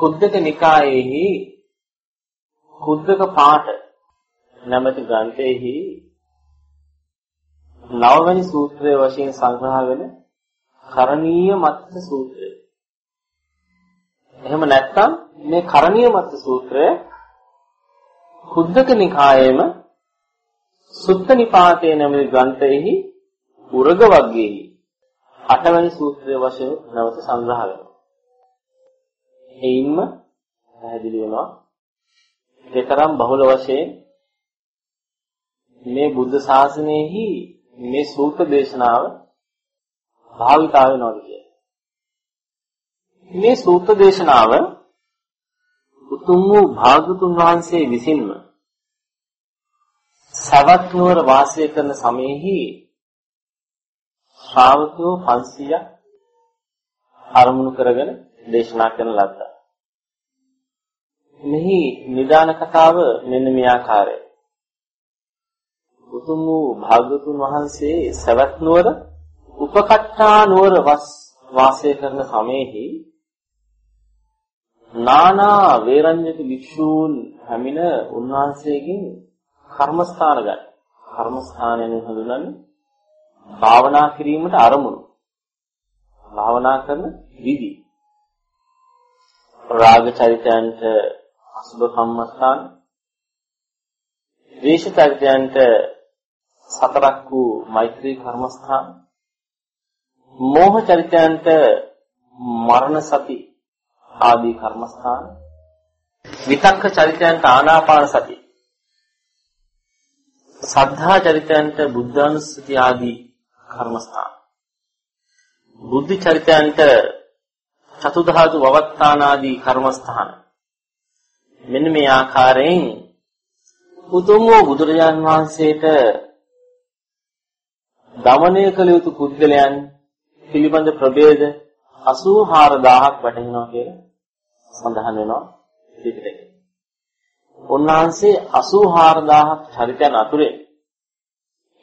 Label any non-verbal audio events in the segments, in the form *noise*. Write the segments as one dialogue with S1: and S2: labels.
S1: කුද්දක නිකායේහි කුද්දක පාඨ නැමැති ග්‍රන්ථයේහි නවවැනි සූත්‍රයේ වශයෙන් සංග්‍රහ වෙන කරණීය මත්ත සූත්‍රය. එහෙම නැත්නම් මේ කරණීය මත්ත සූත්‍රය කුද්දක නිකායේම සුත්ත නිපාතේ නැමැති ග්‍රන්ථයේහි උරග වර්ගයේහි අටවැනි සූත්‍රයේ වශයෙන් නැවත සංග්‍රහ වෙනවා. එයින්ම පැහැදිලි වෙනවා දෙතරම් බහුල වශයෙන් මේ බුද්ධ ශාසනයෙහි මේ සූත්‍ර දේශනාව භාවිතා වෙනවාද කියලා. මේ සූත්‍ර දේශනාව උතුම් වූ භාගතුන් වහන්සේ විසින්ම සවැත් නුවර වාසය කරන සමයේහි ශ්‍රාවකයෝ 500ක් අරමුණු කරගෙන දේශනා කරන ලද්දා. මෙහි නිදාන කතාව මෙන්න මේ ආකාරයි. උතුම් වූ භාගතුන් වහන්සේ සවැත් නුවර උපකට්ඨා නුවර වාසය කරන සමයේහි නානා වේරඤ්‍යක භික්ෂූන් හැමින උන්වහන්සේගෙන් කර්මස්ථාන ගන්න. කර්මස්ථානයෙන් හඳුනන්නේ භාවනා කිරීමට අරමුණු. භාවනා කරන විදි. රාග චරිතයන්ට අසුබ කම්මස්ථාන. ද්වේෂ චරිතයන්ට සතරක් වූ මෛත්‍රී කර්මස්ථාන. මෝහ චරිතයන්ට මරණ සති ආදී කර්මස්ථාන. විතක්ක චරිතයන්ට ආනාපාන සති. සද්ධා චරිතයන්ට බුද්ධානුස්සති ආදී කර්මස්ථාන. බුද්ධ චරිතයන්ට චතුධාතු වවත්තාන ආදී කර්මස්ථාන. මෙන්න මේ ආකාරයෙන් උතුම් වූ බුදුරජාන් වහන්සේට දමනය කළ යුතු පුද්ගලයන් පිළිබඳ ප්‍රභේද 84000ක් වැටහෙනවා කියලා සඳහන් වෙනවා ත්‍රිපිටකයේ. උන්වහන්සේ 84000ක් චරිතයන් අතුරේ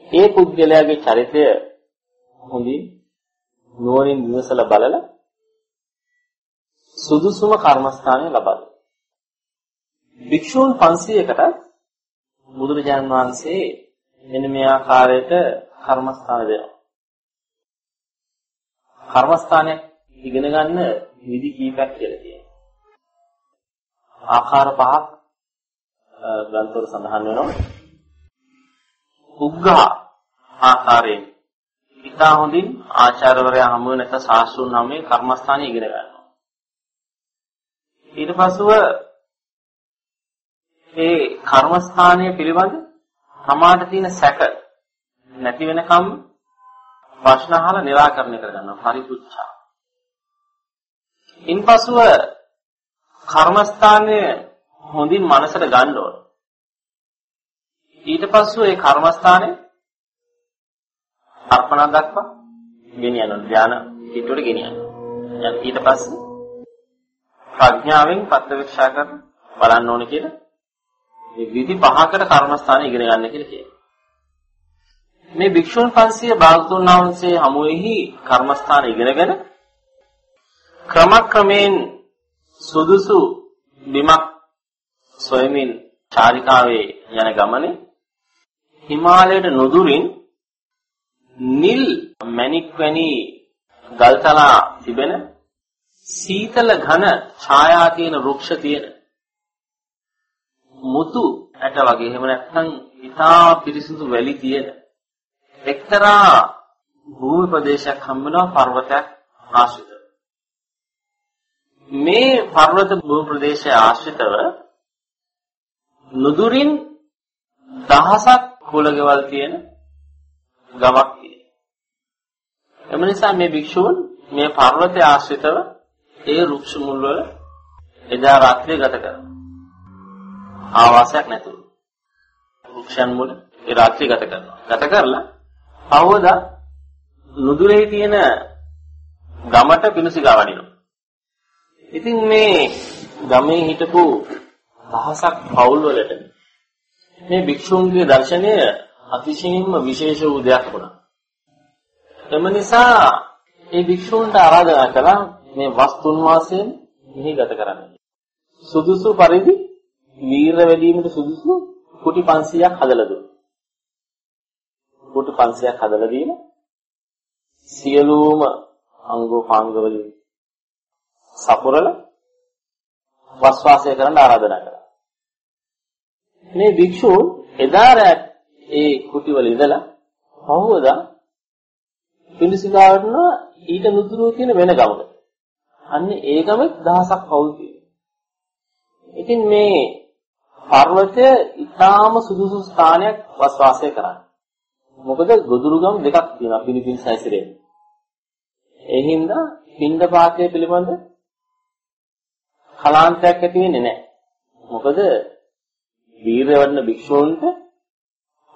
S1: ඒ පුද්ගලයාගේ චරිතය හොඳින් නුවණින් විමසලා බලලා සුදුසුම කර්මස්ථානය ලබා දෙනවා. භික්ෂූන් 500කට බුදුරජාණන් වහන්සේ මෙන්න මේ ආකාරයට කර්මස්ථාන දෙනවා. කර්මස්ථානයක් ඉගෙන ගන්න විදි කීපයක් කියලා තියෙනවා. ආකාර පහක් ග්‍රන්ථවල සඳහන් වෙනවා. උග්ඝා ආකාරයෙන් ඉතා හොඳින් ආචාර්යවරයා හමු වෙන එක සාස්ෘණ නමේ කර්මස්ථානය ඉගෙන ගන්නවා. ඊට පස්ව ඒ කර්මස්ථානය පිළිබඳ තමාට තියෙන සැක නැති වෙනකම් ප්‍රශ්න අහලා निराකරණය කරගන්නවා පරිපුච්ඡා. ඉන්පසුව කර්මස්ථානය හොඳින් මනසට ගන්න ඕන. ඊට පස්සෙ ඒ කර්මස්ථානේ අර්පණ දක්වා ගෙනියනවා ධාන පිටුවට ගෙනියනවා. ඊට පස්සේ ප්‍රඥාවෙන් පත්‍යවේක්ෂා කර බලන්න ඕනේ කියලා මේ විදි පහකට කර්මස්ථාන ඉගෙන ගන්න කියලා කියනවා. මේ භික්ෂුන් 500 භාගතුන් වහන්සේ හමුවේහි කර්මස්ථාන ඉගෙනගෙන ක්‍රමක්‍රමයෙන් සුදුසු බිමක් සොයමින් චාරිකාවේ යන ගමනේ හිමාලයට නුදුරින් නිල් මණික් වැනි ගල්තලා තිබෙන සීතල ඝන ඡායා තියෙන වෘක්ෂ තියෙන මුතු ඇට වගේ එහෙම නැත්නම් ඉතා පිරිසිදු වැලි තියෙන එක්තරා භූමි ප්‍රදේශයක් හම්බෙනවා පර්වතයක් ආශ්‍රිතව මේ පර්වත භූමි ප්‍රදේශය ආශ්‍රිතව නුදුරින් දහසක් කුලගෙවල් තියෙන ගමක් තියෙනවා. එම නිසා මේ භික්ෂූන් මේ පර්වතය ආශ්‍රිතව ඒ රුක්ෂ මුල් වල එදා රාත්‍රිය ගත කරනවා. ආවාසයක් නැතුව. රුක්ෂයන් මුල ඒ රාත්‍රිය ගත කරනවා. ගත කරලා පවවදා නුදුරේ තියෙන ගමට පිණුසි ගවනිනවා. ඉතින් මේ ගමේ හිටපු දහසක් පවුල් වලට මේ භික්ෂුන්ගේ දර්ශනය අතිශයින්ම විශේෂ වූ දෙයක් වුණා. එම නිසා මේ භික්ෂුන්ට ආරාධනා කළා මේ වස්තුන් වාසයෙන් මෙහි ගත කරන්න. සුදුසු පරිදි වීර වැඩිවීමට සුදුසු කුටි 500ක් හදලා දුන්නා. කුටි 500ක් හදලා දීලා සියලුම අංගෝපාංග වලින් සපුරල වස්වාසය කරන්න ආරාධනා කළා. මේ භික්ෂූන් එදා රැත් ඒ කුටි වල ඉඳලා පහවදා පිළිසිකාවටන ඊට නුදුරුව කියන වෙන ගමකට. අන්න ඒ ගමෙත් දහසක් පවුල් තියෙනවා. ඉතින් මේ පර්වතය ඊටාම සුදුසු ස්ථානයක් වස්වාසය කරන්න. මොකද ගොදුරුගම් දෙකක් තියෙනවා පිළිපින් සැසිරෙන්න. ඒ හින්දා පින්ඩ පාතය පිළිබඳ කලාන්තයක් ඇති වෙන්නේ නැහැ. මොකද වීරය වඩන භික්ෂූන්ට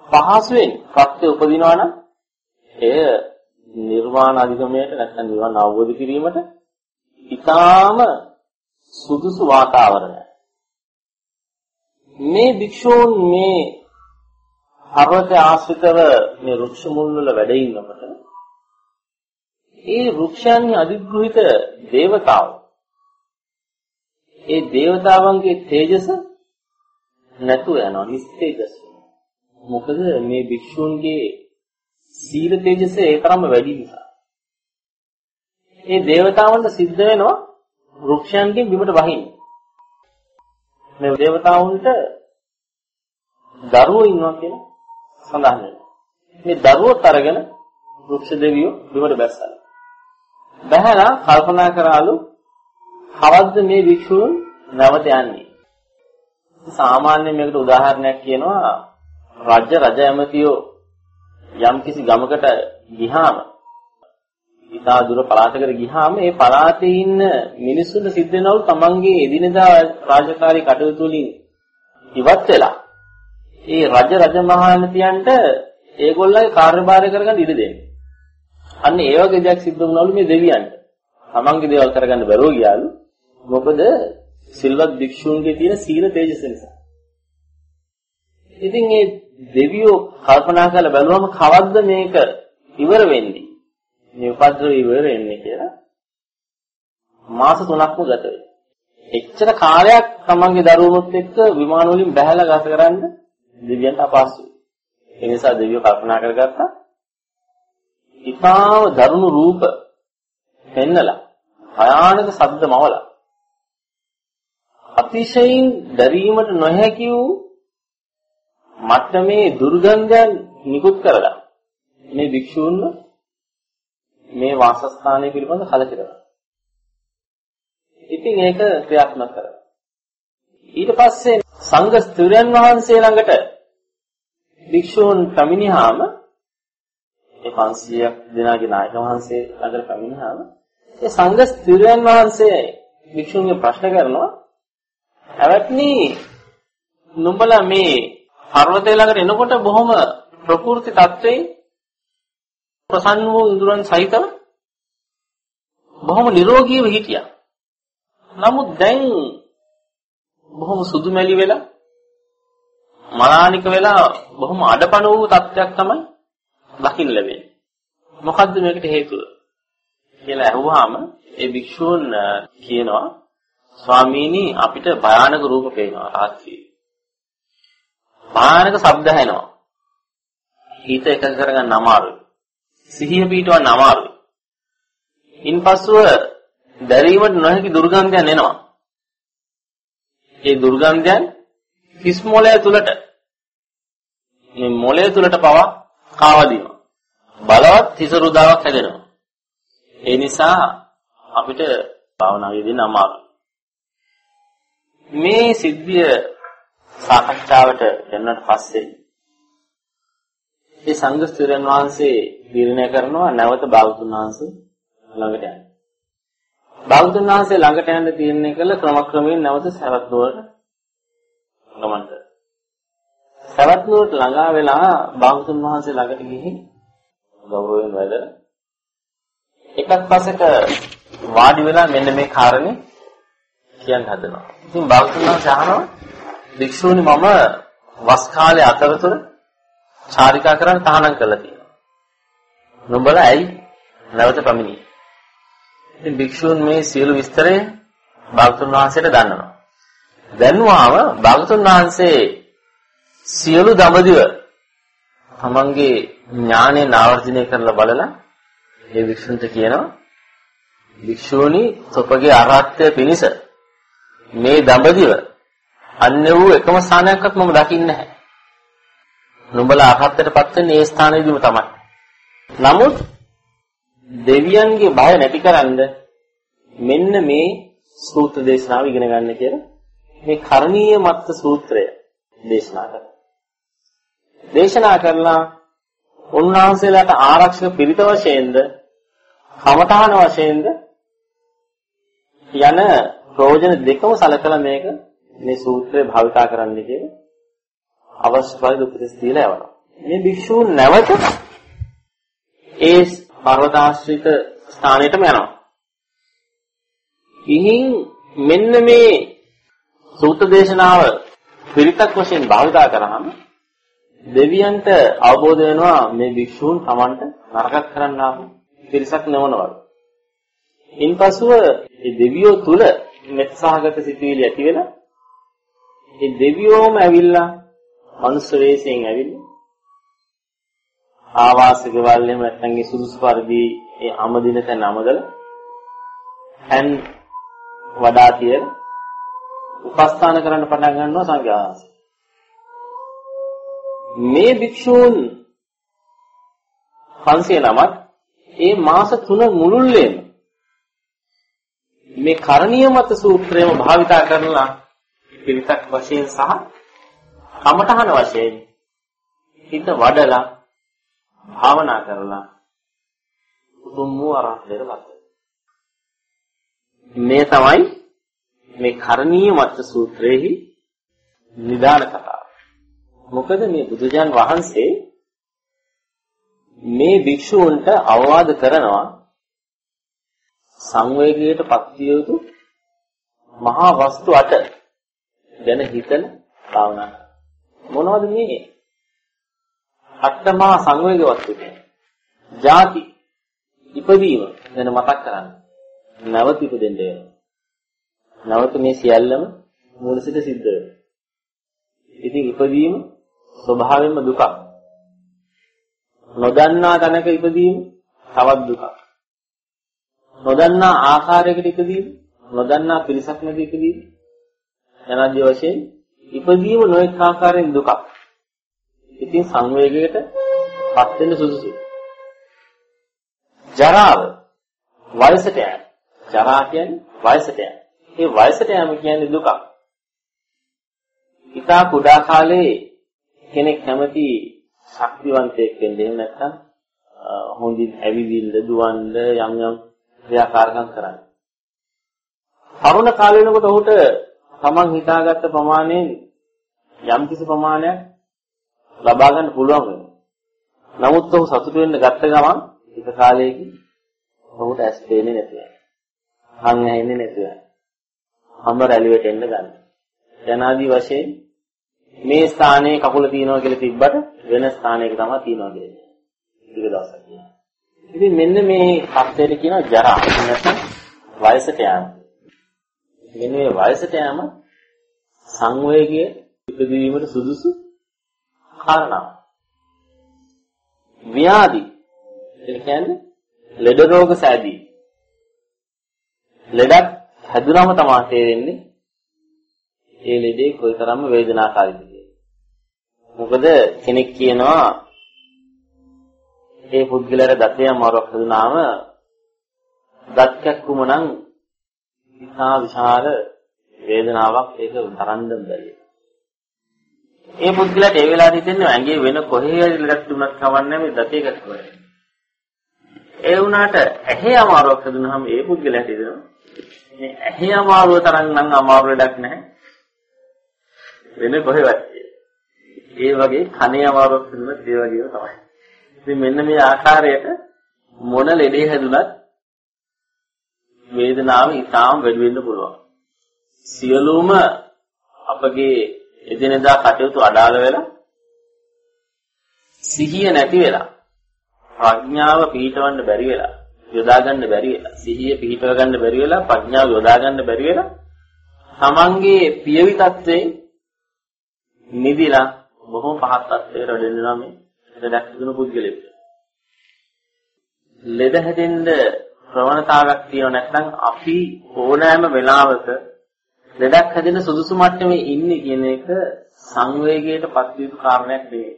S1: පහසුවෙන් ප්‍රත්‍ය උපදිනවා නම් එය නිර්වාණ අධිගමයට නැත්නම් නිර්වාණ අවබෝධ කිරීමට ඊටාම සුදුසු වාතාවරණයක්. මේ භික්ෂූන් මේ පර්වත ආශ්‍රිතව මේ රුක්ෂ මුල් වල වැඩ ඉන්නකොට ඒ වෘක්ෂයන්හි අධිග්‍රහිත දේවතාවෝ ඒ දේවතාවන්ගේ තේජස නැතුව යනවා නිස්තේජස. මොකද මේ භික්ෂුන්ගේ සීල තේජස ඒ තරම්ම වැඩි නිසා. ඒ දේවතාවන්ට සිද්ධ වෙනවා වෘක්ෂයන්ගෙන් බිමට වහින්න. මේ දේවතාවුන්ට දරුවෝ ඉන්නවා කියලා සඳහන් වෙනවා. මේ දරුවෝත් අරගෙන වෘක්ෂ දෙවියෝ බිමට බැස්සලා. බහැලා කල්පනා කරාලු කවද්ද මේ භික්ෂුන් නැවත යන්නේ? සාමාන්‍යයෙන් මේකට උදාහරණයක් කියනවා රජ රජ ඇමතියෝ යම් කිසි ගමකට ගිහාම ඉතා දුර පළාතකට ගිහාම ඒ පළාතේ ඉන්න මිනිස්සුන්ට සිද්ධ වෙනවලු තමන්ගේ එදිනෙදා රාජකාරී කටයුතු වලින් ඉවත් වෙලා ඒ රජ රජ මහානතියන්ට ඒගොල්ලන්ගේ කාර්යභාරය කරගන්න ඉඩ දෙන්නේ. අන්න ඒ වගේ දෙයක් සිද්ධ වුණාලු මේ දෙවියන්ට. තමන්ගේ දේවල් කරගන්න බැරුව ගියාලු. මොකද සිල්වත් භික්ෂූන්ගේ තියෙන සීල තේජස නිසා. ඉතින් මේ දෙවියෝ කල්පනා කරලා බැලුවම කවද්ද මේක ඉවර වෙන්නේ? මේ උපද්‍රව ඉවර වෙන්නේ කියලා මාස 3ක්ම ගත වෙයි. එච්චර කාලයක් තමන්ගේ දරුවොත් එක්ක විමාන වලින් බැහැලා ගත කරන්න දෙවියන්ට අපහසුයි. ඒ නිසා දෙවියෝ කල්පනා කරගත්තා ඉතාම දරුණු රූප පෙන්නලා භයානක ශබ්ද මවලා අතිශයින් දැරීමට නොහැකි වූ මට්ටමේ දුර්ගන්ධයන් නිකුත් කරලා මේ භික්ෂූන්ව මේ වාසස්ථානය පිළිබඳ කලකිරෙනවා. ඉතින් ඒක ක්‍රියාත්මක කරනවා. ඊට පස්සේ සංඝ ස්ථිරයන් වහන්සේ ළඟට භික්ෂූන් පැමිණියාම ඒ 500ක් දෙනාගේ නායක වහන්සේ ළඟට පැමිණියාම ඒ සංඝ ස්ථිරයන් වහන්සේ භික්ෂුන්ගේ ප්‍රශ්න කරනවා "ඇවත්නි නුඹලා මේ පර්වතය ළඟට එනකොට බොහොම ප්‍රකෘති තත්ත්වයේ ප්‍රසන්න වූ ඉඳුරන් සහිතව බොහොම නිරෝගීව හිටියා. නමුත් දැන් බොහොම සුදු මැලි වෙලා මලානික වෙලා බොහොම අඩපණ වූ තත්ත්වයක් තමයි දකින්න ලැබෙන්නේ. මොකද්ද මේකට හේතුව? කියලා අහුවාම ඒ භික්ෂූන් කියනවා ස්වාමීනි අපිට භයානක රූප පේනවා රාත්‍රියේ. භයානක ශබ්ද ඇහෙනවා. හිත එකඟ කරගන්න අමාරුයි. සිහිය පිටවන්න අමාරුයි. ඉන්පසුව දැරීමට නොහැකි දුර්ගන්ධයන් එනවා. ඒ දුර්ගන්ධයන් හිස් මොළය තුලට මේ මොළය තුලට පවා කාවදිනවා. බලවත් හිස රුදාවක් හැදෙනවා. ඒ නිසා අපිට භාවනා වේදෙන්න අමාරුයි. මේ සිද්ධිය සාකච්ඡාවට එන්නට පස්සේ ඒ සංඝ ස්ථිරයන් වහන්සේ තීරණය කරනවා නැවත භාගතුන් වහන්සේ ළඟට යන්න. භාගතුන් වහන්සේ ළඟට යන්න තීරණය කළ ක්‍රමක්‍රමයෙන් නැවත සවැත් නුවරට ගමන් කරා. සවැත් නුවරට ළඟා වෙලා භාගතුන් වහන්සේ ළඟට ගිහින් ගෞරවයෙන් වැඩ එකක් පසෙක වාඩි වෙලා මෙන්න මේ කාරණේ කියන්න හදනවා. ඉතින් භාගතුන් වහන්සේ අහනවා භික්ෂූනි මම වස් කාලේ අතරතුර චාරිකා කරන්න තහනම් කරලා තියෙනවා. නුඹලා ඇයි නැවත පැමිණියේ? ඉතින් භික්ෂූන් මේ සියලු විස්තරය භාගතුන් වහන්සේට දන්නවා. දැන්වාම භාගතුන් වහන්සේ සියලු දඹදිව තමන්ගේ ඥාණයෙන් ආවර්ජනය කරලා බලලා ඒ වික්ෂුන්ට කියනවා වික්ෂූනි තොපගේ අරහත්ත්වය පිණිස මේ දඹදිව අන්‍ය වූ එකම ස්ථානයක්වත් මම දකින්නේ නැහැ. නුඹලා අරහත්ත්වයටපත් වෙන්නේ ඒ ස්ථානෙදිම තමයි. නමුත් දෙවියන්ගේ බය නැතිකරන්න මෙන්න මේ සූත්‍ර දේශනාව ඉගෙන ගන්න කියලා මේ කරණීය මත්ත සූත්‍රය දේශනා කරා. දේශනා කරලා උන්වහන්සේලාට ආරක්ෂක පිරිත වශයෙන්ද කමඨාන වශයෙන්ද යන ප්‍රයෝජන දෙකම සලකලා මේක මේ සූත්‍රය භාවිතා කරන්න කියලා අවශ්‍ය පරිදි උපදෙස් දීලා යවනවා. මේ භික්ෂූන් නැවත ඒ පර්වතාශ්‍රිත ස්ථානයටම යනවා. ඉහින් මෙන්න මේ සූත්‍ර දේශනාව පිරිතක් වශයෙන් භාවිතා කරාම දෙවියන්ට අවබෝධ වෙනවා මේ භික්ෂූන් Tamanට නරකක් කරන්න ආපු පිරිසක් නවනවලු. ඉන්පසුව මේ දෙවියෝ තුල මෙත්සහගත සිතුවිලි ඇති වෙලා මේ දෙවියෝම ඇවිල්ලා මනුස්ස වේශයෙන් ඇවිල්ලා ආවාස ගෙවල් එහෙම නැත්නම් ඒ සුදුසු පරිදි ඒ අමදින තැන අමදලා hän වඩා තියලා උපස්ථාන කරන්න පටන් ගන්නවා සංඝයාස. මේ භික්ෂූන් 500 නමක් ඒ මාස 3 මුළුල්ලේම මේ කරණීය මත සූත්‍රයම භාවිතා කරලා පිරිතක් වශයෙන් සහ කමඨහන වශයෙන් හිත වඩලා භාවනා කරලා උතුම් වූ අරහතේටපත් මේ තමයි මේ කරණීය මත්ත සූත්‍රයේහි නිදාන කතාව. මොකද මේ බුදුජන් වහන්සේ මේ භික්ෂූන්ට අවවාද කරනවා සංවේගයට පත්විය යුතු මහා වස්තු අට ගැන හිතන භාවනා මොනවද මේ අට්ඨමා සංවේග වස්තු කියන්නේ ಜಾති ඉපදීම ගැන මතක් කරන්න. නැවත ඉපදෙන්න වෙනවා. නැවත මේ සියල්ලම මූල සිට සිද්ධ වෙනවා. ඉතින් ඉපදීම ස්වභාවයෙන්ම දුකක්. නොදන්නා තැනක ඉපදීම තවත් දුකක්. නොදන්නා ආකාරයකට ඉපදීම, නොදන්නා පිරිසක් නැති ඉපදීම යනාදී වශයෙන් ඉපදීම නොඑක ආකාරයෙන් දුකක්. ඉතින් සංවේගයට පත් වෙන්න සුදුසුයි. ජරාව වයසට යෑම. ජරා කියන්නේ වයසට යෑම. ඒ වයසට යෑම කියන්නේ දුකක්. ඉතා කුඩා කාලේ කෙනෙක් කැමති ශක්තිවන්තයෙක් වෙන්න එහෙම නැත්නම් හොඳින් ඇවිදින්න දුවන්න යම් යම් ක්‍රියාකාරකම් කරන්න. තරුණ කාලේ වෙනකොට ඔහුට තමන් හිතාගත්ත ප්‍රමාණයෙන් යම් කිසි ප්‍රමාණයක් ලබා ගන්න පුළුවන් වෙනවා. නමුත් ඔහු සතුට වෙන්න ගත්ත ගමන් එක කාලයකින් ඔහුට ඇස් පේන්නේ නැති වෙනවා. හන් ඇහෙන්නේ නැති වෙනවා. හැම රැලියට එන්න ගන්න. ජනාදී වශයෙන් මේ ස්ථානයේ කකුල තියනවා කියලා තිබ්බට වෙන ස්ථානයක තමයි තියනවා කියන්නේ. ටික දවසක් කියනවා. ඉතින් මෙන්න මේ පස්තේට කියනවා ජරා. නැත්නම් වයසට යෑම. මෙන්න මේ වයසට යෑම සංවේගය ඉදීමට සුදුසු කාරණා. ව්‍යාධි ඒ කියන්නේ ලෙඩ රෝග සෑදී. ලෙඩක් හැදුනම තමයි තේරෙන්නේ ඒ ලෙඩේ කොයිතරම්ම වේදනාකාරීද මොකද කෙනෙක් කියනවා ඒ පුද්ගලයාට දතේ අමාරුවක් හදුනාම දත් කැක්කුම නම් ඉතා විශාල වේදනාවක් ඒක තරන්න බැහැ. ඒ පුද්ගලයාට ඒ වෙලාවට හිතෙන්නේ ඇඟේ වෙන කොහේ හරි ලෙඩක් තුනක් කවන්නේ මේ දතේ කැක්කුවයි. ඒ වුණාට ඇහි අමාරුවක් හදුනහම ඒ පුද්ගලයාට හිතෙනවා මේ ඇහි අමාරුව තරම් නම් අමාරු ලෙඩක් නැහැ. වෙන කොහෙවත් ඒ වගේ කනේ අමාරුවක් වෙනුනත් ඒ වගේම තමයි. ඉතින් මෙන්න මේ ආකාරයට මොන ලෙඩේ හැදුනත් වේදනාව ඊටාම් වැඩි වෙන්න පුළුවන්. සියලුම අපගේ එදිනෙදා කටයුතු අඩාල වෙලා සිහිය නැති වෙලා ප්‍රඥාව පිහිටවන්න බැරි වෙලා යොදා ගන්න බැරි වෙලා සිහිය පිහිටව ගන්න බැරි වෙලා ප්‍රඥාව යොදා ගන්න බැරි වෙලා තමන්ගේ පියවි තත්ත්වයෙන් නිදිලා බොහොම පහත් තත්ත්වයකට වැඩෙනවා මේ ලෙඩක් දුණු පුද්ගලයෙක්. ලෙඩ හැදෙන්න ප්‍රවණතාවක් තියෙනවා නැත්නම් අපි ඕනෑම වෙලාවක ලෙඩක් හැදෙන සුදුසු මට්ටමේ ඉන්නේ කියන එක සංවේගයට පත් වූ කාරණයක් නෙවෙයි.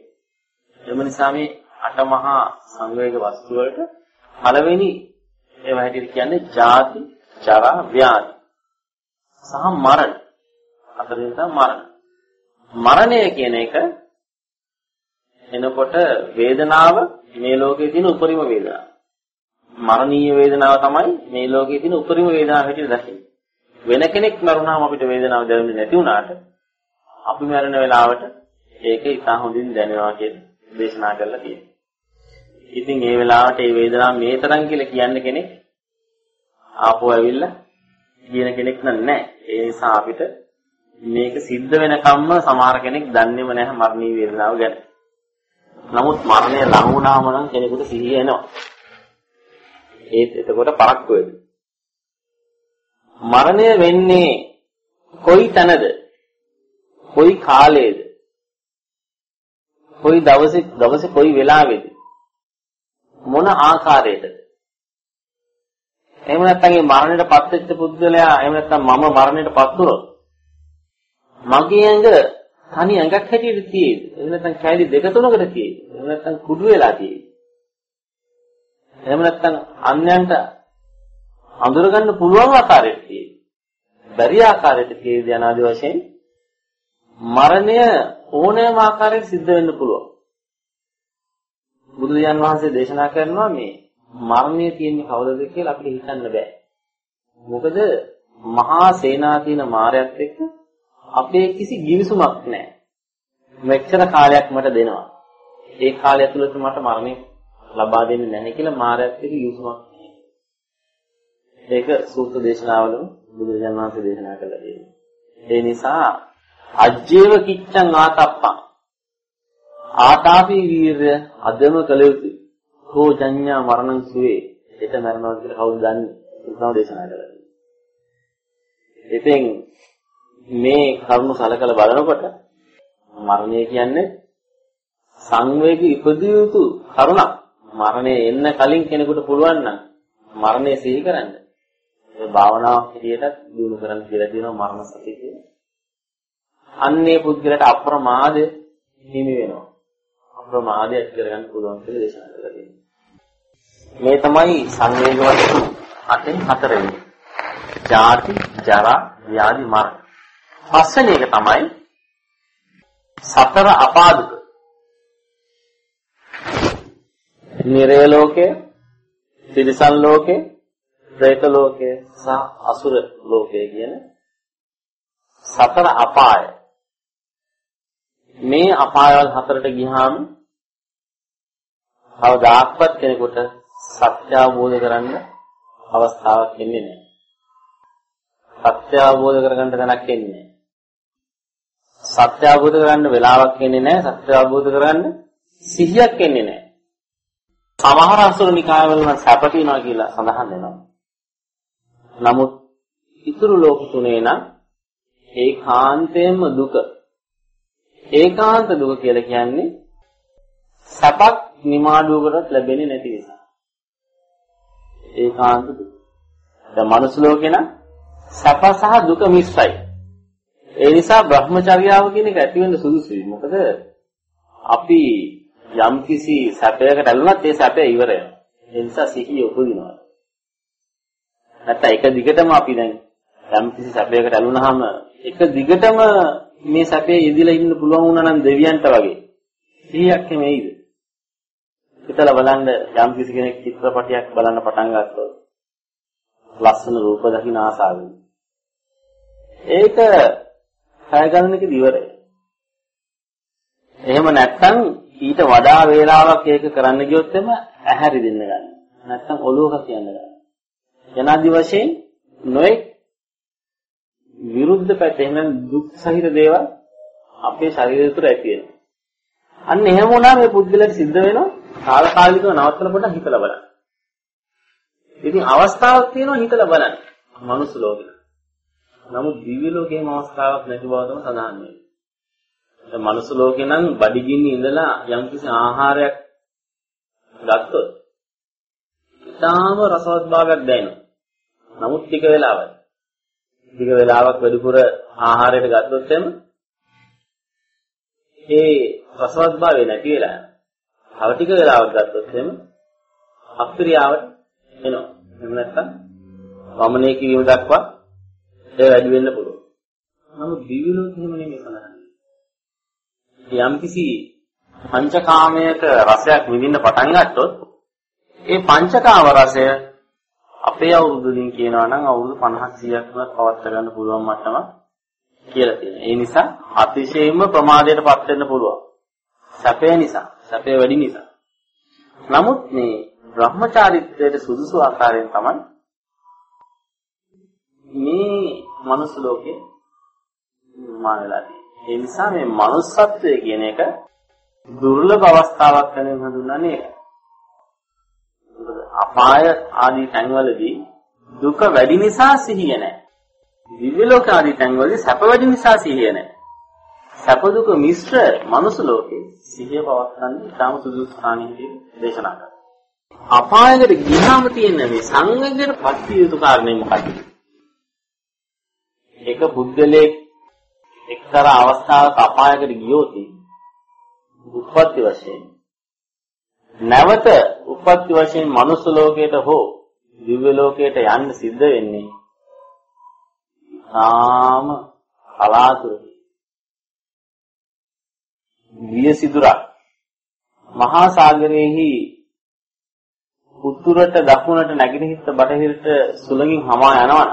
S1: එම නිසා මේ අටමහා සංවේග වස්තු වලට පළවෙනි ඒවා හැටියට කියන්නේ ජාති, ජරා, ව්‍යාධි සහ මරණ. හතරෙන් තමයි මරණ. මරණය කියන එක එනකොට වේදනාව මේ ලෝකයේ තියෙන උපරිම වේදනාව. මරණීය වේදනාව තමයි මේ ලෝකයේ තියෙන උපරිම වේදනාව හැටියට දකින්නේ. වෙන කෙනෙක් මරුණාම අපිට වේදනාව දැනෙන්නේ නැති වුණාට අපි මරණ වෙලාවට ඒක ඉතා හොඳින් දැනෙනවා කියලා දේශනා කරලා තියෙනවා. ඉතින් ඒ වෙලාවට මේ වේදනාව මේ තරම් කියලා කියන්න කෙනෙක් ආපහු ඇවිල්ලා කියන කෙනෙක් නැහැ. ඒ නිසා අපිට මේක සිද්ධ වෙනකම්ම සමහර කෙනෙක් දන්නේම නැහැ මරණීය වේදනාව ගැන. නමුත් මරණය ලඟ වුණාම නම් කෙනෙකුට සිහිය එනවා. ඒත් එතකොට පරක්කු වෙනවා. මරණය වෙන්නේ කොයි තැනද? කොයි කාලයේද? කොයි දවසේ දවසේ කොයි වෙලාවේද? මොන ආකාරයකද? එහෙම නැත්නම් මේ මරණයටපත් වෙච්ච පුද්ගලයා එහෙම නැත්නම් මම මරණයටපත් වුණොත් මගේ ඇඟ තනි ඇඟක් හැටියට තියෙයිද? එහෙම නැත්නම් කැලි දෙක තුනකට තියෙයිද? එහෙම නැත්නම් කුඩු වෙලා තියෙයිද? එහෙම නැත්නම් අන්යන්ට අඳුරගන්න පුළුවන් ආකාරයට තියෙයිද? බැරි ආකාරයට තියෙයිද යනාදී වශයෙන් මරණය ඕනෑම ආකාරයකට සිද්ධ වෙන්න පුළුවන්. බුදුරජාන් වහන්සේ දේශනා කරනවා මේ මරණය තියෙන්නේ කවදද කියලා අපිට හිතන්න බෑ. මොකද මහා සේනාධීන මාරයත් එක්ක අපේ කිසි givisුමක් නැහැ. මෙච්චර කාලයක් මට දෙනවා. ඒ කාලය ඇතුළත මට මරණය ලබා දෙන්නේ නැහැ කියලා මාරයත් එක්ක givisුමක් නැහැ. ඒක සූත්‍ර දේශනාවලම බුදුරජාණන් වහන්සේ දේශනා කළා තියෙනවා. ඒ නිසා අජ්ජේව කිච්ඡං ආතප්පං ආතාපි වීරය අදම කළ යුතුයි. කෝ ජඤ්ඤා මරණං සුවේ. ඒක මරණවා කියලා කවුද දන්නේ? ඒක දේශනා කළා. ඉතින් මේ කරුණු සලකලා බලනකොට මරණය කියන්නේ සංවේග ඉපදිය යුතු කරුණක්. මරණය එන්න කලින් කෙනෙකුට පුළුවන් නම් මරණය සිහි කරන්න. ඒ භාවනාවක් හැටියටත් දිනු කරන්න කියලා තියෙනවා මරණ සතිය කියලා. අන්නේ පුද්ගලට අප්‍රමාද හිමි වෙනවා. අප්‍රමාදය ඇති කරගන්න පුළුවන් කියලා දේශනා කරලා තියෙනවා. මේ තමයි සංවේග වස්තු අතෙන් හතරවෙනි. ජාති, ජරා, ව්‍යාධි, මරණ. පස්වෙනි එක තමයි සතර අපාදුක. නිරය ලෝකය, තිරිසන් ලෝකය, പ്രേත ලෝකය සහ අසුර ලෝකය කියන සතර අපාය. මේ අපායවල හතරට ගියාම කවදාක්වත් කෙනෙකුට සත්‍ය අවබෝධ කරගන්න අවස්ථාවක් එන්නේ නැහැ. සත්‍ය අවබෝධ කරගන්න තැනක් එන්නේ නැහැ. සත්‍ය අවබෝධ කරගන්න වෙලාවක් එන්නේ නැහැ. සත්‍ය අවබෝධ කරගන්න සිහියක් එන්නේ නැහැ. සමහර අසුර නිකායවල නම් සැප තියනවා කියලා සඳහන් වෙනවා. නමුත් ඉතුරු ලෝක තුනේ නම් ඒකාන්තයෙන්ම දුක. ඒකාන්ත දුක කියලා කියන්නේ සැපක් නිමාඩුවකටත් ලැබෙන්නේ නැති නිසා. ඒකාන්ත දුක. දැන් මනුස්ස ලෝකේ නම් සැප සහ දුක මිශ්‍රයි. ඒ නිසා Brahmacharyaව කියන එක ඇති වෙන්න සුදුසුයි. මොකද අපි යම්කිසි සැපයකට ඇලුනත් ඒ සැපය ඉවරයි. ඒ නිසා සිහිය උපදිනවා. නැත්නම් එක දිගටම අපි දැන් යම්කිසි සැපයකට ඇලුනහම එක දිගටම මේ සැපේ යෙදිලා ඉන්න පුළුවන් වුණා නම් දෙවියන්ට වගේ. සිහියක් නෙමෙයිද? හිතලා බලන්න යම් කිසි කෙනෙක් චිත්‍රපටයක් බලන්න පටන් ගත්තොත් ලස්සන රූප දකින්න ආසාවෙන්. ඒක පැය ගණනක ඉවරයි. එහෙම නැත්නම් ඊට වඩා වේලාවක් ඒක කරන්න ගියොත් එම ඇහැරි දෙන්න ගන්න. නැත්නම් ඔලුවක කියන්න ගන්න. යනාදි වශයෙන් නොඑක් විරුද්ධ පැත්ත එහෙනම් දුක් සහිත දේවල් අපේ ශරීරය තුළ ඇති වෙනවා. අන්න එහෙම වුණා මේ පුද්ගලයාට සිද්ධ වෙනවා తాවකාලිකව නවත්තන කොට හිතලා බලන්න. ඉතින් අවස්ථාවක් තියෙනවා හිතලා බලන්න. මනුස්ස ලෝකෙ. නමුත් දිව්‍ය ලෝකේම අවස්ථාවක් නැති බව තමයි සඳහන් වෙන්නේ. දැන් මනුස්ස ලෝකේ නම් බඩගින්න ඉඳලා යම්කිසි ආහාරයක් ගත්තොත් ඉතාම රසවත් භාවයක් දැනෙනවා. නමුත් ටික වෙලාවක්. ටික වෙලාවක් වැඩිපුර ආහාරයට ගත්තොත් එම ඒ රසවත් භාවය නැති වෙලා යනවා. තව ටික වෙලාවක් ගත්තොත් එම අප්‍රියාවට එනවා. එහෙම නැත්නම් වමනේ කිරීම දක්වා ඒ වැඩි වෙන්න පුළුවන්. නමුත් දිව්‍ය ලෝකෙ එහෙම නෙමෙයි සඳහන්. යම්කිසි පංචකාමයක රසයක් විඳින්න පටන් ගත්තොත් ඒ පංචකාම රසය අපේ අවුරුදුලින් කියනවා නම් අවුරුදු 50ක් 100ක් වුණත් පවත් ගන්න පුළුවන් මට්ටම කියලා තියෙනවා. ඒ නිසා අතිශයින්ම ප්‍රමාදයටපත් වෙන්න පුළුවන්. සැපේ නිසා, සැපේ වැඩි නිසා. නමුත් මේ බ්‍රහ්මචාරිත්වයට සුදුසු ආකාරයෙන් තමයි මේ මනුස්ස ලෝකේ නිර්මාණය වෙලා තියෙන්නේ. ඒ නිසා මේ manussත්වය කියන එක දුර්ලභ අවස්ථාවක් වෙනින් හඳුන්වන්නේ ඒක. අපාය ආදී තැන්වලදී දුක වැඩි නිසා සිහිය නැහැ. දිව්‍ය ලෝක ආදී තැන්වලදී සැප වැඩි නිසා සිහිය නැහැ. සැප දුක මිශ්‍ර මනුස්ස ලෝකේ සිහිය පවත්න්නේ ඊටම සුදුසු ස්ථානයේදී දේශනා කරනවා. අපායකට ගියාම තියෙන මේ සංවේගයට පත් යුතු කාරණේ මොකක්ද? එක පුද්ගලයෙක් එක්තරා අවස්ථාවක අපායකට ගියොත් උත්පත්ති වශයෙන්. නැවත උපත්ති වශයෙන් මනුස්ස ලෝකයට හෝ දිව්‍ය ලෝකයට යන්න සිද්ධ වෙන්නේ ආම කලාතුරකින්. විය සිදුරක්. මහා සාගරයේහි උතුරට දකුණට නැගෙනහිරට බටහිරට සුළඟින් hama යනවනම්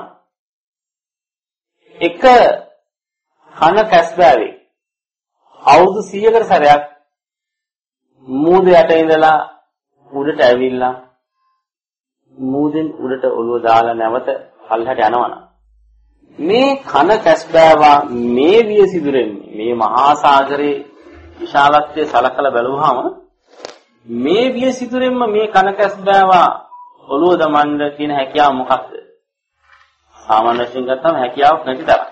S1: එක කන කැස්බෑවේ අවුරුදු 100කට සැරයක් මූද යට ඉඳලා උඩට ඇවිල්ලා මූදෙන් උඩට ඔළුව දාලා නැවත පල්ලහැට යනවනම් මේ කන කැස්බෑවා මේ විය සිදුරෙන් මේ මහා සාගරේ විශාලත්වය සලකලා බැලුවාම මේ විය සිදුරෙන්ම මේ කන කැස්බෑවා ඔළුව දමන්න තියෙන හැකියාව මොකක්ද? සාමාන්‍ය වශයෙන් ගත්තම හැකියාවක් නැති තරම්.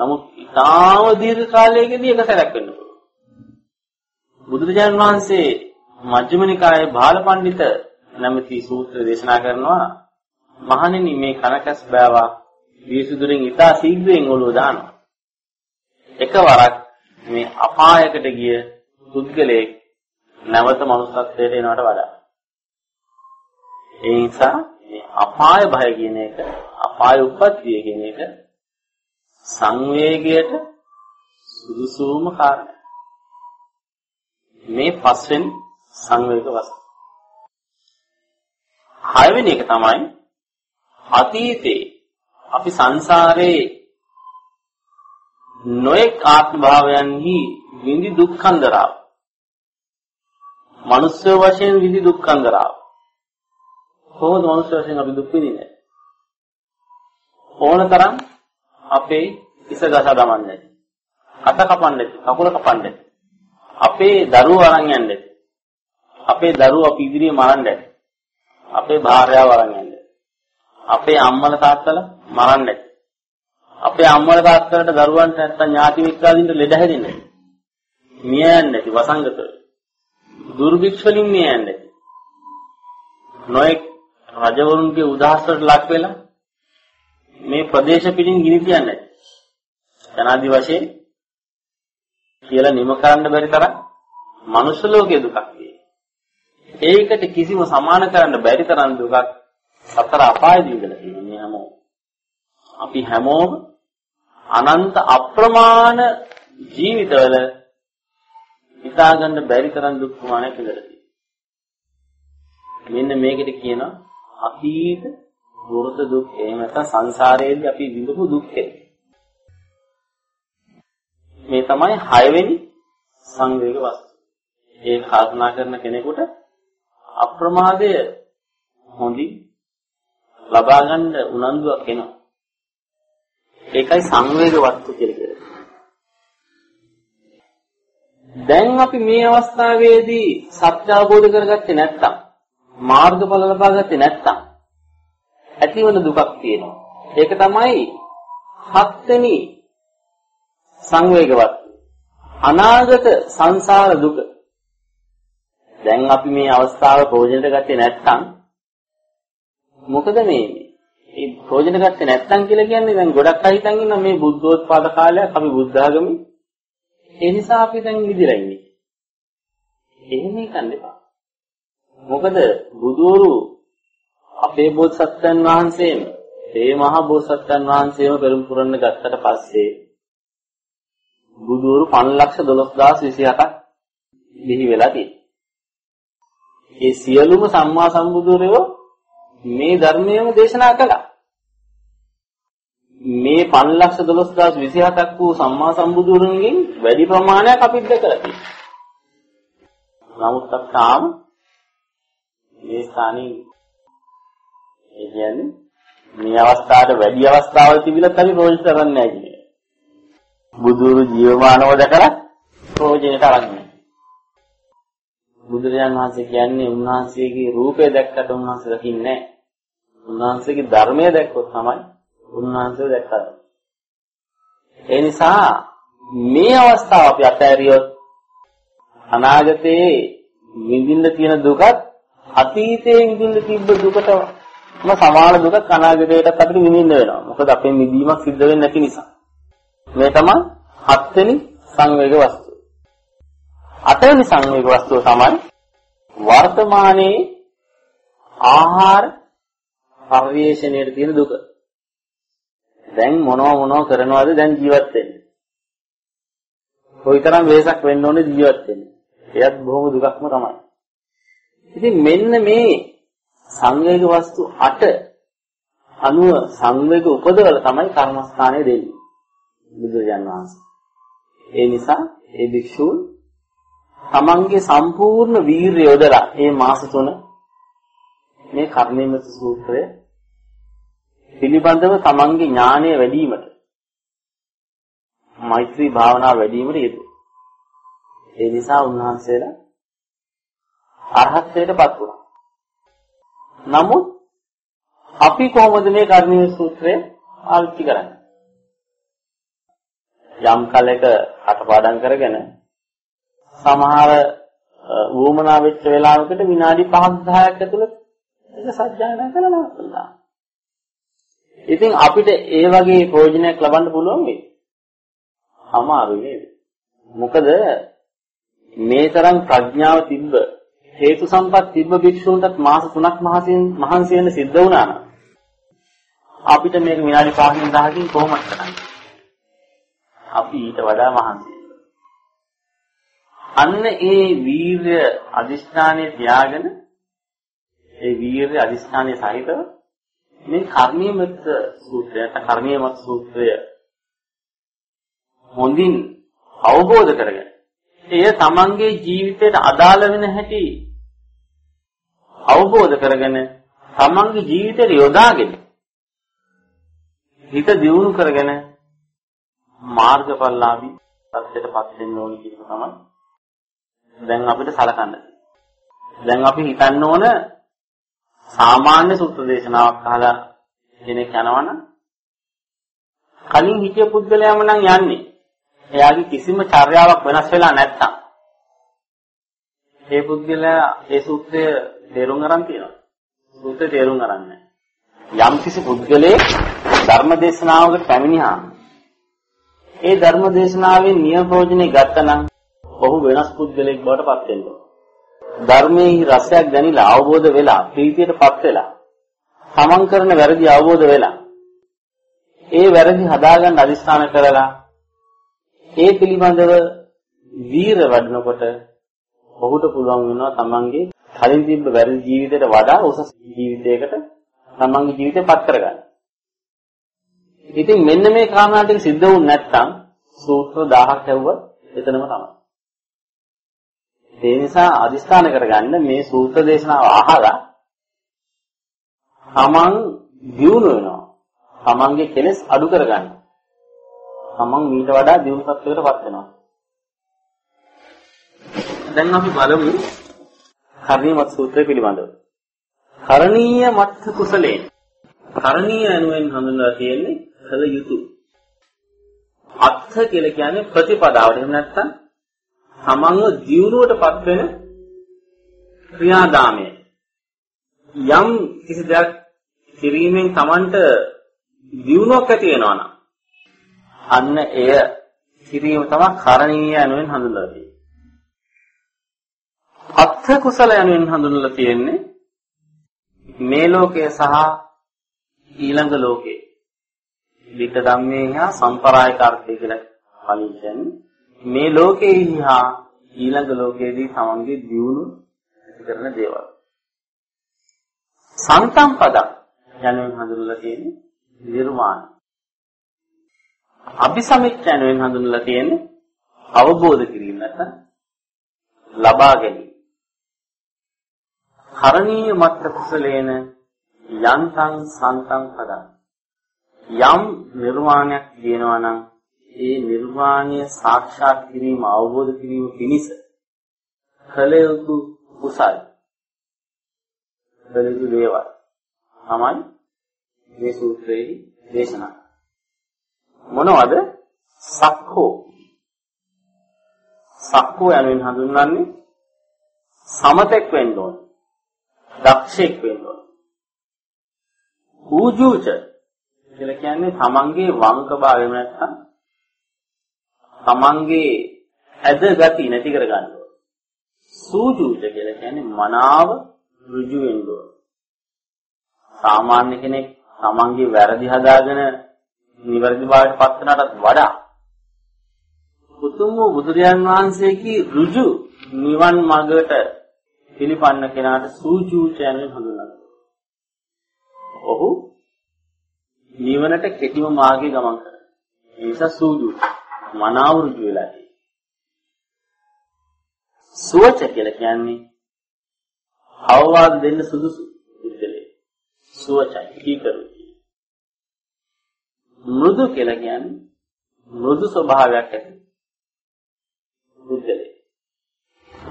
S1: නමුත් ඊටාම දීර්ඝ කාලයකදී එක සැරයක් වෙන්න පුළුවන්. බුදුරජාණන් වහන්සේ මජ්ක්‍ධිම නිකායේ බාලපඬිත නැමැති සූත්‍ර දේශනා කරනවා මහණෙනි මේ කනකස් බෑවා විසුදුරින් ඊටා ශීඝ්‍රයෙන් ඔළුව දානවා. එකවරක් මේ අපායකට ගිය පුද්ගලයෙක් නැවත මනුස්සත්වයට එනවට වඩා. ඒ නිසා මේ අපාය භය කියන එක අපාය උප්පත්තිය කියන එක සංවේගයට සුදුසුම කාරණා. මේ පස්වෙනි සංවේග වස්තු. හයවෙනි එක තමයි අතීතේ අපි සංසාරේ නොඑක් ආත්ම භාවයන්හි විඳි දුක්ඛන්දරාව. මනුෂ්‍ය වශයෙන් විඳි දුක්ඛන්දරාව. කොහොමද මනුෂ්‍ය වශයෙන් අපි දුක් විඳින්නේ? ඕනතරම් අපේ ඉස ගසා දමන්නේ. අත කපන්නේ, කකුල කපන්නේ. අපේ දරුවෝ අරන් යන්නේ. අපේ දරුවෝ අපි ඉදිරියේ මරන්නේ. අපේ භාර්යාව අරන් යන්නේ. අපේ අම්මල තාත්තලා මරන්නේ. අපේ අම්මල තාත්තලට දරුවන්ට නැත්තම් ඥාති මිත්‍රාදීන්ට ලෙඩ හැදෙන්නේ. මිය යන්නේ නැති වසංගත. දුර්භික්ෂ වලින් මිය යන්නේ. නොඑක් රජවරුන්ගේ උදාහරණට ලක් වෙලා මේ ප්‍රදේශ පිටින් ගිනි තියන්නේ. ජනාදි වශයෙන් කියලා නිම කරන්න බැරි තරම් මනුෂ්‍ය ලෝකයේ දුකක් ඒකට කිසිම සමාන කරන්න බැරි තරම් දුකක් සතර අපායදී ඉඳලා තියෙන්නේ හැමෝම. අපි හැමෝම අනන්ත අප්‍රමාණ ජීවිතවල හිතාගන්න බැරි තරම් දුක් ප්‍රමාණයක් ඉඳලා තියෙනවා. මෙන්න මේකට කියනවා අතීත දුරත දුක් එහෙම නැත්නම් සංසාරයේදී අපි විඳපු දුක්ඛය. මේ තමයි 6 වෙනි සංවේග වස්තු. ඒ කල්පනා කරන කෙනෙකුට අප්‍රමාදය හොඳින් ලබා ගන්න උනන්දුවක් එනවා. ඒකයි සංවේග වස්තු කියලා කියන්නේ. දැන් අපි මේ අවස්ථාවේදී සත්‍ය අවබෝධ කරගත්තේ නැත්නම් මාර්ගඵල ලබා ගත්තේ නැත්නම් ඇතිවන දුකක් තියෙනවා. ඒක තමයි හත්වෙනි සංවේගවත් අනාගත සංසාර දුක. දැන් අපි මේ අවස්ථාව ප්‍රයෝජනට ගත්තේ නැත්නම් මොකද මේ? මේ ප්‍රයෝජන ගත්තේ නැත්නම් කියලා කියන්නේ දැන් ගොඩක් අය හිතන් ඉන්න මේ බුද්ධෝත්පාද කාලයක් අපි බුද්ධ ආගමේ. ඒ නිසා අපි දැන් විදිලා ඉන්නේ. එහෙම හිතන්න එපා. මොකද බුදවරු අපේ බෝසත්යන් වහන්සේම මේ මහා බෝසත්යන් වහන්සේම පෙරම් පුරන්න ගත්තට පස්සේ බුදවරු 512027ක් බිහි වෙලා තියෙනවා. ඒ සියලුම සම්මා සම්බුදුරයෝ මේ ධර්මයේම දේශනා කළා. මේ 512027ක් වූ සම්මා සම්බුදුරන්ගෙන් වැඩි ප්‍රමාණයක් අපිට දැකලා තියෙනවා. නමුත් තාම මේ ස්ථානයේ ඒ කියන්නේ මේ අවස්ථාවට වැඩි අවස්ථාවල් තිබිලත් අපි ප්‍රයෝජන කරන්නේ නැහැ කියන්නේ. බුදුරු ජීවමානව දැකලා ප්‍රයෝජනට අරන්නේ. බුදුරජාණන් වහන්සේ කියන්නේ උන්වහන්සේගේ රූපය දැක්කට උන්වහන්සේ දකින්නේ නැහැ. උන්වහන්සේගේ ධර්මය දැක්කොත් තමයි උන්වහන්සේව දැක්කා. ඒ නිසා මේ අවස්ථාව අපි අත්හැරියොත් අනාගතයේ විඳින්න තියෙන දුකත් අතීතයේ විඳින්න තිබ්බ දුකටම සමාන දුකක් අනාගතයටත් අපිට විඳින්න වෙනවා. මොකද අපේ නිදීමක් සිද්ධ වෙන්නේ නැති නිසා. මේ තමයි හත්වෙනි සංවේග වස්තුව. අටවෙනි සංවේග වස්තුව තමයි වර්තමානයේ ආහාර පරිවේශණයට තියෙන දුක. දැන් මොනව මොනව කරනවද දැන් ජීවත් වෙන්නේ. කොයිතරම් වෙහසක් වෙන්න ඕනේ ජීවත් වෙන්න. එයත් බොහොම දුකක්ම තමයි. ඉතින් මෙන්න මේ සංවේග වස්තු 8 අනුව සංවේග උපදවල තමයි කර්මස්ථානය දෙන්නේ. බුදුරජාන් වහන්සේ. ඒ නිසා ඒ භික්ෂූන් තමන්ගේ සම්පූර්ණ වීරිය යොදලා මේ මාස තුන මේ කර්ණීමත සූත්‍රය පිළිබඳව තමන්ගේ ඥානය වැඩි වීමට මෛත්‍රී භාවනාව වැඩි වීමට යෙදුවා. ඒ නිසා උන්වහන්සේලා අරහත්ත්වයටපත් වුණා. නමුත් අපි කොහොමද මේ කර්ණීය සූත්‍රය පාවිච්චි කරන්නේ? යම් කලක අටපාඩම් කරගෙන සමහර වුමනා වෙච්ච වෙලාවකට විනාඩි 5ක් 10ක් ඇතුළත ඒක සත්‍යයනා කරලා නවත්තලා. ඉතින් අපිට ඒ වගේ ප්‍රයෝජනයක් ලබන්න පුළුවන් වෙයි. අමාරුයි නේද? මොකද මේ තරම් ප්‍රඥාව තිබ්බ හේතු සම්පත් තිබ්බ භික්ෂුන්ටත් මාස 3ක් මහන්සි වෙන්න සිද්ධ වුණා නම් අපිට මේක විනාඩි 5කින් 10කින් කොහොමද කරන්නේ? අපි ඊට වඩා මහන්සි අන්න ඒ වීර්ය අදිෂ්ඨානයේ තියාගෙන ඒ වීර්ය අදිෂ්ඨානයේ සහිතව මේ කර්මීයමත් සූත්‍රය නැත්නම් කර්මීයමත් සූත්‍රය හොඳින් අවබෝධ කරගෙන එය තමන්ගේ ජීවිතයට අදාළ වෙන හැටි අවබෝධ කරගෙන තමන්ගේ ජීවිතයට යොදාගෙන හිත දියුණු කරගෙන මාර්ගඵලලාභී තත්ත්වයටපත් වෙන්න ඕන කියන තමයි දැන් අපිට සලකන්න. දැන් අපි හිතන්න ඕන සාමාන්‍ය සූත්‍ර දේශනාවක් අහලා කෙනෙක් යනවනම් කලින් හිතිය පුද්ගලයාම නම් යන්නේ. එයාගේ කිසිම චර්යාවක් වෙනස් වෙලා නැත්තම් ඒ පුද්ගලයා ඒ සූත්‍රය තේරුම් ගන්න තියෙනවා. සූත්‍රය තේරුම් ගන්න නැහැ. යම් කිසි පුද්ගලයෙක් ධර්ම දේශනාවකට පැමිණියාම ඒ ධර්ම දේශනාවෙන් නියම ප්‍රයෝජනෙ ගත්තනම් ඔහු වෙනස් පුද්ගලයෙක් බවට පත් වෙනවා. ධර්මයේ රසයක් දැනিলা අවබෝධ වෙලා ප්‍රීතියටපත් වෙලා තමන් කරන වැරදි අවබෝධ වෙලා ඒ වැරදි හදාගන්න අදිස්ථාන කරලා ඒ පිළිබඳව වීර වඩනකොට ඔහුට පුළුවන් වෙනවා තමන්ගේ කලින් තිබ්බ වැරදි ජීවිතයට වඩා උසස් ජීවිතයකට තමන්ගේ ජීවිතය පත් කරගන්න. ඉතින් මෙන්න මේ කාරණා ටික සිද්ධ වුනේ නැත්නම් සූත්‍ර 1000ක් ඇව්වොත් එතනම තමයි. ඒ නිසා අදිස්ථාන කරගන්න මේ සූත්‍ර දේශනාව අහලා තමන් දියුණු වෙනවා. තමන්ගේ කෙලෙස් අඩු කරගන්න. තමන් ඊට වඩා දියුණු තත්ත්වයකටපත් වෙනවා. දැන් අපි බලමු කර්ණීයමත් සූත්‍රය පිළිබඳව. කරණීය මත්ථ කුසලේ. කරණීය යනුවෙන් හඳුන්වලා තියෙන්නේ කළ යුතු. අත්ථ කියලා කියන්නේ ප්‍රතිපදාවට. එහෙම නැත්නම් තමන්ව දියුණුවටපත් වෙන ක්‍රියාදාමය. යම් කිසි දෙයක් කිරීමෙන් තමන්ට දියුණුවක් ඇති වෙනවා නම් අන්න එය කිරීම තමයි කරණීය යනුවෙන් හඳුන්වලා තියෙන්නේ. අත්ථ කුසල යනුවෙන් හඳුන්වලා තියෙන්නේ මේ ලෝකය සහ ඊළඟ ලෝකේ. විත ධම්මේ හා සම්ප්‍රායික අර්ථය කියලා කලින් කියන්නේ මේ ලෝකේ හා ඊළඟ ලෝකයේදී තමන්ගේ දියුණු ඇති කරන දේවල්. සන්තම් පදක් යනුවෙන් හඳුන්වලා තියෙන්නේ නිර්මාණ. අபிසමිච්ඡ යනුවෙන් හඳුන්වලා තියෙන්නේ අවබෝධ කිරීම නැත්නම් ලබා ගැනීම. කරණීය මත්ත කුසලේන යන්තං සන්තං පදං. යම් නිර්වාණයක් දිනනවා නම් ඒ නිර්වාණය සාක්ෂාත් කිරීම අවබෝධ කිරීම පිණිස කළ යුතු කුසල් කළ යුතු දේවල් තමයි මේ සූත්‍රයේ දේශනා. මොනවද? සක්කෝ සක්කෝ යනුවෙන් හඳුන්වන්නේ සමතෙක් වෙන්න ඕන. දක්ෂෙක් වෙන්න ඕන ඌජූච කියලා කියන්නේ තමන්ගේ වංක භාවය නැත්නම් තමන්ගේ ඇද ගති නැති කර ගන්න ඕන. සූජූච කියලා කියන්නේ මනාව ඍජු වෙන්න ඕන. සාමාන්‍ය කෙනෙක් තමන්ගේ වැරදි හදාගෙන නිවැරදි භාවයට පත් වෙනටත් වඩා උතුම් වූ බුදුරජාන් වහන්සේගේ ඍජු නිවන් මාර්ගයට පිළිපන්න කෙනාට සූජූචයන් හඳුන්වනවා. ඔහු නිවනට කෙටිම මාර්ගය ගමන් කරනවා. ඒ නිසා සූජූච මනාවෘජු වෙලා තියෙනවා. සුවච කියලා කියන්නේ අවවාද දෙන්න සුදුසු බුද්ධලේ. සුවචයි කීකරු. මෘදු කියලා කියන්නේ මෘදු ස්වභාවයක් ඇති. බුද්ධලේ.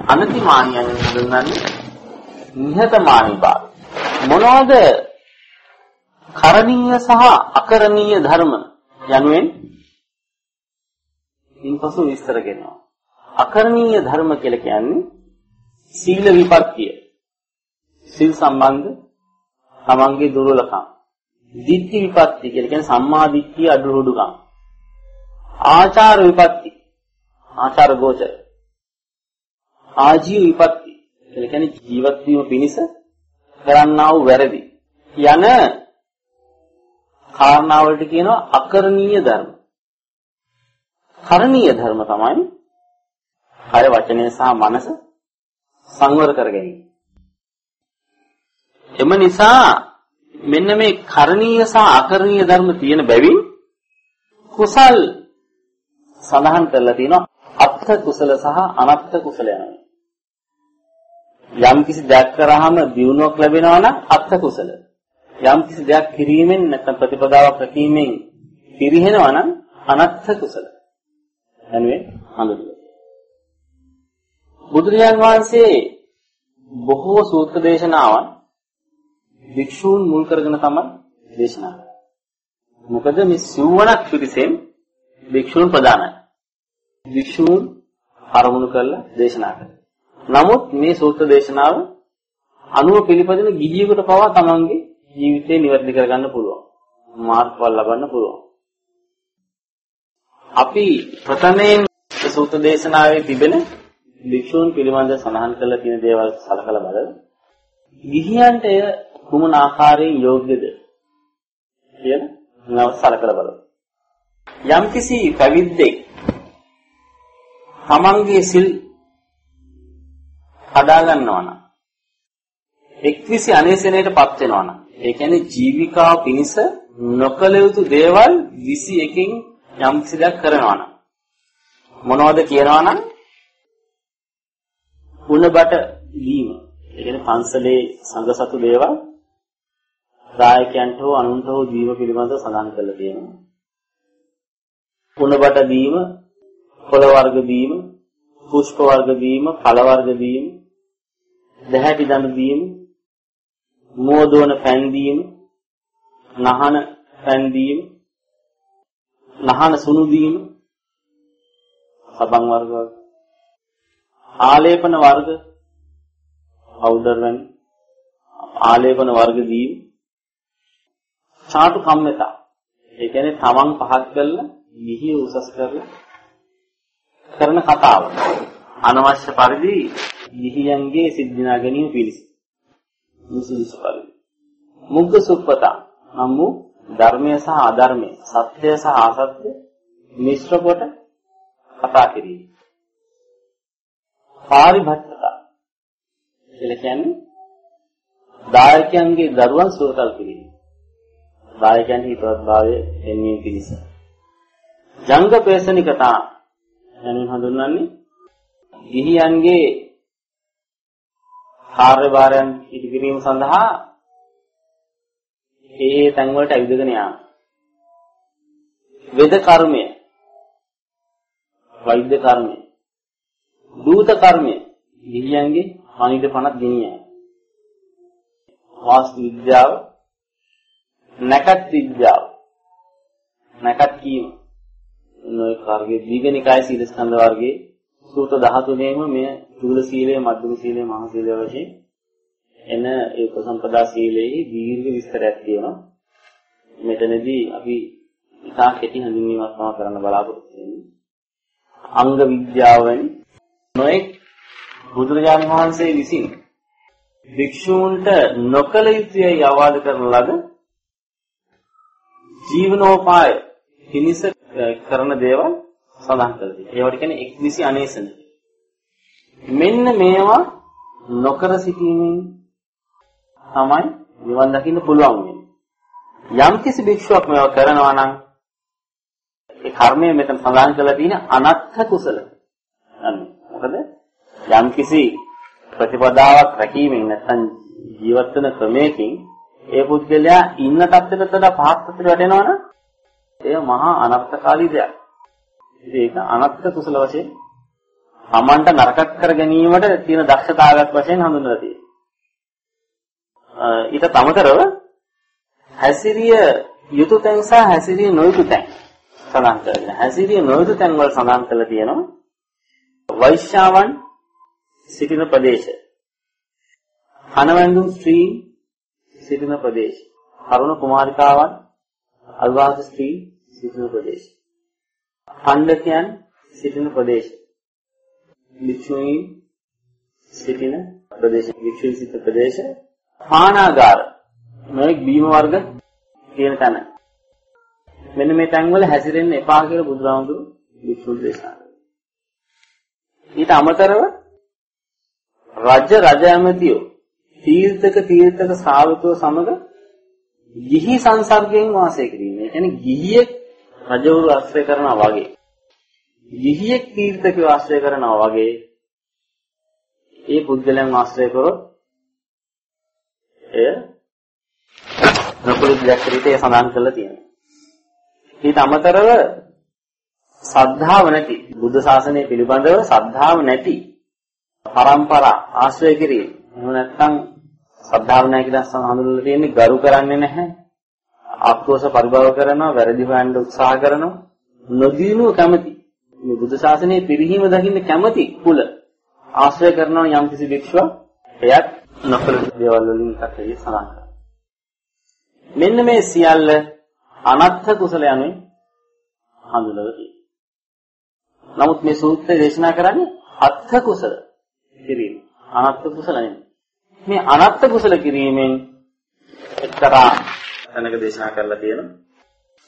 S1: අනතිමානියන් හඳුන්වන්නේ නිහතමානී භාවය. මොනවද කරණීය සහ අකරණීය ධර්ම යනුවෙන් ඉන්පසු විස්තර කරනවා. අකරණීය ධර්ම කියලා කියන්නේ සීල විපත්තිය. සීල් සම්බන්ධ තමන්ගේ දුර්වලකම්. දිට්ඨි විපත්ති කියලා කියන්නේ සම්මා දිට්ඨිය අඩුහුඩුකම්. ආචාර විපත්ති. ආචාර ගෝචර. ආජීව විපත්ති කියලා කියන්නේ ජීවත් වීම පිණිස කරන්නා වූ වැරදි. යන කාරණාවලට කියනවා අකරණීය ධර්ම. කරණීය ධර්ම තමයි කය වචනය සහ මනස සංවර කර ගැනීම. එම නිසා මෙන්න මේ කරණීය සහ අකරණීය ධර්ම තියෙන බැවින් කුසල් සඳහන් කරලා තියෙනවා අත්ථ කුසල සහ අනත්ථ කුසල යනවා. යම් කිසි දෙයක් කරාම දියුණුවක් ලැබෙනවා නම් අත්ථ කුසල. යම් කිසි දෙයක් කිරීමෙන් නැත්නම් ප්‍රතිපදාවක් රැකීමෙන් පිරිහෙනවා නම් අනත්ථ කුසල. යනුවෙන් හඳුන්වනවා. බුදුරජාන් වහන්සේ බොහෝ සූත්‍ර දේශනාවන් වික්ෂූන් මුල් කරගෙන තමයි දේශනා කරන්නේ. මොකද මේ සිව්වණක් පිරිසෙන් වික්ෂූන් ප්‍රධානයි. වික්ෂූන් අරමුණු කරලා දේශනා කරනවා. නමුත් මේ සූත්‍ර දේශනාව අනුව පිළිපදින ගිහියෙකුට පවා තමන්ගේ ජීවිතේ නිවැරදි කරගන්න පුළුවන්. මාර්ගඵල ලබන්න පුළුවන්. අපි ප්‍රථමයෙන් සූත්‍ර දේශනාවේ තිබෙන වික්ෂූන් පිළිබඳ සඳහන් කරලා තියෙන දේවල් සලකලා බලලා ගිහියන්ට එය කුමන ආකාරයෙන් යෝග්‍යද කියන නව සලකලා බලමු. යම්කිසි පැවිද්දෙක් තමන්ගේ සිල් හදා ගන්නවා නම් එක්විසි අනේසනයටපත් වෙනවා නම් ඒ කියන්නේ ජීවිකාව පිණිස නොකල යුතු දේවල් 21කින් යම් සිදක් කරනවා නම් මොනවද කියනවා නම් උණබට දීම. ඒ කියන්නේ පන්සලේ සංඝසතු දේවල් දායකයන්ට හෝ අනුන්ට හෝ දීම පිළිබඳව සඳහන් කරලා තියෙනවා. උණබට දීම, පොළ වර්ග දීම, පුෂ්ප වර්ග දීම, ඵල වර්ග දීම, දැහැටි දඬු දීම, මෝදවන පෑන් දීම, නහන පෑන් දීම, නහන සුණු දීම සබන් වර්ග ආලේපන වර්ග පවුඩර් වැනි ආලේපන වර්ග දීම චාටු කම්මතා. ඒ කියන්නේ තමන් පහත් කරලා ගිහි උසස් කරලා කරන කතාව. අනවශ්‍ය පරිදි ගිහියන්ගේ සිද්ධිනා ගැනීම පිළිස මුසුසු පරිදි. මුග්ග සුප්පතා නම් වූ ධර්මය සහ අධර්මය සත්‍ය සහ අසත්‍ය මිශ්‍ර කොට කතා කිරීම. පාරිභට්ඨතා කියලා කියන්නේ දායකයන්ගේ දරුවන් සුවකල් කිරීම. දායකයන් හිතවත්භාවය එන්නේ පිණිස. ජංග පේසනිකතා යනුවෙන් හඳුන්වන්නේ ගිහියන්ගේ කාර්යභාරයන් ඉටු කිරීම සඳහා ඒ තැන් වලට ඇවිදගෙන යාම. වේද කර්මය වෛද්‍ය කර්මය දූත කර්මය ගිහියන්ගේ මනින්ද පණක් ගෙනියන. වාස්තු විද්‍යාව නැකත් විද්‍යාව නැකත් කීම නොයි කාර්යයේ දීගනිකාය සීල ස්කන්ධ වර්ගයේ සූත්‍ර 13ෙම මේ චූල සීලය, මධ්‍යම සීලය, මහා සීලය වශයෙන් එන ඒ උපසම්පදා සීලයේ දීර්ඝ විස්තරයක් තියෙනවා. මෙතනදී අපි ඉතා කෙටි හඳුන්වීමක් තමයි කරන්න බලාපොරොත්තු වෙන්නේ. අංග විද්‍යාවෙන් නොඑක් බුදුරජාණන් වහන්සේ විසින් භික්ෂූන්ට නොකල යුතුයයි අවවාද කරන ලද ජීවනෝපාය පිනිස කරන දේවල් සඳහන් කරලා තියෙනවා. ඒවට කියන්නේ එක්විසි අනේසන. මෙන්න මේවා නොකර සිටීමෙන් තමයි නිවන් දකින්න පුළුවන් වෙන්නේ. යම් කිසි භික්ෂුවක් මේවා කරනවා නම් ඒ කර්මය මෙතන සඳහන් කරලා තියෙන අනත්ථ කුසල. අන්න මොකද යම් කිසි ප්‍රතිපදාවක් රැකීමෙන් නැත්නම් ජීවත් වෙන ක්‍රමයකින් ඒ පුද්ගලයා ඉන්න තත්ත්වයට වඩා පහත් තත්ත්වයට වැටෙනවනම් ඒ මහා අනර්ථකාරී දෙයක්. ඒක අනත්ත් කුසල වශයෙන් Tamanට නරකක් කර ගැනීමට තියෙන දක්ෂතාවයක් වශයෙන් හඳුන්වලා තියෙනවා. ඊට තමතරව හැසිරිය යුතු තැන් සහ හැසිරිය නොයුතු තැන් සඳහන් කරගෙන හැසිරිය නොයුතු තැන් වල සඳහන් කරලා තියෙනවා. වෛශ්‍යාවන් සිටින ප්‍රදේශ. කනවැන්දුම් ස්ත්‍රී සිටින ප්‍රදේශ. කරුණ කුමාරිකාවන් අල්වාස ස්ත්‍රී සිටින ප්‍රදේශ. පණ්ඩතයන් සිටින ප්‍රදේශ. භික්ෂුණීන් සිටින ප්‍රදේශ. භික්ෂුණීන් සිටින ප්‍රදේශ. පානාගාර නොයෙක් බීම වර්ග තියෙන තැන. මෙන්න මේ තැන්වල හැසිරෙන්න එපා කියලා බුදුහාමුදුරු භික්ෂුන් දේශනා කළා. ඊට අමතරව රජ රජ ඇමතියෝ තීර්ථක තීර්ථක ශ්‍රාවකයෝ සමග ගිහි සංසර්ගයෙන් වාසය කිරීම. ඒ කියන්නේ ගිහියෙක් රජවරු ආශ්‍රය කරනවා වගේ. ගිහියෙක් තීර්ථකව ආශ්‍රය කරනවා වගේ ඒ පුද්ගලයන් ආශ්‍රය කරොත් එය නොපුරුදු දැක්කීතේ සඳහන් කරලා තියෙනවා. ඊට අමතරව සද්ධාව නැති බුද්ධ ශාසනය පිළිබඳව සද්ධාව නැති පරම්පරා ආශ්‍රය කිරීම. එහෙම නැත්නම් සද්ධාව නැහැ කියලා හඳුන්වලා තියෙන්නේ ගරු කරන්නේ නැහැ. ආක්‍රෝෂ පරිභව කරනවා, වැරදි හොයන්න උත්සාහ කරනවා. නොදීනුව කැමති. මේ බුද්ධ ශාසනයේ පිරිහීම දකින්න කැමති කුල ආශ්‍රය කරනවා යම් කිසි භික්ෂුවක් එයත් නොකල දේවල් වලින් එකක් විදිහට සඳහන් කරනවා. මෙන්න මේ සියල්ල අනත්ථ කුසල යනුවෙන් හඳුනලා තියෙනවා. නමුත් මේ සූත්‍රය දේශනා කරන්නේ අත්ථ කුසල කිරීම. අනත්ථ කුසල නෙමෙයි. මේ අනත්ථ කුසල කිරීමෙන් එක්තරා තැනක දේශනා කරලා තියෙනවා.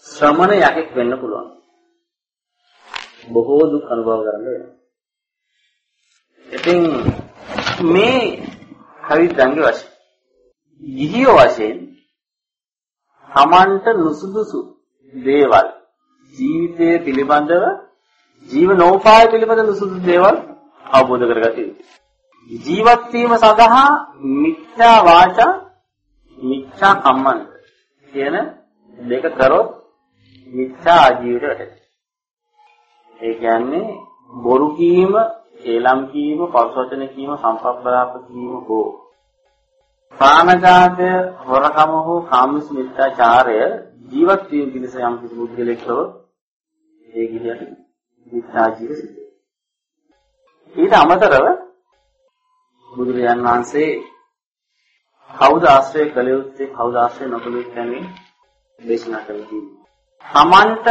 S1: ශ්‍රමණ යකෙක් වෙන්න පුළුවන්. බොහෝ දුක් අනුභව කරන්න වෙනවා. ඉතින් මේ කවිදංගේ වශයෙන් ගිහියෝ වශයෙන් Tamanට නුසුදුසු දේවල් ජීවිතය පිළිබඳව ජීවනෝපාය පිළිබඳ නුසුදුසු දේවල් අවබෝධ කරගත යුතුයි. ජීවත් වීම සඳහා මිත්‍යා වාචා මිත්‍යා කම්මන්ත කියන දෙක කරොත් මිත්‍යා ආජීවයට වැටෙනවා. ඒ කියන්නේ බොරු කීම, ඒලම් කීම, පස්වචන කීම, සම්පප්පලාප කීම හෝ ප්‍රාණඝාතය, හොරකම හෝ කාමස් මිත්‍යාචාරය ජීවත් වීම පිණිස යම් කිසි පුද්ගලෙක් කරොත් ඒ ගිහියට මිත්‍යා ජීව සිද්ධ වෙනවා. ඊට අමතරව බුදුරජාන් වහන්සේ කවුද ආශ්‍රය කළ යුත්තේ කවුද ආශ්‍රය නොකළ යුත්තේ දේශනා කළා තියෙනවා. තමන්ට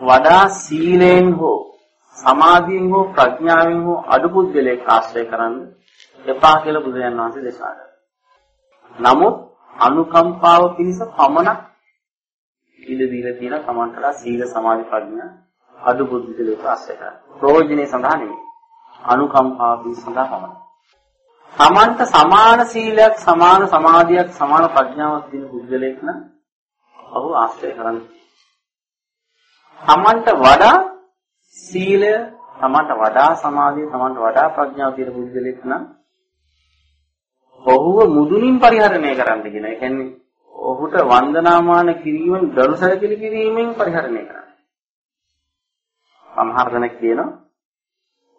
S1: වඩා සීලෙන් හෝ සමාධියෙන් හෝ ප්‍රඥාවෙන් හෝ අඩු පුද්ගලයෙක් ආශ්‍රය කරන්න එපා කියලා බුදුරජාන් වහන්සේ දේශනා කළා. නමුත් අනුකම්පාව පිණිස පමණක් ඉඩ දීලා තියෙන තමන්ටලා සීල සමාධි ප්‍රඥා අඩු පුද්ගලයෙක් ආශ්‍රය කරන්න. ප්‍රයෝජනෙ සඳහා නෙමෙයි. අනුකම්පාව පිණිස සඳහා පමණයි. තමන්ට සමාන සීලයක් සමාන සමාධියක් සමාන ප්‍රඥාවක් දෙන පුද්ගලයෙක් නම් ඔහු ආශ්‍රය කරන්න. තමන්ට වඩා සීලය තමන්ට වඩා සමාධිය තමන්ට වඩා ප්‍රඥාව තියෙන පුද්ගලයෙක් නම් ඔහුව මුදුනින් පරිහරණය කරන්න කියන. ඒ කියන්නේ ඔහුට වන්දනාමාන කිරීමෙන් දරුසලකලි කිරීමෙන් පරිහරණය කරන්න. සමහර දෙනෙක් කියනවා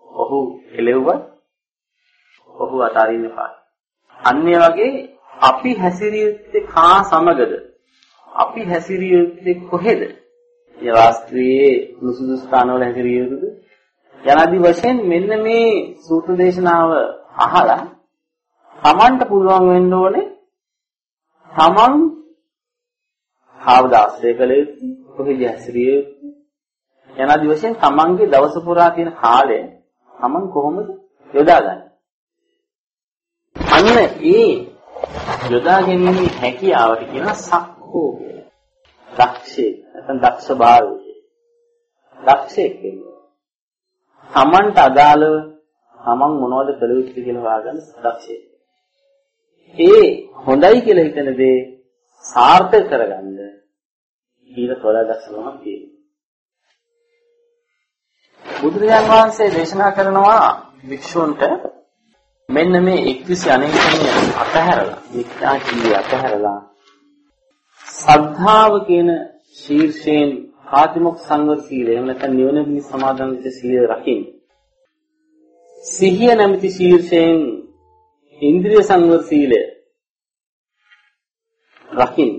S1: ඔහු එළෙව්වත් ඔහු අතාරින්න එපා. අන්න වගේ අපි හැසිරිය යුත්තේ කා සමගද? අපි හැසිරිය යුත්තේ කොහෙද? ඒ වාස්ත්‍රියේ නුසුදු ස්ථානවල හැසිරිය යුතුද? යනාදි වශයෙන් මෙන්න මේ සූත්‍ර දේශනාව අහලා Tamanට පුළුවන් වෙන්න ඕනේ Taman ආවදාස්ත්‍රය කළ යුත්තේ කොහෙද හැසිරිය යුත්තේ? යනාදි වශයෙන් Tamanගේ දවස පුරා තියෙන කාලය Taman කොහොමද යොදාගන්නේ? අන්න ඒ යොදා ගැනීමේ හැකියාවට කියනවා සක්කෝ කියලා. දක්ෂේ නැත්නම් දක්ෂ භාවය. දක්ෂයෙක් කියන්නේ. Tamanට අදාළව Taman මොනවද කළ යුත්තේ කියලා හොයාගන්න දක්ෂයෙක්. ඒ හොඳයි කියලා හිතන දේ සාර්ථක කරගන්න ඊට වඩා දක්ෂකමක් තියෙනවා. බුදුරජාන් වහන්සේ දේශනා කරනවා වික්ෂුන්ට මෙන්න මේ 21 අනේකණය අතහැරලා මිත්‍යා ජීවිතය අතහැරලා සද්ධාව කියන ශීර්ෂයෙන් කාතිමොක් සංවර සීලය එහෙම නැත්නම් නිවන පිණිස සමාදන් වෙච්ච සීලය රකින්න. සිහිය නැමැති ශීර්ෂයෙන් ඉන්ද්‍රිය සංවර සීලය රකින්න.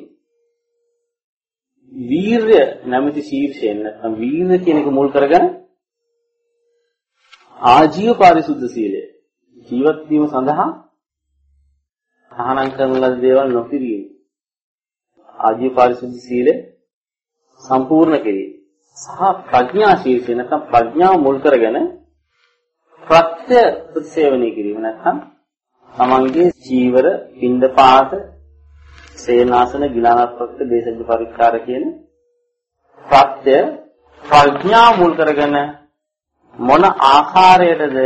S1: වීරය නැමැති ශීර්ෂයෙන් නැත්නම් වීර කියන එක මුල් කරගෙන ආජීව පාරිශුද්ධ සීලය ජීවත් වීම සඳහා තහනම් කරන ලද දේවල් නොකිරීම. ආජීව පාරිශුද්ධ සීලය සම්පූර්ණ කිරීම. සහ ප්‍රඥා ශීර්ෂය නැත්නම් ප්‍රඥාව මුල් කරගෙන ප්‍රත්‍ය ප්‍රතිසේවනය කිරීම නැත්නම් තමන්ගේ චීවර, පින්දපාත, සේනාසන, ගිලානප්පක්ක, දේශජ පරික්කාර කියන ප්‍රත්‍ය ප්‍රඥාව මුල් කරගෙන මොන ආකාරයටද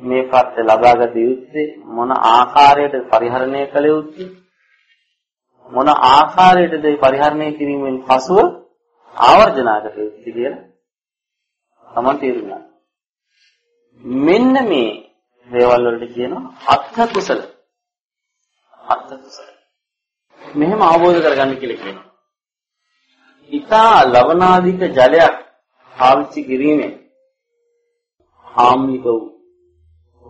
S1: මේ ප්‍රත්‍ය ලබාගත යුත්තේ මොන ආකාරයකට පරිහරණය කළ යුත්තේ මොන ආකාරයටද පරිහරණය කිරීමෙන් පසුව ආවර්ජනා කළ යුත්තේ කියලා තමන් තේරුම් ගන්න. මෙන්න මේ දේවල් වලට කියනවා අත්ථ කුසල. අත්ථ කුසල. මෙහෙම අවබෝධ කරගන්න කියලා කියනවා. ඊතා ලවනාධික ජලයක් පාවිච්චි කිරීමෙන් ආම්ලික වූ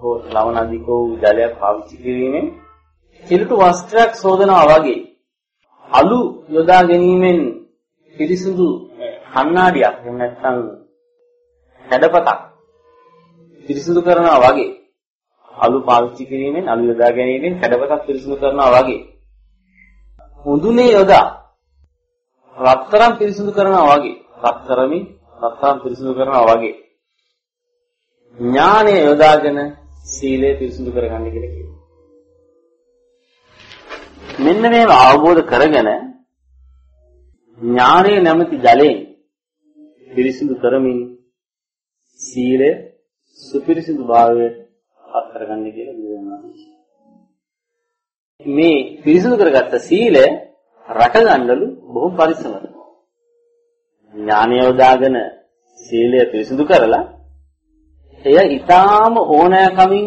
S1: හෝ ලවණාධික වූ ජලයක් පාවිච්චි කිරීමෙන් කිලුට වස්ත්‍රයක් සෝදනවා වගේ අලු යොදා ගැනීමෙන් පිරිසිදු කණ්ණාඩියක් එහෙම නැත්නම් හැඩපතක් පිරිසිදු කරනවා වගේ අලු පාවිච්චි කිරීමෙන් අලු යොදා ගැනීමෙන් හැඩපතක් පිරිසිදු කරනවා වගේ මුදුනේ යොදා රත්තරන් පිරිසිදු කරනවා වගේ රත්තරමින් රත්තරන් පිරිසිදු කරනවා වගේ ඥානය යොදාගෙන සීලය පිරිසිදු කරගන්න කියලා කියනවා. මෙන්න මේව අවබෝධ කරගෙන ඥානය නැමැති ජලයෙන් පිරිසිදු කරමින් සීලය සුපිරිසිදු භාවයට පත් කරගන්න කියලා කියනවා. මේ පිරිසිදු කරගත්ත සීලය රටගන්නලු බොහොම පරිස්සමද. ඥානය යොදාගෙන සීලය පිරිසිදු කරලා එය ඊටාම ඕනෑකමින්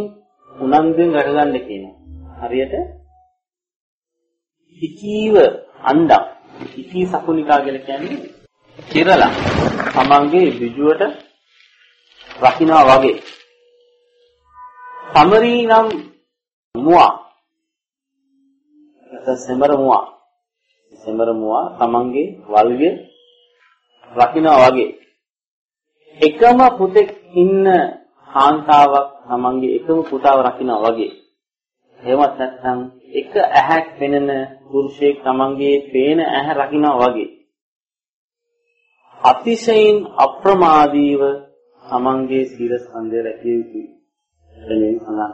S1: උනන්දුවෙන් රැකගන්න කියනවා. හරියට ඉකීව අණ්ඩක් ඉකී සකුනිකා කියලා කියන්නේ කිරලා තමන්ගේ විජුවට රකින්නවා වගේ. සමරී නම් මුවා සෙමර මුවා සෙමර මුවා තමන්ගේ වල්ගේ රකින්නවා වගේ එකම පුතෙක් ඉන්න කාන්තාවක් තමන්ගේ එකම පුතාව රකින්නා වගේ. එහෙමත් නැත්නම් එක ඇහැක් පෙනෙන පුරුෂයෙක් තමන්ගේ පේන ඇහැ රකින්නා වගේ. අතිශයින් අප්‍රමාදීව තමන්ගේ සීල ස්කන්ධය රැකිය යුතුයි. එතනින් සඳහන්.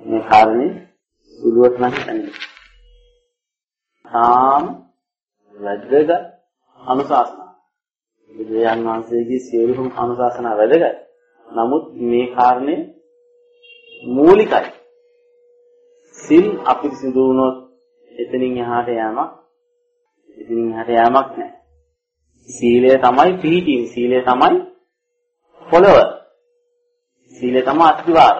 S1: මේ කාරණේ සුළුවට නම් හිතන්නේ. තාම වැදගත් අනුශාසනා. බුදුන් වහන්සේගේ සියලුම අනුශාසනා වැදගත්. නමුත් මේ කාරණේ මූලිකයි. සිල් අපිරිසිදු වුණොත් එතනින් එහාට යamak එතනින් එහාට යamak නැහැ. සීලය තමයි පිහිටීම. සීලය තමයි පොළව. සීලය තමයි අත්විවාර.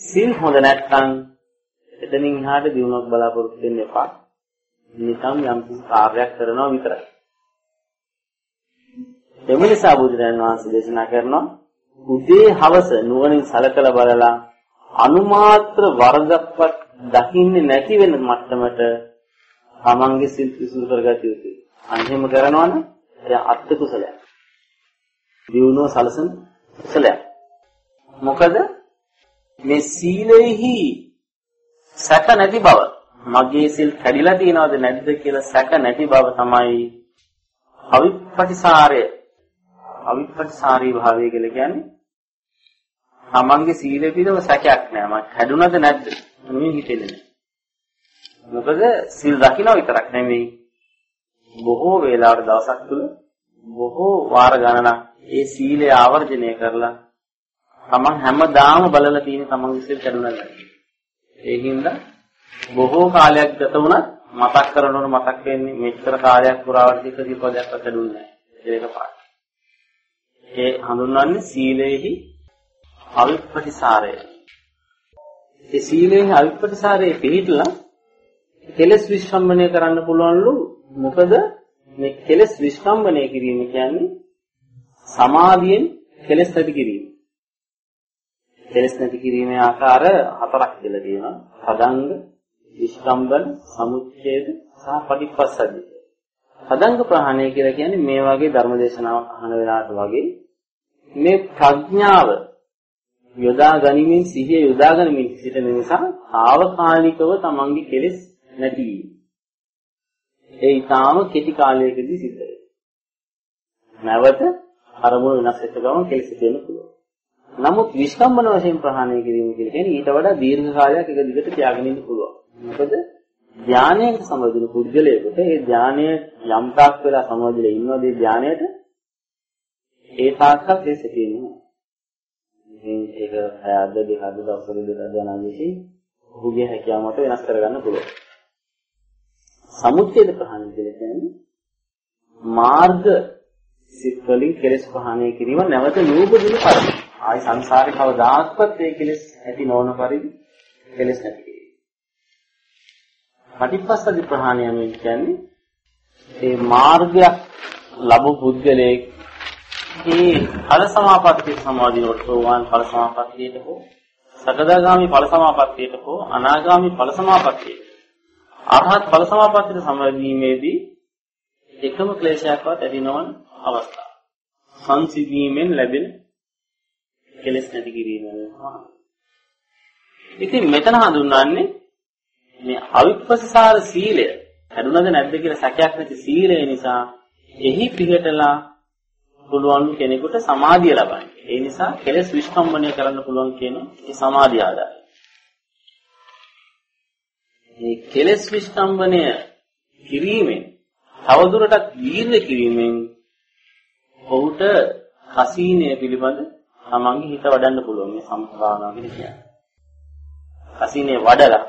S1: සිල් හොඳ නැත්නම් එතනින් එහාට දිනුවක් බලාපොරොත්තු වෙන්න එපා. නිකම් යම් කාර්යයක් කරනවා විතරයි. එම නිසා බුදුරජාණන් වහන්සේ දේශනා කරනවා උදේ හවස නුවණින් සලකලා බලලා අනුමාත්‍ර වරදක්වත් දකින්නේ නැති වෙන මට්ටමට තමන්ගේ සිල් පිසුදු කරගත යුතුයි. අන්තිම කරනවා නම් එයා අත්ත් කුසලයක්. දියුණුව සලසන කුසලයක්. මොකද මේ සීලෙහි සැක නැති බව මගේ සිල් කැඩිලා තියනවද නැද්ද කියලා සැක නැති බව තමයි අවිපටිසාරය අවිපටිසාරී භාවය කියලා කියන්නේ තමන්ගේ සීලය පිළිබඳව සැකයක් නෑ. මම කැඩුනද නැද්ද? මේ හිතෙන්නේ නෑ. මොකද සිල් රකින්න විතරක් නෙමෙයි. බොහෝ වේලාවට දවසක් තුල බොහෝ වාර ගණනක් ඒ සීලය ආවර්ජනය කරලා තමන් හැමදාම බලලා තියෙන තමන්ගේ සිල් කැඩුනද ඒ හින්දා බොහෝ කාලයක් ගත වුණත් මතක් කරනකොට මතක් වෙන්නේ මෙච්චර කාලයක් පුරාවට එක දීපදයක් කැඩුන්නේ නැහැ ඒක පාට ඒ හඳුන්වන්නේ සීලේහි අවිපටිසාරය ඒ සීලේහි අවිපටිසාරයේ පිළිట్లా කෙලස් විශ්‍රම්භණය කරන්න පුළුවන්ලු මොකද මේ කෙලස් විස්කම්බණය කිරීම කියන්නේ සමාධියෙන් කෙලස් නැති කිරීම. කෙලස් නැති කිරීමේ ආකාර හතරක් කියලා තියෙනවා. පදංග, විස්කම්බන, සමුච්ඡේද සහ පටිපස්සද්ධි. පදංග ප්‍රහාණය කියලා කියන්නේ මේ වගේ ධර්මදේශනාවක් අහන වෙලාවට වගේ මේ ප්‍රඥාව යොදා ගනිමින් සිහිය යොදා ගනිමින් සිටින නිසා ආවකාලිකව තමන්ගේ කෙලෙස් නැති වීම. ඒ ඊටාම කෙටි කාලයකදී සිද්ධ වෙනවා. නැවත අරමුණ වෙනස් වෙච්ච ගමන් කෙලෙස් දෙන්න පුළුවන්. නමුත් විස්කම්බන වශයෙන් ප්‍රහාණය කිරීම කියන්නේ ඊට වඩා දීර්ඝ කාලයක් එක දිගට තියාගෙන ඉන්න පුළුවන්. මොකද ධානයකට සමවදින පුද්ගලයෙකුට ඒ ධානය යම් තාක් වෙලා සමවදිලා ඉන්නවද ඒ ධානයට ඒ තාක්කල් ඒ සිටින්නේ. ඉතින් ඒක හයද දෙකද දවසක දෙකද යනාදී ඔහුගේ හැකියාව මත වෙනස් කරගන්න පුළුවන්. සමුච්ඡේද ප්‍රහාණය කියලා කියන්නේ මාර්ග සිත් වලින් කෙලෙස් ප්‍රහාණය කිරීම නැවත නූපදින පරිදි. ආයි සංසාරේ කවදාත්වත් ඒ කෙලෙස් ඇති නොවන පරිදි කෙලෙස් නැති කිරීම. පටිපස්සදි ප්‍රහාණය කියන්නේ ඒ මාර්ගයක් ලැබු පුද්ගලයෙක් ඒ ඵල සමාපත්තිය සමාදිනකොට සෝවාන් ඵල සමාපත්තියට හෝ සකදාගාමි ඵල සමාපත්තියට හෝ අනාගාමි ඵල සමාපත්තියට අරහත් ඵල සමාපත්තියට සමවැදීමේදී එකම ක්ලේශයක්වත් ඇති නොවන අවස්ථාව. සංසිඳීමෙන් ලැබෙන කෙලෙස් නැති කිරීම වෙනවා. ඉතින් මෙතන හඳුන්වන්නේ මේ අවිපස්සාර සීලය හැදුනද නැද්ද කියලා සැකයක් නැති සීලය නිසා එහි පිළිහෙටලා පුළුවන් කෙනෙකුට සමාධිය ලබන්නේ. ඒ නිසා කෙලෙස් විස්කම්බණය කරන්න පුළුවන් කියන ඒ සමාධිය ආදායයි. මේ කෙලෙස් විස්තම්බණය කිරීමෙන් තවදුරටත් වීර්ය කිරීමෙන් ඔහුට කසීනය පිළිබඳ තමන්ගේ හිත වඩන්න පුළුවන් මේ සම්භාවනාව කියන්නේ. කසීනය වඩලා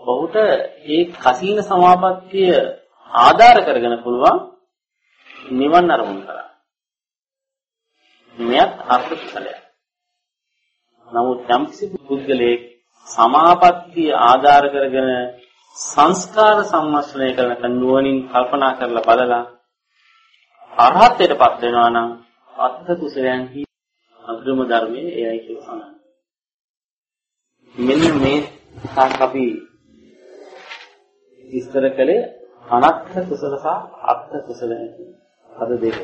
S1: ඔහුට ඒ කසීන සමාපත්තිය ආධාර කරගෙන පුළුවන් නිවන් අරමුණු කරා. මෙයත් අර්ථ කුසලයක්. නමුත් යම්කිසි පුද්ගලයෙක් සමාපත්තිය ආධාර කරගෙන සංස්කාර සම්මස්නය කරන නුවණින් කල්පනා කරලා බලලා අරහත්ත්වයටපත් වෙනවා නම් අත්ථ කුසලයන්හි අග්‍රම ධර්මයේ එයයි කියලා සඳහන්. මෙන්න මේ තාක් අපි විස්තර කළේ අනත්ථ කුසල සහ අත්ථ කුසල අද දෙක.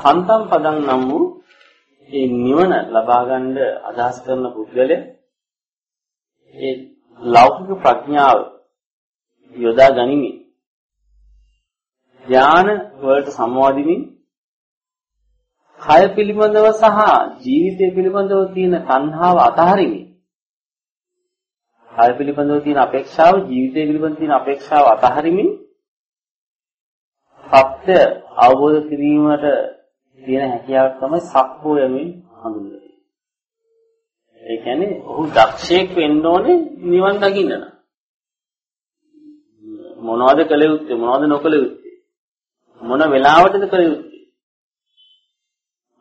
S1: සන්තම් පදං නම් වූ ඒ නිවන ලබා ගන්න අදහස් කරන පුද්ගලයා ඒ ලෞකික ප්‍රඥාව යොදා ගනිමින් ඥාන වලට සමවදිමින් කය පිළිබඳව සහ ජීවිතය පිළිබඳව තියෙන තණ්හාව අතහරිමින් කය පිළිබඳව තියෙන අපේක්ෂාව ජීවිතය පිළිබඳව තියෙන අපේක්ෂාව අතහරිමින් සත්‍ය අවබෝධ කිරීමට තියෙන හැකියාවක් තමයි සක්කෝ යමින් හඳුන්වන්නේ. ඒ කියන්නේ ඔහු දක්ෂයෙක් වෙන්න ඕනේ නිවන් දකින්න නම්. මොනවද කළ යුත්තේ මොනවද නොකළ යුත්තේ මොන වෙලාවටද කළ යුත්තේ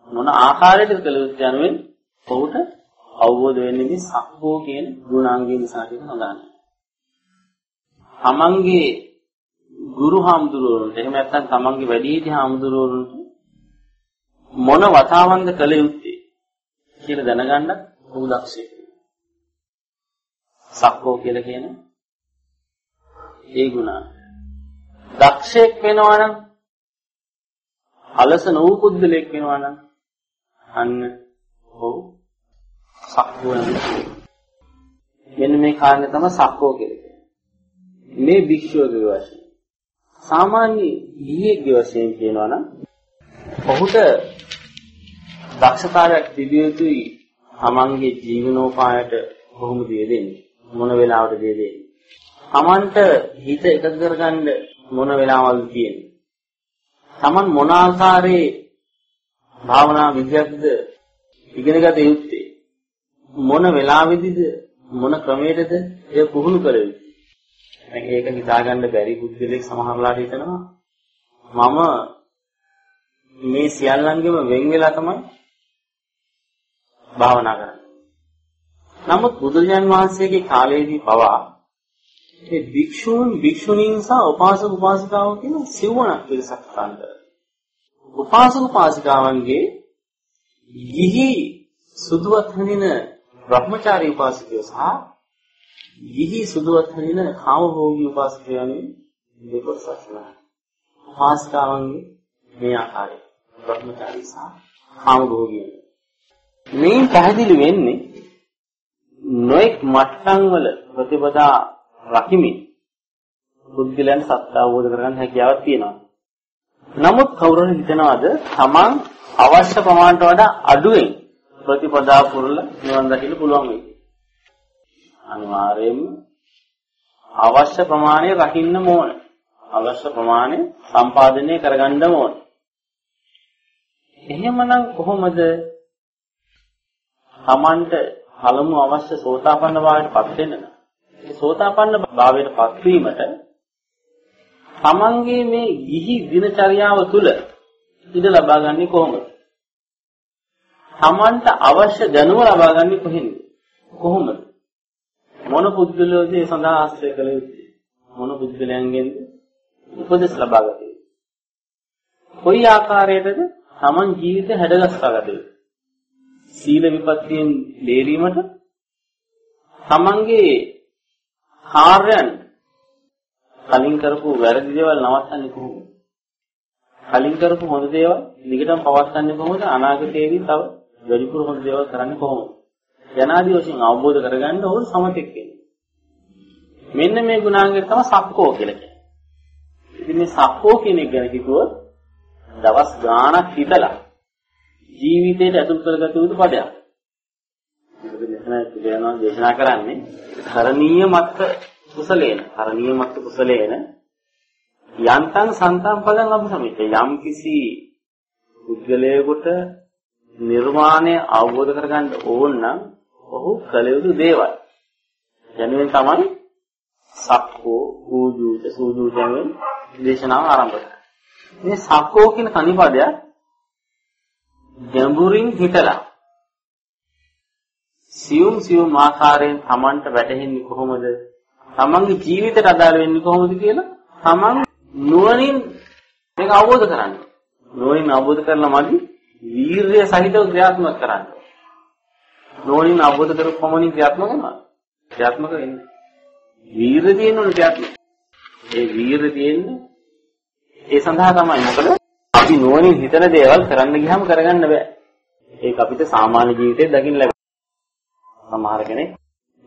S1: මොන ආකාරයකද කළ යුත්තේ යනුවෙන් ඔහුට අවබෝධ වෙන්නේ මේ සක්කෝ කියන ගුණාංගය නිසා කියන හදාන්නේ. තමන්ගේ ගුරු හාමුදුරුවන්ට එහෙම නැත්නම් තමන්ගේ වැඩිහිටි හාමුදුරුවන්ට මොන වතාවන්ද කළ යුත්තේ කියලා දැනගන්න ඔහු දක්ෂයෙක්. සක්කෝ කියලා කියන ඒ ගුණා. දක්ෂයෙක් වෙනවා නම් අලස නොවු පුද්ගලයෙක් වෙනවා නම් අන්න ඔහු සක්කෝ මෙන්න මේ කාරණේ තමයි සක්කෝ කියලා මේ භික්ෂුවගේ වශයෙන් සාමාන්‍ය ගිහියෙක්ගේ වශයෙන් කියනවා නම් ඔහුට දක්ෂතාවයක් තිබිය යුතුයි තමන්ගේ ජීවනෝපායට කොහොමද දෙන්නේ මොන වෙලාවටද දෙන්නේ තමන්ට හිත එකඟ කරගන්න මොන වෙලාවල්ද තියෙන්නේ? තමන් මොන ආකාරයේ භාවනා විද්‍යාවක්ද ඉගෙන ගත යුත්තේ? මොන වෙලාවෙදිද? මොන ක්‍රමයකද ඒ පුහුණු කළ යුත්තේ ඒක හිතාගන්න බැරි බුද්ධලෙක් සමහරලාට හිතනවා මම මේ සියල්ලංගෙම වෙන් වෙලා තමයි භාවනා කරන්නේ. නමුත් බුදුරජාන් වහන්සේගේ කාලයේදී පවා මේ භික්ෂූන් භික්ෂුණීන් සහ උපාසක උපාසිකාවෝ කියන සිවණක් පිරිසක් ගන්න. උපාසක උපාසිකාවන්ගේ ගිහි සුදුවත් හඳින බ්‍රහ්මචාරී උපාසකයෝ සහ ගිහි සුදුවත් හඳින කාමභෝගී උපාසකයන් දෙකොටසක් වෙනවා. උපාසිකාවන්ගේ මේ ආකාරය. බ්‍රහ්මචාරී සහ කාමභෝගී. මේ පැහැදිලි වෙන්නේ නොඑක් මට්ටම් වල ප්‍රතිපදා රකිමින් බුද්ධිලයන් සත්‍ය අවබෝධ කරගන්න හැකියාවක් තියෙනවා. නමුත් කවුරුහරි හිතනවාද තමන් අවශ්‍ය ප්‍රමාණයට වඩා අඩුවෙන් ප්‍රතිපදා පුරල නිවන් දකින්න පුළුවන් වෙයි. අනිවාර්යයෙන්ම අවශ්‍ය ප්‍රමාණය රකින්න ඕන. අවශ්‍ය ප්‍රමාණය සම්පාදනය කරගන්න ඕන. එහෙමනම් කොහොමද Tamanට පළමු අවශ්‍ය සෝතාපන්න භාවයට පත් වෙන්න නම් ඒ සෝතාපන්න භාවයට පත් වීමට Tamanගේ මේ ගිහි දිනචරියාව තුළ ඉඩ ලබා ගන්නේ කොහොමද? Tamanට අවශ්‍ය දැනුම ලබා ගන්නේ කොහෙන්ද? කොහොමද? මොන පුද්ගලයෝද ඒ සඳහා ආශ්‍රය කළ යුත්තේ? මොන පුද්ගලයන්ගෙන්ද උපදෙස් ලබා ගත්තේ? කොයි ආකාරයකද Taman ජීවිතය හැඩගස්වා ගත යුතු? සීල විපත්තියෙන් ලේරීමට තමන්ගේ කාර්යයන් කලින් කරපු වැරදි දේවල් නවත්තන්නේ කොහොමද? කලින් කරපු හොඳ දේවල් දිගටම පවත්වන්නේ කොහොමද? අනාගතයේදී තව වැඩිපුර හොඳ දේවල් කරන්නේ කොහොමද? යනාදී වශයෙන් අවබෝධ කරගන්න ඕන සමතෙක් වෙන්නේ. මෙන්න මේ ගුණාංගය තමයි සක්කෝ කියලා කියන්නේ. ඉතින් මේ සක්කෝ කියන එක ගැන කිව්වොත් දවස් ගාණක් හිතලා ජීවිතයට ඇතුල් කරගත යුතු පදයක්. මොකද දේශනා කියනවා දේශනා කරන්නේ කරණීය මත්ත කුසලේන. කරණීය මත්ත කුසලේන යන්තං සන්තම් පදං අභිසමිත. යම් කිසි පුද්ගලයෙකුට නිර්වාණය අවබෝධ කරගන්න ඕන නම් ඔහු කළ යුතු දේවල්. යනුවෙන් තමයි සක්කෝ ඌජූත සූජූතයෙන් දේශනාව ආරම්භ කරන්නේ. මේ සක්කෝ කියන තනිපදයක් ගැඹුරින් හිතලා සියුම් සියුම් ආකාරයෙන් Tamanට වැටහෙන්නේ කොහොමද? Tamanගේ ජීවිතයට අදාළ වෙන්නේ කොහොමද කියලා Taman නුවණින් මේක අවබෝධ කරගන්න. නුවණින් අවබෝධ කරලා මදි වීරිය සහිතව ක්‍රියාත්මක කරන්න. නුවණින් අවබෝධ කරපු පමණින් ක්‍රියාත්මක වෙනවා. ක්‍රියාත්මක වෙන්නේ. වීරිය තියෙනුනේ ක්‍රියාත්මක. ඒ වීරිය තියෙන්නේ ඒ සඳහා තමයි මොකද අපි නුවණින් හිතන දේවල් කරන්න ගියාම කරගන්න බෑ. ඒක අපිට සාමාන්‍ය ජීවිතේ දකින්න ලැබෙනවා. සමහර කෙනෙක්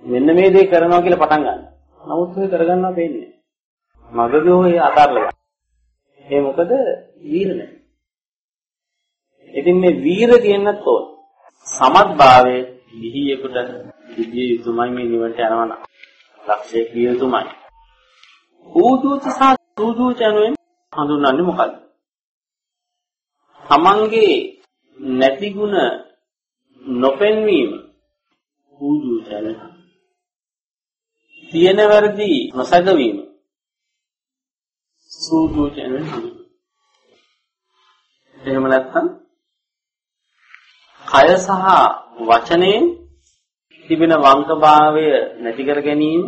S1: මෙන්න මේ දේ කරනවා කියලා පටන් ගන්නවා. නමුත් ඒක කරගන්නවා පේන්නේ නැහැ. මගදී ඔය අතාරලා ඒ මොකද වීර නැහැ. ඉතින් මේ වීර කියන්නත් ඕන. සමත්භාවයේ ගිහියෙකුට විදිය යුතුමයි මේ නිවනට යනවා නම්. ලක්ෂය කිය යුතුමයි. ඌදූත සහ සූදූත යනුවෙන් හඳුන්වන්නේ මොකක්ද? තමන්ගේ නැති ಗುಣ නොපෙන්වීම ඌදූත යන තියෙන වැරදි නොසගවීම සූදූත යනුවෙන් හඳුන්වනවා. එහෙම නැත්නම් කය සහ වචනයෙන් තිබෙන වංකභාවය නැති කර ගැනීම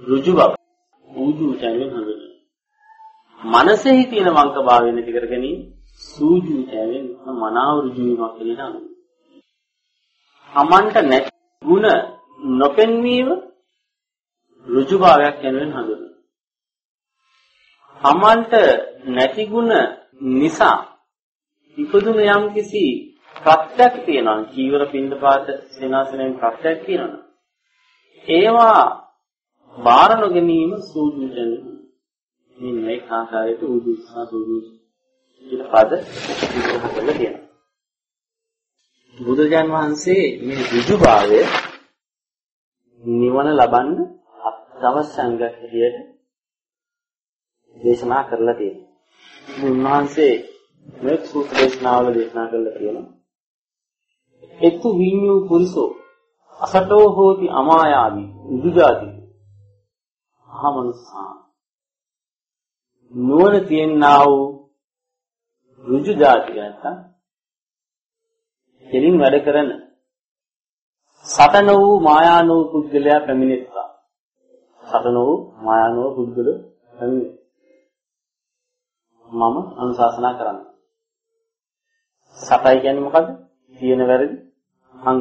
S1: ඍජු බව ඌජුචයෙන් හඳුනනවා. මනසෙහි තියෙන වංකභාවය නැති කර ගැනීම සූජුචයෙන් මනාව ඍජු වීමක් කියලා හඳුනනවා. අමන්ට නැති ಗುಣ නොපෙන්වීම ඍජු භාවයක් යනුවෙන් හඳුනනවා. අමන්ට නැති ಗುಣ නිසා ඉපදුන යම් කිසි ප්‍රත්‍යක් තියෙනවා චීවර පින්දපාත සේනාසනයෙන් ප්‍රත්‍යක් තියෙනවා ඒවා බාර නොගැනීම සූදුජන මේ මේ ආකාරයට උදුසා දුරු කියන පද විග්‍රහ කරලා තියෙනවා බුදුජන් වහන්සේ මේ ඍජුභාවය නිවන ලබන්න අත්‍යවශ්‍ය අංගයක් විදියට දේශනා කරලා තියෙනවා. උන්වහන්සේ මේ සූත්‍ර දේශනාවල දේශනා කරලා තියෙනවා. එක්තු විඤ්ඤු පුරිසෝ අසටෝ හෝති අමායාවි උදුජාති. අහමනුස්සා නුවණ තියන්නා වූ ඍජු જાති නැත්තම් දෙලින් වැඩ කරන සතන වූ මායාන වූ පුද්ගලයා පැමිණෙත්තා සතන වූ මායාන වූ පුද්ගල පැමිණෙ මම අනුශාසනා කරන්න සතයි කියන්නේ මොකද්ද? තියෙන වැරදි අංග.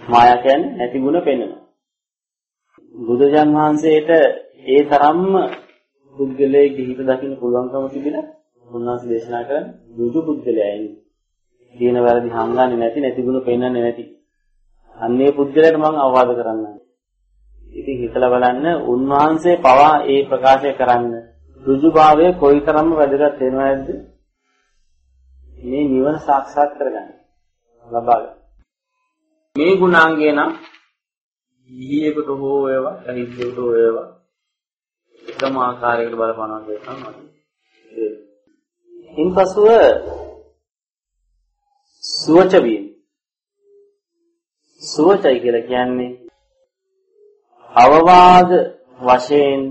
S1: මායා කියන්නේ නැති ಗುಣ පෙන්වනවා. බුදුජන් වහන්සේට ඒ තරම්ම පුද්ගලයේ ගිහිත දකින්න පුළුවන්කම තිබිලා උන්වහන්සේ දේශනා කරන්නේ බුදු පුද්ගලයන්. තියෙන වැරදි හංගන්නේ නැති නැති ಗುಣ පෙන්වන්නේ නැති. අන්නේ පුද්ගලයාට මම අවවාද කරන්නම්. ඉතින් හිතලා බලන්න උන්වහන්සේ පවා ඒ ප්‍රකාශය කරන්න ඍජුභාවය කොයිතරම්ම වැදගත් වෙනවද මේ නිවන සාක්ෂාත් කරගන්න. ලබා ගන්න. මේ ගුණාංගය නම් ගිහියෙකුට හෝ වේවා, කහිද්දෙකුට හෝ වේවා එකම ආකාරයකට බලපානවා කියනවා මම. ඉන්පසුව සුවච වීම. සුවචයි කියලා කියන්නේ අවවාද වශයෙන්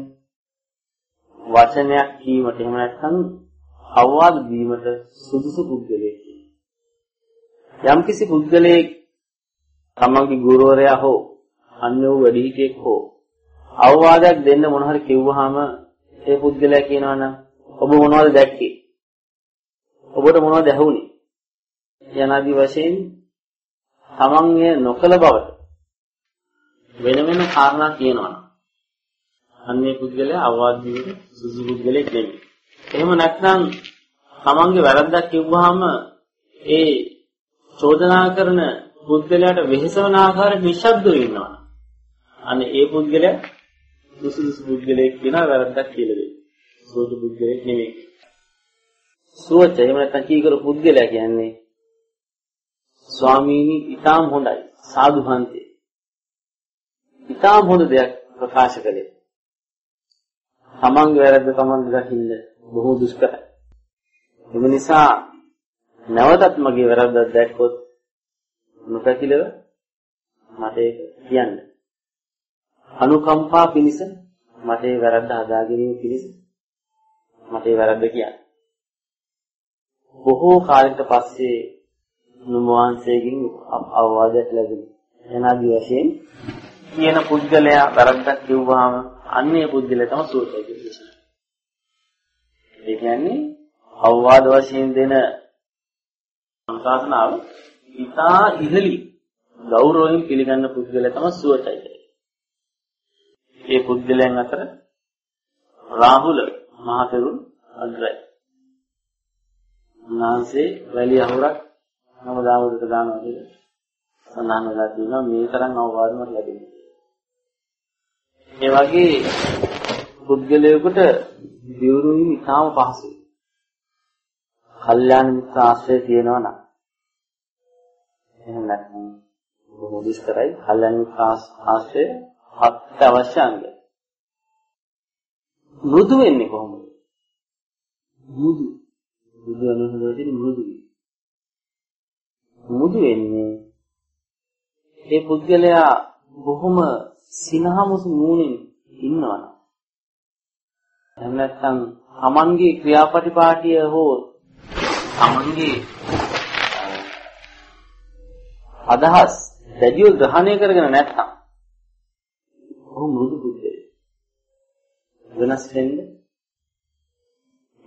S1: වචනයක් කීමට එහෙම නැත්නම් අවවාද දීමට සුදුසු පුද්ගලයෙක්. යම්කිසි පුද්ගලයෙක් තමන්ගේ ගුරුවරයා හෝ අන්‍ය වූ වැඩිහිටියෙක් හෝ අවවාදයක් දෙන්න මොන හරි කිව්වහම ඒ පුද්ගලයා කියනවා නම් ඔබ මොනවද දැක්කේ? ඔබට මොනවද ඇහුනේ? යනාදී වශයෙන් තමන්ගේ නොකල බවට වෙන වෙන කාරණා කියනවා. අන්නේ පුද්ගලයා අවවාද දීමේ සුසු පුද්ගලෙක් නෙමෙයි. එහෙම නැත්නම් තමන්ගේ වැරද්දක් කිව්වහම ඒ චෝදනා කරන පුද්ගලයාට වෙහෙසවන ආකාරයට නිශ්ශබ්දව ඉන්නවා. අනේ ඒ පුද්ගලයා සුසුසු පුද්ගලයෙක් කියන වැරද්දක් කියලා දෙයි. සෝතු පුද්ගලයෙක් නෙමෙයි. සුවච එහෙම නැත්නම් කීකර පුද්ගලයා කියන්නේ ස්වාමීනි ඊටාම් හොඳයි සාදුහන්තේ. ඊටාම් හොඳ දෙයක් ප්‍රකාශ කළේ. තමන්ගේ වැරද්ද තමන් දකින්න බොහෝ දුෂ්කරයි. එම නිසා නැවතත් මගේ වැරද්දක් දැක්කොත් නොපැකිලව මට ඒක කියන්න. අනුකම්පා පිණිස මට ඒ වැරද්ද හදා ගැනීම පිණිස මට ඒ වැරද්ද කියන්න. බොහෝ කාලයකට පස්සේ නුමවංශයෙන් අවවාදයක් ලැබුණා. එනාදී වශයෙන් කියන පුද්ගලයා වැරද්දක් කිව්වහම අන්නේ පුද්ගලයා තමයි සෝතයි කියන්නේ. ඒ කියන්නේ අවවාද වශයෙන් දෙන අනුශාසනාව ඉතා ඉහළි ගෞරවයෙන් පිළිගන්න පුද්ගලයා තමයි සුවචෛතය. ඒ පුද්ගලයන් අතර රාහුල මහතෙරුන් අග්‍රයි. උන්වහන්සේ වැලි අහුරක් හැමදාම උඩට දානවා කියලා සඳහන් වෙලා තියෙනවා මේ තරම් අවවාදමක් ලැබෙන්නේ. ඒ වගේ පුද්ගලයෙකුට දියුණු වීම ඉතාම පහසුයි. කල්යාණ මිත්‍ර ආශ්‍රය තියෙනවා නම් එහෙම නැත්නම් බොහෝ දුෂ්කරයි කල්යාණ මිත්‍ර ආශ්‍රය අත්‍ය අවශ්‍ය අංගය. මෘදු වෙන්නේ කොහොමද? මෘදු. මෘදු වෙනකොට මෘදු. මෘදු වෙන්නේ ඒ පුද්ගලයා බොහොම සිනහමුසු මූණින් ඉන්නවනම් එහෙම නැත්නම් Tamanගේ ක්‍රියාපටිපාටිය හෝ Tamanගේ අදහස් දැඩිව ග්‍රහණය කරගෙන නැත්නම් ඔහු මෘදු බුද්ධය වෙනස් වෙන්න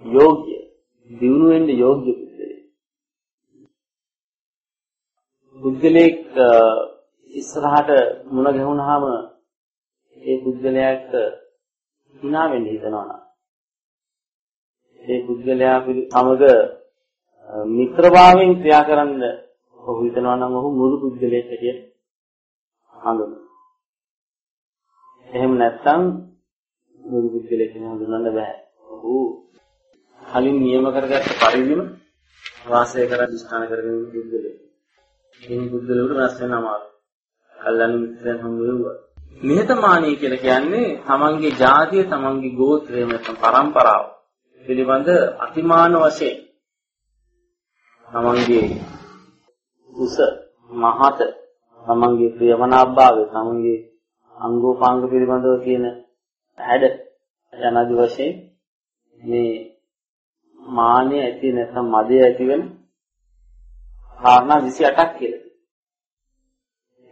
S1: යෝග්‍ය දිනු වෙන්න යෝග්‍ය බුද්ධය බුද්ධලේක් ඉස්සරහට මුණ ගැහුනහම ඒ බුද්ධලයාට hina වෙන්න හිතනවා නම් ඒ පුද්ගලයා සමග මිත්‍රභාවයෙන් ක්‍රියා කරන්න ඔහු හිතනවා නම් ඔහු මුළු පුද්ගලයෙක් හැටියට හඳුනනවා. එහෙම නැත්නම් මුළු පුද්ගලයෙක් හඳුනන්න බෑ. ඔහු කලින් නියම කරගත්ත පරිදිම වාසය කරලා දිස්ත්‍රාණ කරගෙන ඉන්න පුද්ගලයෙක්. මේ පුද්ගලයාට වෙනස් වෙන්න අමාරුයි. කල්ලාන මිත්‍රයන් හමු වෙව්වා. නිහතමානී කියලා කියන්නේ තමන්ගේ ජාතිය, තමන්ගේ ගෝත්‍රය නැත්නම් පරම්පරාව පිළිබඳ අතිමාන වශයෙන් තමන්ගේ උස මහත තමන්ගේ ප්‍රියමනාභාවය තමන්ගේ අංගෝපාංග පිළිබඳව කියන හැඩ යනාදි වශයෙන් මේ මානය ඇති නැත්නම් මදය ඇති වෙන කාරණා 28ක් කියලා.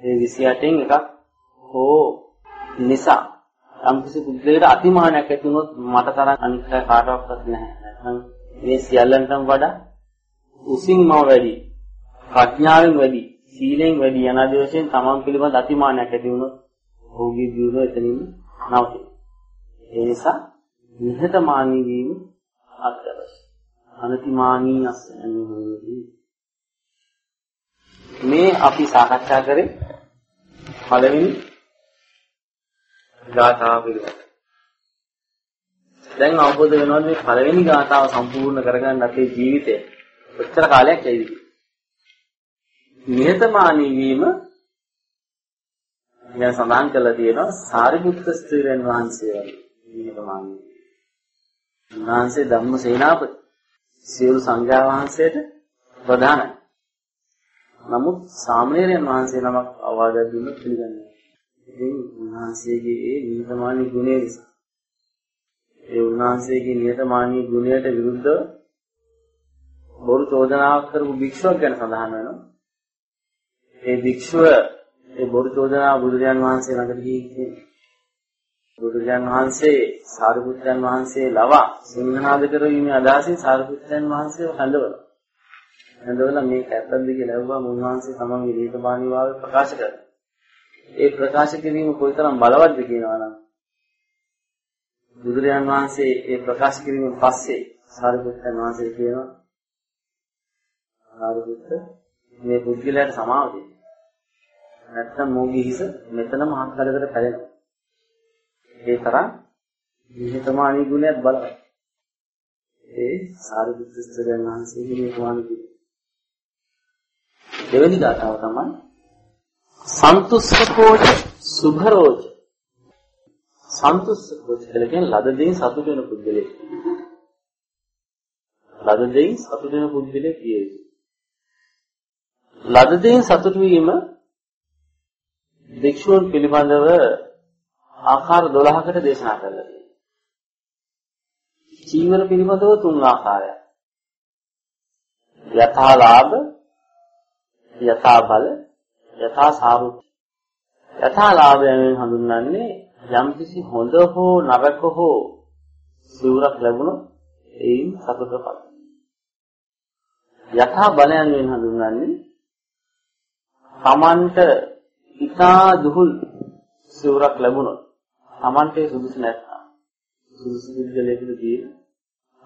S1: මේ 28න් එකක් හෝ නිසා යම් කිසි පුද්ගලයාට අතිමානයක් ඇති වුණොත් මට තරම් අනිත් කාටවත් නැහැ. නැත්නම් මේ සියල්ලන්ටම වඩා උසින් මම වැඩි, ප්‍රඥාවෙන් වැඩි, සීලෙන් වැඩි යනාදී වශයෙන් තමන් පිළිබඳ අතිමානයක් ඇති වුණොත් ඔහුගේ ජීවිතය එතනින් නවතින. ඒ නිසා නිහතමානී වීම අත්‍යවශ්‍යයි. අනතිමානී අස්සන්නේ මේ අපි සාකච්ඡා කරේ පළවෙනි ගාථාව පිළිබඳ. දැන් අවබෝධ වෙනවා මේ පළවෙනි ගාථාව සම්පූර්ණ කරගන්න අපේ ජීවිතය කොච්චර කාලයක් ඇයිද? නිහතමානී වීම දැන් සඳහන් කරලා තියෙනවා සාරිපුත්‍ර ස්ත්‍රීන් වහන්සේ වගේ නිහතමානී. උන්වහන්සේ ධම්ම සේනාපති සියලු සංඝයා වහන්සේට ප්‍රධානයි. නමුත් සාමණේරයන් වහන්සේ නමක් අවවාද දුන්නොත් පිළිගන්නේ ඉතින් උන්වහන්සේගේ ඒ නිහතමානී ගුණය නිසා ඒ උන්වහන්සේගේ නිහතමානී ගුණයට විරුද්ධව බොරු චෝදනාවක් කරපු භික්ෂුවක් ගැන සඳහන් වෙනවා. ඒ භික්ෂුව ඒ බොරු චෝදනාව බුදුරජාන් වහන්සේ ළඟට ගිහින් බුදුරජාන් වහන්සේ සාරිපුත්‍රයන් වහන්සේ ලවා සිංහනාද කරවීමේ අදහසින් සාරිපුත්‍රයන් වහන්සේව හඳවනවා. හඳවලා මේක ඇත්තද කියලා ඇහුවා මුන්වහන්සේ තමන්ගේ නිහතමානී භාවය ප්‍රකාශ කරනවා. ඒ ප්‍රකාශ කිරීම කොයිතරම් බලවත්ද කියනවා නම් බුදුරජාන් වහන්සේ ඒ ප්‍රකාශ කිරීමෙන් පස්සේ සාරිපුත්තන් වහන්සේ කියනවා සාරිපුත්ත මේ පුද්ගලයාට සමාව දෙන්න. නැත්තම් මෝගී හිස මෙතනම හත්කලකට පැලෙනවා. ඒ තරම් නිහතමානී ගුණයක් බලවත්. ඒ සාරිපුත්ත ස්ත්‍රයන් වහන්සේගේ නිහතමානී දෙවෙනි දාතාව තමයි සන්තුස්සකෝච සුභරෝච සන්තුස්සකෝච කියලා කියන්නේ ලද දෙයින් සතුට වෙන පුද්ගලයෙක්. ලද දෙයින් සතුට වෙන පුද්ගලයෙක් කියේ. ලද දෙයින් සතුට වීම භික්ෂුන් පිළිබඳව ආකාර 12කට දේශනා කරලා තියෙනවා. චීවර පිළිබඳව තුන් ආකාරයක්. යථා ලාභ යථා බල යථා සාරුත් යථා ලාභයෙන් හඳුන්වන්නේ යම්කිසි හොඳ හෝ නරක හෝ සිවුරක් ලැබුණොත් ඒයින් සතුටපත් යථා බලයන් වෙන හඳුන්වන්නේ තමන්ට ඉතා දුහුල් සිවුරක් ලැබුණොත් තමන්ට සුදුසු නැත්නම් සුදුසු විද්‍යාලයකට ගිහින්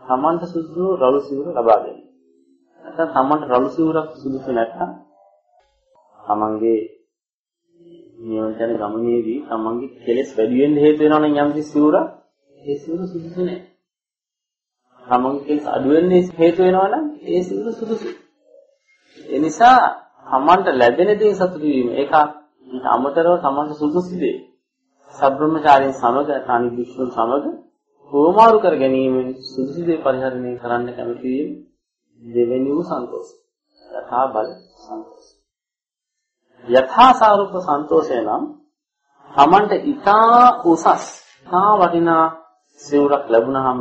S1: තමන්ට සුදුසු රළු සිවුර ලබා ගැනීම නැත්නම් තමන්ට රළු සිවුරක් සුදුසු නැත්නම් තමන්ගේ නියෝජන ගමනේදී තමන්ගේ කෙලෙස් වැඩි වෙන්න හේතු වෙනවා නම් යම් කිසි සිවුරක් ඒ සිවුර සුදුසු නැහැ. තමන්ගේ කෙලෙස් අඩු වෙන්න හේතු වෙනවා නම් ඒ සිවුර සුදුසුයි. ඒ නිසා තමන්ට ලැබෙන දේ සතුටු වීම ඒක ඊට අමතරව තමන්ට සුදුසු දේ. සබ්‍රහ්මචාරීන් සමග අනිත් විශ්වුන් සමග කොමාරු කර ගැනීමෙන් සුදුසු දේ පරිහරණය කරන්න කැමති වීම දෙවෙනි වූ සන්තෝෂය. යථා බල සන්තෝෂය. යථා සාරූප සන්තෝෂය නම් තමන්ට ඊටා උසස් තා වටිනා සිවුරක් ලැබුණාම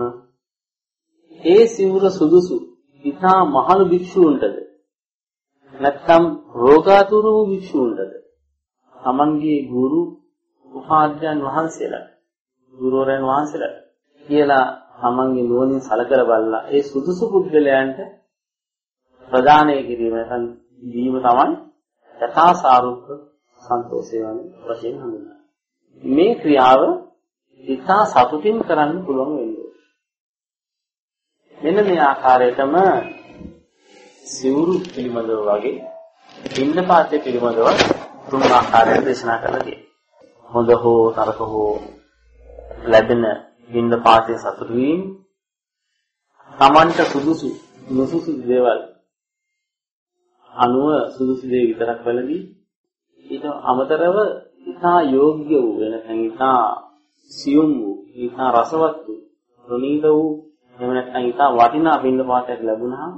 S1: ඒ සිවුර සුදුසු ඊටා මහලු භික්ෂූන්ටද නැත්නම් රෝගාතුරු වූ භික්ෂූන්ටද තමන්ගේ ගුරු උපාධ්‍යයන් වහන්සේලා ගුරුවරයන් වහන්සේලා කියලා තමන්ගේ නුවණින් සලකලා බලලා ඒ සුදුසු පුද්ගලයන්ට ප්‍රදානය කිරීම නැත්නම් දීම තමයි යථා සාරූප සන්තෝෂය වශයෙන් හඳුන්වනවා. මේ ක්‍රියාව ඉතා සතුටින් කරන්න පුළුවන් වෙන්නේ. මෙන්න මේ ආකාරයටම සිවුරු පිළිබඳව වගේ පින්නපාතය පිළිබඳව තුන් ආකාරයෙන් දේශනා කරලා තියෙනවා. හොඳ හෝ නරක හෝ ලැබෙන පින්නපාතයේ සතුටු වීම තමන්ට සුදුසු නුසුසු දේවල් අනුව සුදුසු දේ විතරක් වැළඳී ඊට අමතරව ඉතා යෝග්‍ය වූ වෙනසෙන් ඉතා සියුම් වූ ඉතා රසවත් වූ ප්‍රණීත වූ එහෙම නැත්නම් ඉතා වටිනා පින්දපාතයක් ලැබුණාම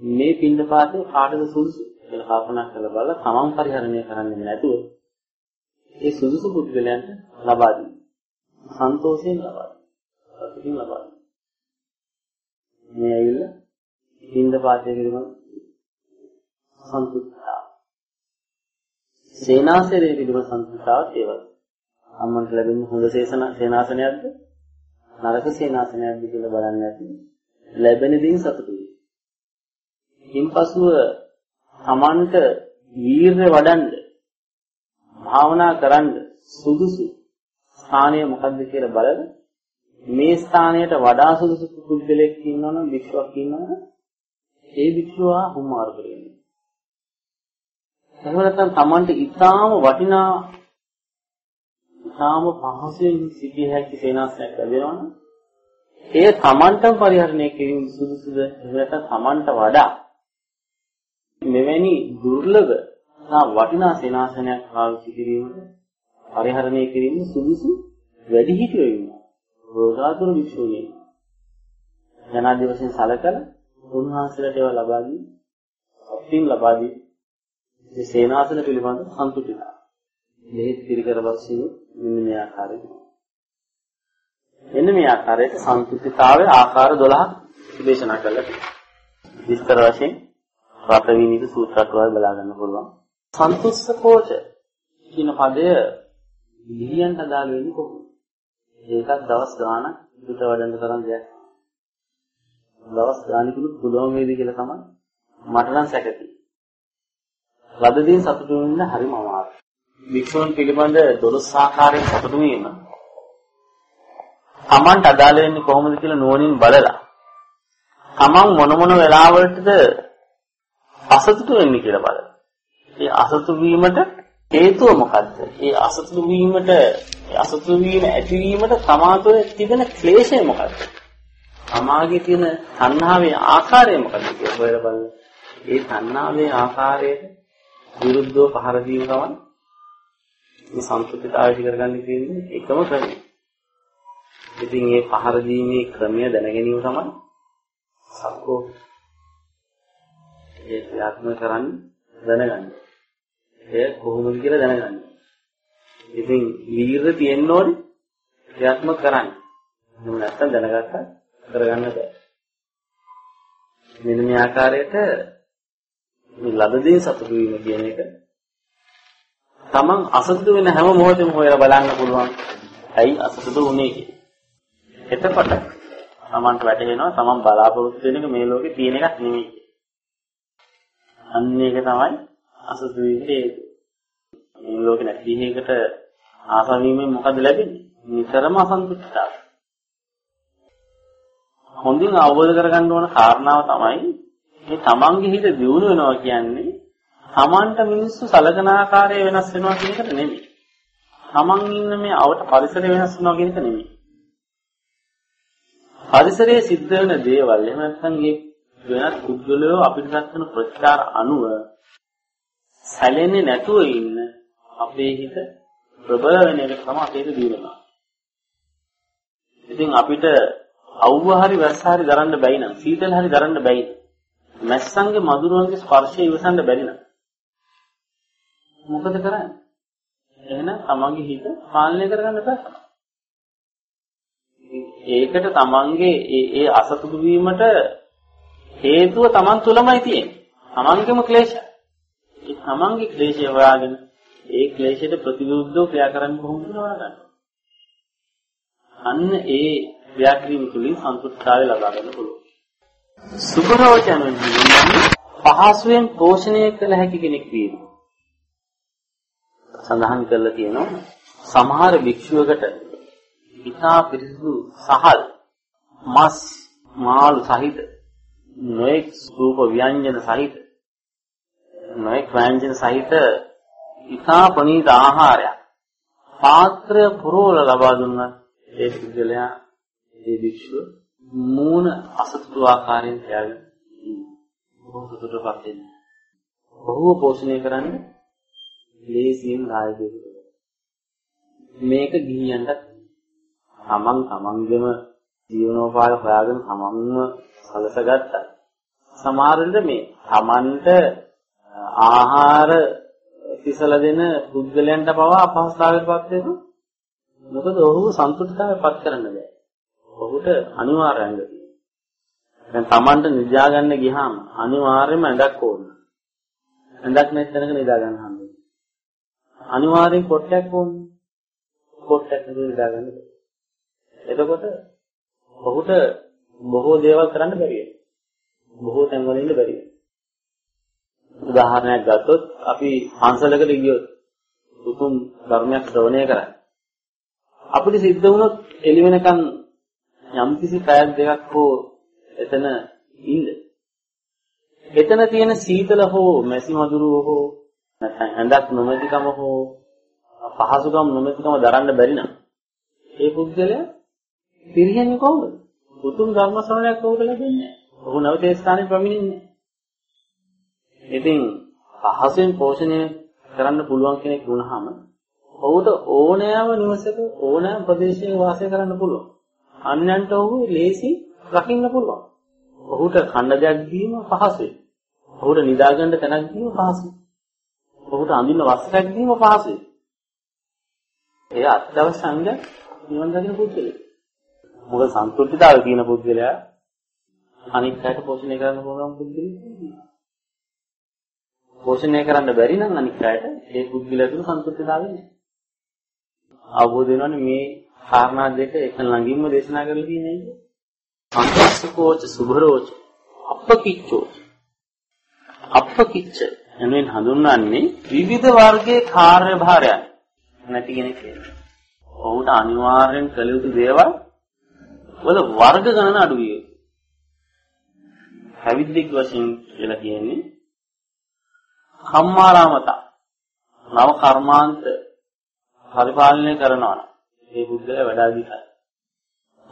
S1: මේ පින්දපාතේ කාටද සුදුසු කියලා කල්පනා කරලා බලලා තමන් පරිහරණය කරන්නේ නැතුව ඒ සුදුසු පුද්ගලයන්ට ලබා දී සන්තෝෂයෙන් ලබා දී සතුටින් ලබා දී මේ ඇවිල්ලා පින්දපාතයේ පිළිබඳ සන්තුෂ්ඨතාව. සේනාසනයේ පිළිබඳ සන්තුෂ්ඨතාවත් ඒ වගේ. අම්මන්ට ලැබෙන හොඳ සේසන සේනාසනයක්ද නරක සේනාසනයක්ද කියලා බලන්නේ නැති ලැබෙන දේෙන් සතුටු වෙයි. ඉන්පසුව තමන්ට වීරය වඩන්න භාවනා කරන්න සුදුසු ස්ථානය මොකද්ද කියලා බලලා මේ ස්ථානයට වඩා සුදුසු පුද්ගලෙක් ඉන්නවනම් වික්ෂුවක් ඉන්නවනම් ඒ වික්ෂුවා හුමාරු කරගෙන එහෙම නැත්නම් Tamanට ඊටාම වටිනා ඊටාම පහසුවෙන් සිටිය හැකි සේනාසනයක් ලැබෙනවනම් ඒ Tamanටම පරිහරණය කිරීම සුදුසුද? එහෙම නැත්නම් Tamanට වඩා මෙවැනි දුර්ලභ නා වටිනා සේනාසනයක් පාවිච්චි කිරීමට පරිහරණය කිරීම සුදුසු වැඩි හිටියෝ ඉන්නවා රෝගාතුර විශ්වෝනේ ජනාධිපති වශයෙන් සැලකලා උන්වහන්සේලාට ඒවා ලබා දී අපින් ලබා දී මේ සේනාසන පිළිබඳ සන්තුෂ්ටිතාව. මෙහි පිළිකර බසිනු මෙන්න මේ ආකාරයෙන්. මෙන්න මේ ආකාරයට සන්තුෂ්ටිතාවයේ ආකාර 12ක් දේශනා කළා තියෙනවා. විස්තර වශයෙන් රතවිනිද සූත්‍රات වල බලා ගන්න පුළුවන්. සන්තුෂ්ඨකෝච කියන පදය ගිහියන්ට අදාළ වෙන්නේ කොහොමද? ඒකත් දවස් ගාණක් පිට වඩන්න තරම් දෙයක්. දවස් ගාණකුත් පුළුවන් වේද කියලා තමයි මට නම් සැකතියි. ලදදීන් සතුටු වෙන්න හරිම අමාරුයි. වික්ෂුන් පිළිබඳ 12 ආකාරයෙන් සතුටු වීම Tamanට අදාළ වෙන්නේ කොහොමද කියලා නුවණින් බලලා Taman මොන මොන වෙලාවලටද අසතුටු වෙන්නේ කියලා බලන්න. ඒ අසතුටු වීමට හේතුව මොකද්ද? ඒ අසතුටු වීමට අසතුටු වීම ඇතිවීමට තමා තුළ තිබෙන ක්ලේශය මොකද්ද? තමාගේ තියෙන තණ්හාවේ ආකාරය මොකද්ද කියලා හොයලා බලන්න. ඒ තණ්හාවේ ආකාරයට විරුද්ධව පහර දීම තමයි මේ සම්පූර්ණතාවය කරගන්න තියෙන්නේ එකම ක්‍රමය. ඉතින් මේ පහර දීමේ ක්‍රමය දැන ගැනීම තමයි සක්කෝ ඒ ක්‍රියාත්මක කරන්න දැනගන්න. ඒ කොහොමද කියලා දැනගන්න. ඉතින් වීර තියෙන්න ඕනේ ක්‍රියාත්මක කරන්න. එහෙම නැත්නම් දැනගත්තා කරගන්න බෑ. මෙන්න මේ ආකාරයට මේ ලද දේ සතුටු වීම කියන එක තමන් අසතුටු වෙන හැම මොහොතෙම හොයලා බලන්න පුළුවන්. ඇයි අසතුටු වුනේ කියලා. එතකොට තමන්ට වැටහෙනවා තමන් බලාපොරොත්තු වෙන එක මේ ලෝකේ තියෙන එකක් නෙමෙයි. අන්න ඒක තමයි අසතුටු වීමේ හේතුව. මේ ලෝකේ නැති එකකට ආසාව වීමෙන් මොකද ලැබෙන්නේ? නිතරම අසන්තුෂ්ටතාවය. හොඳින් අවබෝධ කරගන්න ඕන කාරණාව තමයි මේ තමන්ගේ හිත දියුණු වෙනවා කියන්නේ තමන්ට මිනිස්සු සලකන ආකාරය වෙනස් වෙනවා කියන එකට නෙමෙයි. තමන් ඉන්න මේ අවට පරිසරය වෙනස් වෙනවා කියන එක නෙමෙයි. පරිසරයේ සිද්ධ වෙන දේවල් එහෙම නැත්නම් මේ වෙනත් පුද්ගලයෝ අපිට දක්වන ප්‍රතිචාර අනුව සැලෙන්නේ නැතුව ඉන්න අපේ හිත ප්‍රබල වෙන එක තමයි අපේ හිත දිනනවා. ඉතින් අපිට අවුව හරි වැස්ස හරි දරන්න බැයි නම් සීතල හරි දරන්න බැයි. මැස්සන්ගේ මధుරවන්ගේ ස්පර්ශය ඉවසන්න බැරි නම් මොකද කරන්නේ? එහෙනම් තමන්ගේ හිත පාලනය කරගන්න බෑ. ඒකට තමන්ගේ ඒ ඒ අසතුටු වීමට හේතුව තමන් තුළමයි තියෙන්නේ. තමන්ගේම ක්ලේශය. ඒ තමන්ගේ ක්ලේශය හොයාගෙන ඒ ක්ලේශයට ප්‍රතිවිරුද්ධව ක්‍රියා කරන්න කොහොමද හොයාගන්නේ? අන්න ඒ ක්‍රියා කිරීම තුළින් සන්තුෂ්ඨාවය ලබා ගන්න පුළුවන්. සුභරෝචන කියන්නේ පහසුවෙන් පෝෂණය කළ හැකි කෙනෙක් වීම. සඳහන් කරලා තියෙනවා සමහර භික්ෂුවකට ඉතා පිරිසිදු සහල් මස් මාළු සහිත නොඑක් රූප ව්‍යංජන සහිත නොඑක් ව්‍යංජන සහිත ඉතා ප්‍රණීත ආහාරයක් පාත්‍රය පුරවල ලබා දුන්නා ඒ පුද්ගලයා ඒ භික්ෂුව මූණ අසතුටු ආකාරයෙන් තියාගෙන බොහෝ සතුටුපත් වෙනවා. බොහෝ පෝෂණය කරන්නේ ලේසියෙන් දායකයෙකුට. මේක ගිහියන්ට තමන් තමන්ගේම ජීවනෝපාය හොයාගෙන තමන්ම සලසගත්තා. සමහර විට මේ තමන්ට ආහාර කිසල දෙන පුද්ගලයන්ට පවා අපහසුතාවයකටපත් වෙනවා. මොකද ඔහු සන්තුෂ්ටතාවයටපත් කරන්න බෑ. ඔහුට අනිවාර්යයෙන්ම තියෙනවා. දැන් තමන්ට නිදා ගන්න ගියාම අනිවාර්යයෙන්ම ඇඳක් ඕන. ඇඳක් නැති තැනක නිදා ගන්න හම්බෙන්නේ. අනිවාර්යෙන් කොටයක් ඕනේ. කොටයක් නිදා ගන්න. එතකොට ඔහුට බොහෝ දේවල් කරන්න බැරි වෙනවා. බොහෝ තැන්වල ඉන්න බැරි වෙනවා. උදාහරණයක් ගත්තොත් අපි පන්සලකට ගියොත් උතුම් ධර්මයක් ශ්‍රවණය කරා. අපිට සිද්ධ වුණොත් එළි වෙනකන් යම්කිසි පැයක් දෙකක් හෝ එතන ඉන්න. එතන තියෙන සීතල හෝ මැසි මදුරුව හෝ නැත්නම් ඇඳක් නොමැතිකම හෝ පහසුකම් නොමැතිකම දරන්න බැරි නම් ඒ පුද්ගලයා පිරිහෙන්නේ කොහොමද? උතුම් ධර්ම ශ්‍රවණයක් ඔහුට ලැබෙන්නේ නැහැ. ඔහු නැවත ඒ ස්ථානෙට පැමිණෙන්නේ නැහැ. ඉතින් පහසෙන් පෝෂණය කරන්න පුළුවන් කෙනෙක් වුණාම ඔහුට ඕනෑම නිවසක ඕනෑම ප්‍රදේශයක වාසය කරන්න පුළුවන්. අන්යන්ට ඔහු ලේසි රකින්න පුළුවන්. ඔහුට කණ්ඩ දෙයක් දීම පහසුයි. ඔහුට නිදාගන්න තැනක් දීම පහසුයි. ඔහුට අඳින්න වස්ත්‍රයක් දීම පහසුයි. ඒ අත්‍යවශ්‍ය අංගයක් නිවන් දකින්න පුද්ගලයා. මොකද සන්තුෂ්ටිතාවය කියන පුද්ගලයා අනිත් අයට පෝෂණය කරන්න පුළුවන් පුද්ගලයෙක්. පෝෂණය කරන්න බැරි නම් අනිත් අයට ඒ පුද්ගලයා තුළ සන්තුෂ්ටිතාවය නැහැ. අවබෝධ වෙනවනේ මේ කාරණා දෙක එක ළඟින්ම දේශනා කරලා තියෙන්නේ. අන්තස්සකෝච සුභරෝච අපකිච්චෝච අපකිච්ච එනෙන් හඳුන්වන්නේ විවිධ වර්ගයේ කාර්යභාරයන් නැති කෙනෙක් කියලා. ඔහුට අනිවාර්යෙන් කළ යුතු දේවල් වල වර්ග ගණන අඩු විය. හැවිද්දෙක් වශයෙන් කියලා කියන්නේ කම්මාරාමත නව කර්මාන්ත පරිපාලනය කරනවා නම් ඒ පුද්ගලයා වැඩ අධිකයි.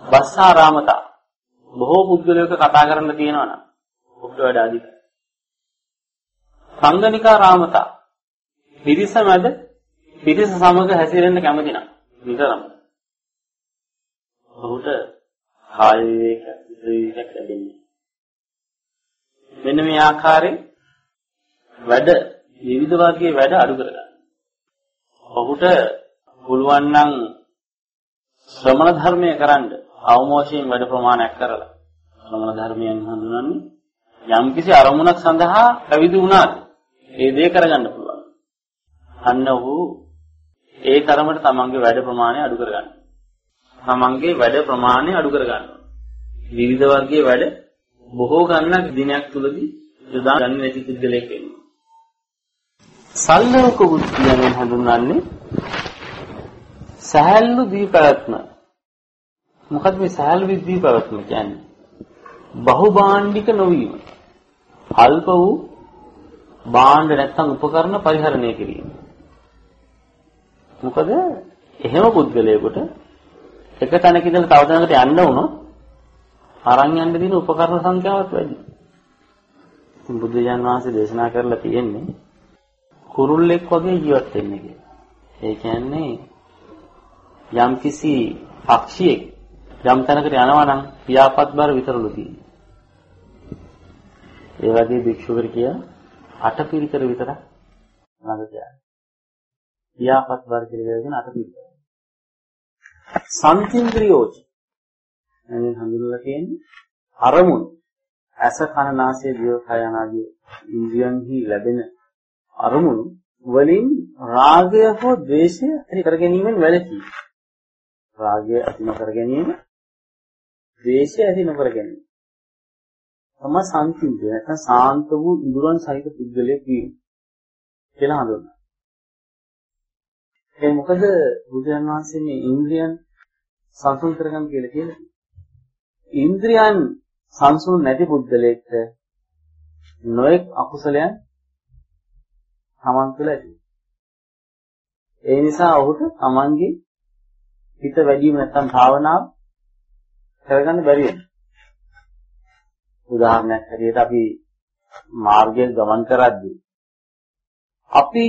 S1: බස්සාරාමත බොහෝ පුද්ගලයක කතා කරන්න තියෙනවා නම් ඔහුට වැඩ අධිකයි. සංගනිකා රාමත පිරිස මැද පිරිස සමග හැසිරෙන්න කැමති නම් විතරම ඔහුට කාය විවේක විවේක ලැබෙන්නේ. මෙන්න මේ ආකාරයෙන් වැඩ විවිධ වර්ගයේ වැඩ අඩු කරගන්න. ඔහුට පුළුවන් නම් ශ්‍රමණ ධර්මය කරන්න අවමෝෂයෙන් වැඩ ප්‍රමාණයක් කරලා ශ්‍රමණ ධර්මයන් හඳුනන්නේ යම්කිසි අරමුණක් සඳහා පැවිදි වුණාද ඒ දේ කරගන්න පුළුවන්. අන්න ඔහු ඒ තරමට තමන්ගේ වැඩ ප්‍රමාණය අඩු කරගන්න. තමන්ගේ වැඩ ප්‍රමාණය අඩු කරගන්න. විවිධ වර්ගයේ වැඩ බොහෝ ගණනක් දිනයක් තුලදී යොදා ගන්න නැති පුද්ගලයෙක් වෙනවා. සල්ලෝක බුද්ධියෙන් හඳුන්වන්නේ සහැල්ලු දී පැවැත්ම. මොකද මේ සහැල්ලු දී පැවැත්ම කියන්නේ? බහුභාණ්ඩික නොවීම. අල්ප වූ භාණ්ඩ නැත්තම් උපකරණ පරිහරණය කිරීම. මොකද එහෙම පුද්ගලයෙකුට එක තැනක ඉඳලා තව තැනකට යන්න වුණොත් අරන් යන්න දින උපකරණ සංඛ්‍යාවත් වැඩි. බුදුජාන් වහන්සේ දේශනා කරලා තියෙන්නේ කුරුල්ලෙක් වගේ ජීවත් වෙන්න කියලා. ඒ කියන්නේ යම්කිසි පක්ෂියෙක් යම් තැනකට යනවා නම් පියාපත් බර විතරලු තියෙන්නේ. ඒ වගේ භික්ෂුවර කිය අටපිරිකර විතරක් ළඟ තියන්නේ. පියාපත් බර කියලා කියන අටපිරිකර. සම්තින්ද්‍රියෝච එන්නේ හඳුනලා තියෙන්නේ අරමුණු ඇස කන නාසය දිව කය ආදී ඉන්ද්‍රියන්හි ලැබෙන අරමුණු වලින් රාගය හෝ ද්වේෂය ඇති කර ගැනීමෙන් වැළකී. රාගය ඇති නොකර ගැනීම, ද්වේෂය ඇති නොකර ගැනීම. තම සංකීර්ණ නැත්නම් සාන්ත වූ ඉඳුරන් සහිත පුද්ගලයෙක් වීම කියලා හඳුන්වනවා. ඒ මොකද බුදුන් වහන්සේ මේ ඉන්ද්‍රියන් සංසුන් කරගන්න කියලා කියන්නේ. ඉන්ද්‍රියන් සංසුන් නැති පුද්ගලයෙක්ට නොඑක් අකුසලයන් තමන් තුළ ඇති. ඒ නිසා ඔහුට තමන්ගේ හිත වැඩිම නැත්තම් භාවනාව කරගන්න බැරි වෙනවා. උදාහරණයක් හැටියට අපි මාර්ගයෙන් ගමන් කරද්දී අපි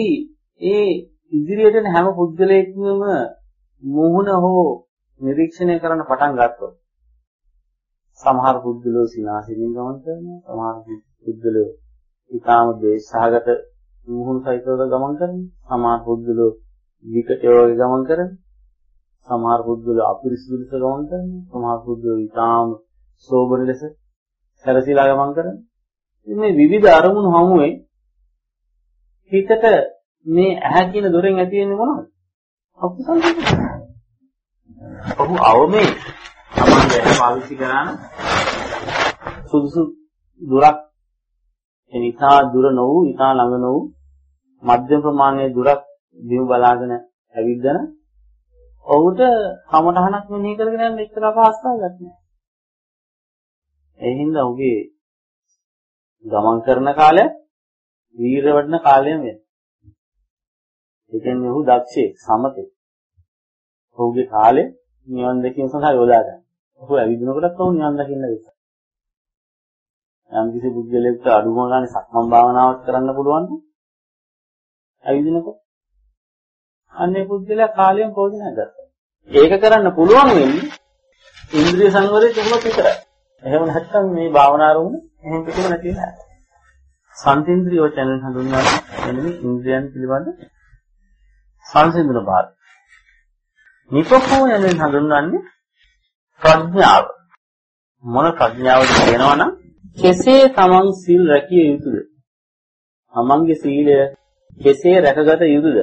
S1: ඒ ඉදිරියට යන හැම පුද්ගලයෙක්ම මුහුණ හෝ නිරීක්ෂණය කරන්න පටන් ගත්තොත් සමහර පුද්ගලෝ සිනාසිනින් ගමන් කරනවා සමහර පුද්ගලෝ ඊටාම දේශසහගත මුහුණු සහිතව ගමන් කරනවා. සමහර පුද්ගලෝ විකටය වගේ ගමන් කරනවා. සමහර පුද්ගලෝ අපිරිසිදු ලෙස ගමන් කරනවා. සමහර පුද්ගලෝ ඊටාම සෝබර ලෙස සැරසීලා ගමන් කරනවා. මේ විවිධ අරමුණු හමුවේ හිතට මේ ඇහැ කියන දොරෙන් ඇති වෙන්නේ මොනවද? අකුසල ඔහු අවමේ තමයි ඇහැ පාවිච්චි කරන සුදුසු දුරක් එනිසා දුර නොවු, ඊටා ළඟ නොවු මධ්‍යම ප්‍රමාණයේ දුරක් දිව බලාගෙන ඇවිද්දන ඔහුට කමඨහනක් මෙනෙහි කරගෙන යන්න එච්චර අපහසුතාවයක් නැහැ. ඒ හින්දා ඔහුගේ ගමන් කරන කාලය වීර වඩන කාලයම වෙනවා. ඒ කියන්නේ ඔහු දක්ෂේ සමතේ. ඔහුගේ කාලේ නිවන් දැකීම සඳහා යොදා ගන්න. ඔහු ඇවිදිනකොටත් ඔහු නිවන් දකින්න වෙනවා. යම් කිසි පුද්ගලයෙකුට අඩුම ගානේ සක්මන් භාවනාවක් කරන්න පුළුවන් නම් ඇවිදිනකොට අන්නේ පුද්ගලයා කාලයෙන් ප්‍රයෝජනය ගන්නවා. ඒක කරන්න පුළුවන් වෙන්නේ ඉන්ද්‍රිය සංවරය තිබුණොත් විතරයි. එහෙම නැත්නම් මේ භාවනා අරමුණ එහෙම පිටුම නැති වෙනවා. සංතේන්ද්‍රියෝ channel හඳුන්වන්නේ එන්නේ ඉන්ද්‍රියන් පිළිබඳ සංසිඳන භාගය. නිපකෝ යන හඳුන්වන්නේ ප්‍රඥාව. මොන ප්‍රඥාවද කියනවනම් කෙසේ තමන් සිල් රැකිය යුතුද? තමන්ගේ සීලය කෙසේ රැකගත යුතුද?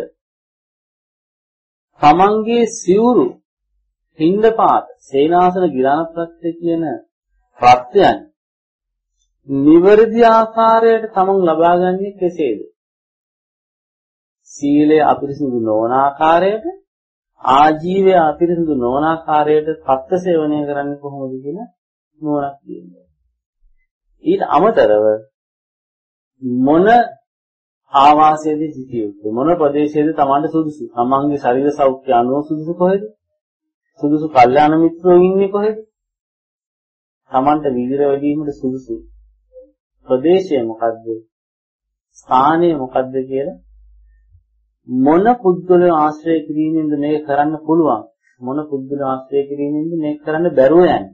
S1: තමන්ගේ සිවුරු හින්දපාත සේනාසන ගිරාන ප්‍රත්‍ය කියන ප්‍රත්‍යයන් නිවැරදි ආකාරයට තමන් ලබාගන්නේ කෙසේද? සීලය අපිරිසිදු නොවන ආකාරයට ආජීවය අපිරිසිදු නොවන ආකාරයට පත්ත සේවනය කරන්නේ කොහොමද කියන නුවණක් තියෙනවා. ඊට අමතරව මොන ආවාසයේදී සිටිය? යුතුද මොන ප්‍රදේශයේද Tamanට සුදුසු? තමන්ගේ ශරීර සෞඛ්‍ය අනුව සුදුසු කොහෙද? සුදුසු කල්යාණ මිත්‍රෝ ඉන්නේ කොහෙද? Tamanට විදිර වැඩිවීමට සුදුසු ප්‍රදේශය මොකද්ද? ස්ථානය මොකද්ද කියලා මොන පුද්ගලයන් ආශ්‍රය කිරීමෙන්ද මේක කරන්න පුළුවන් මොන පුද්ගලයන් ආශ්‍රය කිරීමෙන්ද මේක කරන්න බැරුව යන්නේ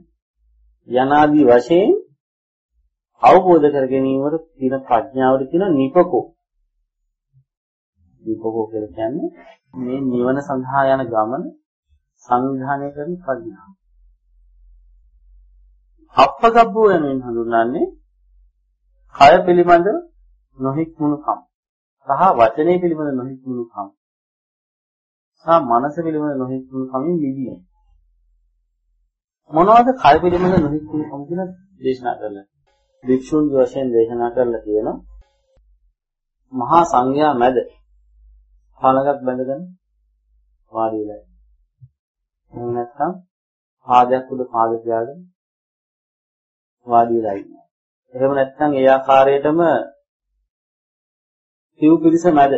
S1: යනාදී වශයෙන් අවබෝධ කර ගැනීමට තියෙන ප්‍රඥාවට කියන නිපකෝ. නිපකෝ කියලා කියන්නේ මේ නිවන සඳහා යන ගමන සංවිධානය කරන ප්‍රඥාව. අප්පගබ්බෝ යනුවෙන් හඳුන්වන්නේ කය පිළිබඳ නොහික්මුණුකම් සහ වචනේ පිළිබඳ නොහික්මුණුකම් සහ මනස පිළිබඳ නොහික්මුණුකමින් මිදීම. මොනවද කය පිළිබඳ නොහික්මුණුකම් කියලා දේශනා කරන්නේ? භික්ෂුන්ගේ වශයෙන් දේශනා කරලා තියෙනවා මහා සංඝයා මැද පළඟක් බැඳගෙන වාඩි වෙලා එහෙම නැත්නම් පාදයක් උඩ පාද තියාගෙන වාඩි වෙලා ඉන්නවා
S2: එහෙම නැත්නම් ඒ ආකාරයටම සිව් පිරිස මැද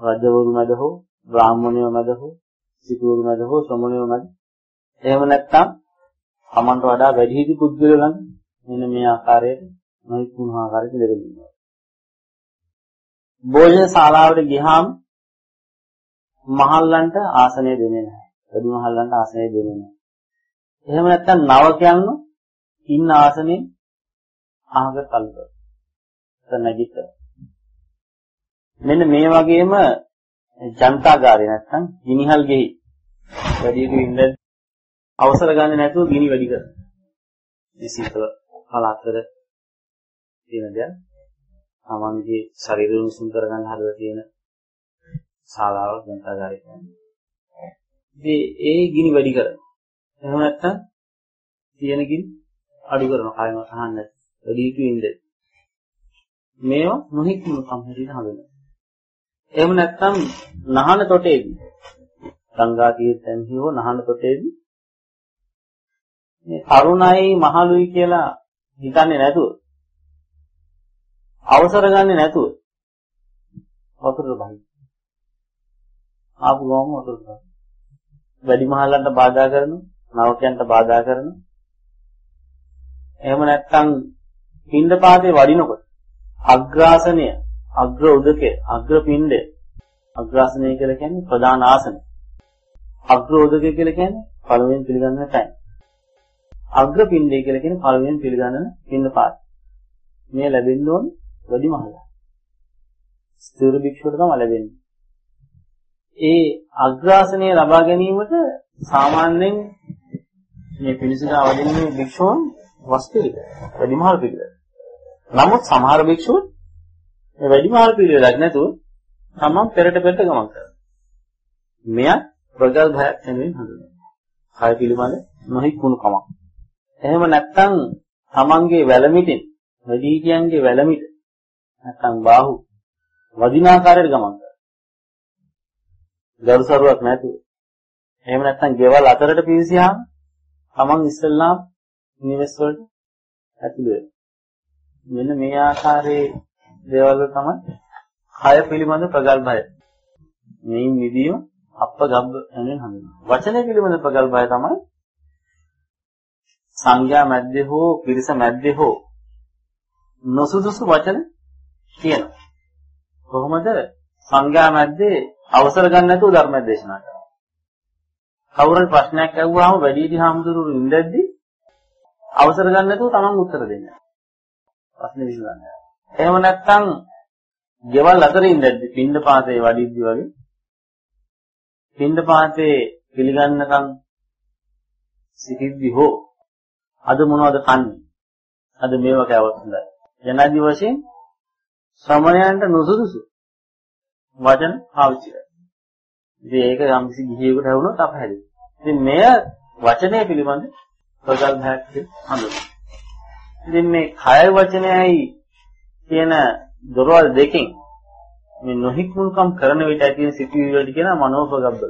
S2: රජවරු මැද හෝ බ්‍රාහ්මණයෝ මැද හෝ සිටුවරු මැද හෝ ශ්‍රමණයෝ මැද එහෙම නැත්නම් Tamanට වඩා වැඩිහිටි පුද්ගලයෝ ළඟ මෙන්න මේ ආකාරයට නොයෙක් වුණ ආකාරයට දෙරෙනවා. භෝජන ශාලාවට ගියාම මහල්ලන්ට ආසනය දෙන්නේ නැහැ. වැඩි මහල්ලන්ට ආසනය දෙන්නේ නැහැ. එහෙම නැත්නම් නවකයන්ව ඉන්න ආසනේ අහක කල්ප. නැගිට. මෙන්න මේ වගේම ජනතාගාරේ නැත්නම් ගිනිහල් ගෙහි වැඩි ඉන්න අවසර ගන්න නැතුව ගිනි වැඩි කරනවා. මේ සීතල පළාතවල තියෙන දෙයක්. තමන්ගේ ශරීරය උණුසුම් කරගන්න හදලා තියෙන ශාලාවක් ජනතාගාරය කියන්නේ. ඉතින් ඒ ගිනි වැඩි කරනවා. එහෙම නැත්නම් තියෙන ගිනි අඩු කරනවා කායම තහන්න වැඩි යුතු ඉන්නේ. මේවා නොහික්ම සම්පූර්ණ හදනවා. එහෙම නැත්නම් නහන තොටේදී ගංගා තීර්ථයන්හි හෝ නහන තොටේදී මේ තරුණයි මහලුයි කියලා හිතන්නේ නැතුව අවසර ගන්නේ නැතුව වතුරට බහින්න. ආපු ගමන් වතුරට බහින්න. වැඩි මහල්ලන්ට බාධා කරනවා, නවකයන්ට බාධා කරනවා. එහෙම නැත්නම් පින්ඩ පාතේ වඩිනකොට අග්‍රාසනය, අග්‍ර උදකය, අග්‍ර පින්ඩය. අග්‍රාසනය කියලා කියන්නේ ප්‍රධාන ආසනය. අග්‍ර උදකය කියලා කියන්නේ පළවෙනි පිළිගන්න තැන. අග්‍ර පින්ඩය කියලා කියන්නේ පළවෙනි පිළිගන්න පින්ඩ පාත. මේ ලැබෙන්න ඕනේ වැඩි මහලා. ස්ථිර භික්ෂුවට තමයි ලැබෙන්නේ. ඒ අග්‍රාසනය ලබා ගැනීමට සාමාන්‍යයෙන් මේ පිළිසුදා වදින්නේ භික්ෂුන් වස්තුලික වැඩිමහල් පිළිවෙල. නමුත් සමහර භික්ෂුන් මේ වැඩිමහල් පිළිවෙලක් නැතුව තමන් පෙරට පෙරට ගමන් කරනවා. මෙය ප්‍රගල්භයක් වෙනුවෙන් හඳුන්වනවා. කය පිළිබඳ නොහික්ුණු කමක්. එහෙම නැත්නම් තමන්ගේ වැලමිටින් වැඩිහිටියන්ගේ වැලමිට නැත්නම් බාහුව වදිනාකාරයට ගමන් කරනවා. දරුසරුවක් නැතුව. එහෙම නැත්නම් ගෙවල් අතරට පිවිසියාම තමන් ඉස්සල්ලාම නිවෙස් වලට ඇතුළු වෙනවා. මෙන්න මේ ආකාරයේ දේවල් තමයි කය පිළිබඳ ප්‍රගල්භය. මේ විදිය අපගබ්බ යන හඳුන්වනවා. වචනේ පිළිබඳ ප්‍රගල්භය තමයි සංඥා මැද්දේ හෝ පිරිස මැද්දේ හෝ නොසුදුසු වචන කියනවා. කොහොමද සංඥා මැද්දේ අවසර ගන්න නැතුව ධර්ම දේශනා කරනවා. කවුරුන් ප්‍රශ්නයක් අහුවාම වැඩිහිටි හාමුදුරුවෝ ඉඳද්දි අවසර ගන්න නැතුව තමන් උත්තර දෙන්නේ. ප්‍රශ්නේ විසඳන්නේ. එහෙම නැත්නම් ගෙවල් අතරේ ඉඳද්දි පින්ඳ පාතේ වඩිද්දි වගේ පින්ඳ පාතේ පිළිගන්නකම් සිටිද්දි හෝ අද මොනවද කන්නේ? අද මේවා කෑවොත් හොඳයි. යනාදි වශයෙන් ශ්‍රමණයන්ට නුසුදුසු වචන පාවිච්චි කරනවා. ඉතින් ඒක යම්කිසි ගිහියෙකුට ඇහුනොත් අපහැදිලි. ඉතින් මෙය වචනය පිළිබඳ ප්‍රගල්භයක් හඳුනනවා. ඉතින් මේ කය වචනයයි කියන දොරවල් දෙකෙන් මේ නොහික්මුල්කම් කරන විට ඇති වෙන සිතුවිලි වලට කියන මනෝපගබ්බ.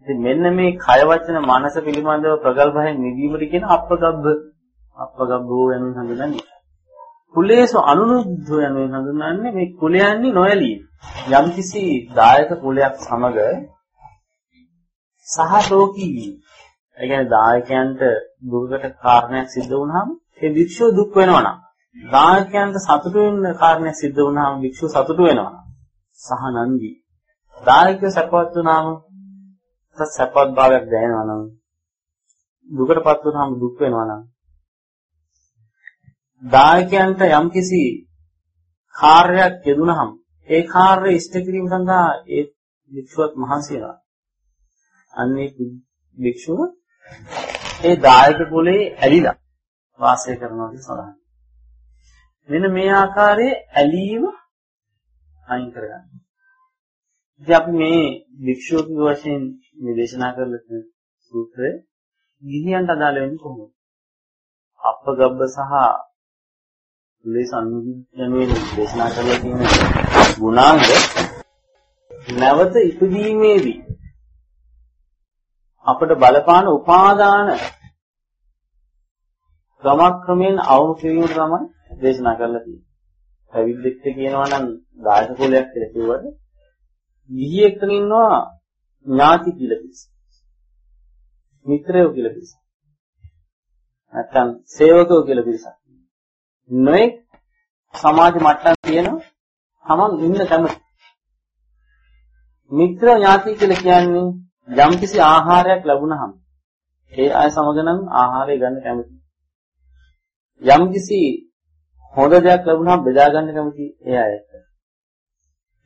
S2: ඉතින් මෙන්න මේ කය වචන මනස පිළිබඳව ප්‍රගල්භයෙන් නිදීමට කියන අපගබ්බ අපගබ්බෝ වෙනුවෙන් හඳුනන්නේ. කුලේසු අනුනුද්ධ යනුවෙන් හඳුන්වන්නේ මේ කුලයන්හි නොයලීම. යම්කිසි දායක කුලයක් සමග සහතෝකී වීම. ඒ කියන්නේ දායකයන්ට දුකට කාරණයක් සිද්ධ වුණාම ඒ වික්ෂුව දුක් වෙනවා නම් දායකයන්ට සතුටු වෙන්න කාරණයක් සිද්ධ වුණාම වික්ෂුව සතුටු වෙනවා. සහනන්දි. දායක සපවත් වුණාම සපවත් භාවයක් දැනෙනවා නම් දුකටපත් වුණාම දුක් වෙනවා නම් දායකයන්ට යම්කිසි කාර්යයක් යෙදුනහම ඒ කාර්යය ඉෂ්ට කිරීම සඳහා ඒ වික්ෂුවත් මහන්සි වෙනවා. අන්නේ වික්ෂුව ඒ දායක කුලේ ඇලිලා වාසය කරනවා කියන සඳහන්. මෙන්න මේ ආකාරයේ ඇලීම අයින් කරගන්න. ඉතින් අපි මේ වික්ෂුව වශයෙන් මේ දේශනා කරලා තියෙන සූත්‍රය ගිහියන්ට අදාළ වෙන්නේ කොහොමද? අපගබ්බ සහ මේ සංයුක්තයෙන් දේශනා කරලා තියෙන ගුණාංග නැවත ඉපදීමේදී අපට බලපාන උපාදාන ක්‍රමක්‍රමයෙන් අවම කිරීම තමයි දේශනා කරලා තියෙන්නේ. පැවිද්දෙක්ට කියනවා නම් දායක කුලයක් කියලා කිව්වට ගිහියෙක් ඉන්නවා ඥාති කියලා පිළිස. මිත්‍රයෝ කියලා පිළිස. නැත්තම් සේවකයෝ කියලා පිළිසක්. නොඑක් සමාජ මට්ටම් තියෙනවා. තමන් ඉන්න කැමති. මිත්‍ර ඥාති කියලා කියන්නේ යම්කිසි ආහාරයක් ලැබුණහම ඒ අය සමග නම් ආහාරය ගන්න කැමති. යම්කිසි හොඳ දෙයක් ලැබුණාම බෙදා ගන්න කැමති ඒ අය එක්ක.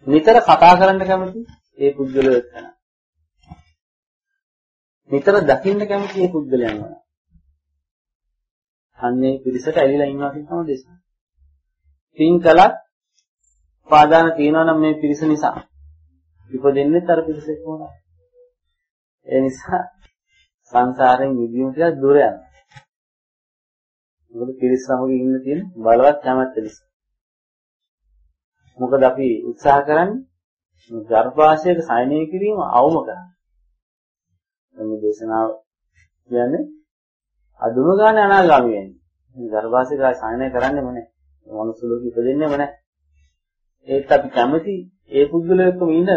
S2: නිතර කතා කරන්න කැමති ඒ පුද්ගලයෝ එක්ක. නිතර දකින්න කැමති ඒ පුද්ගලයන් වල. අන්නේ පිරිසට ඇවිල්ලා ඉන්නවා කියන තමයි දේශනා. පින් කළත් පාදාන තියනවා නම් මේ පිරිස නිසා. ඉපදෙන්නේ තර පිරිසෙක් වුණා. ඒ නිසා සංසාරයෙන් මිදීම ටිකක් දුර යනවා. මොකද පිරිස සමග ඉන්න තියෙන බලවත් කැමැත්ත නිසා. මොකද අපි උත්සාහ කරන්නේ ගර්භාෂයක සයනය කිරීම අවම කරන්න. මේ දේශනාව කියන්නේ අදුම ගානේ අනාගාමී වෙන්නේ. මේ ගර්භාෂයක සයනය කරන්නේම නැහැ. මනුස්ස ලෝකෙ ඉපදෙන්නේම නැහැ. ඒත් අපි කැමති ඒ පුද්ගලයෙක් එක්කම ඉන්න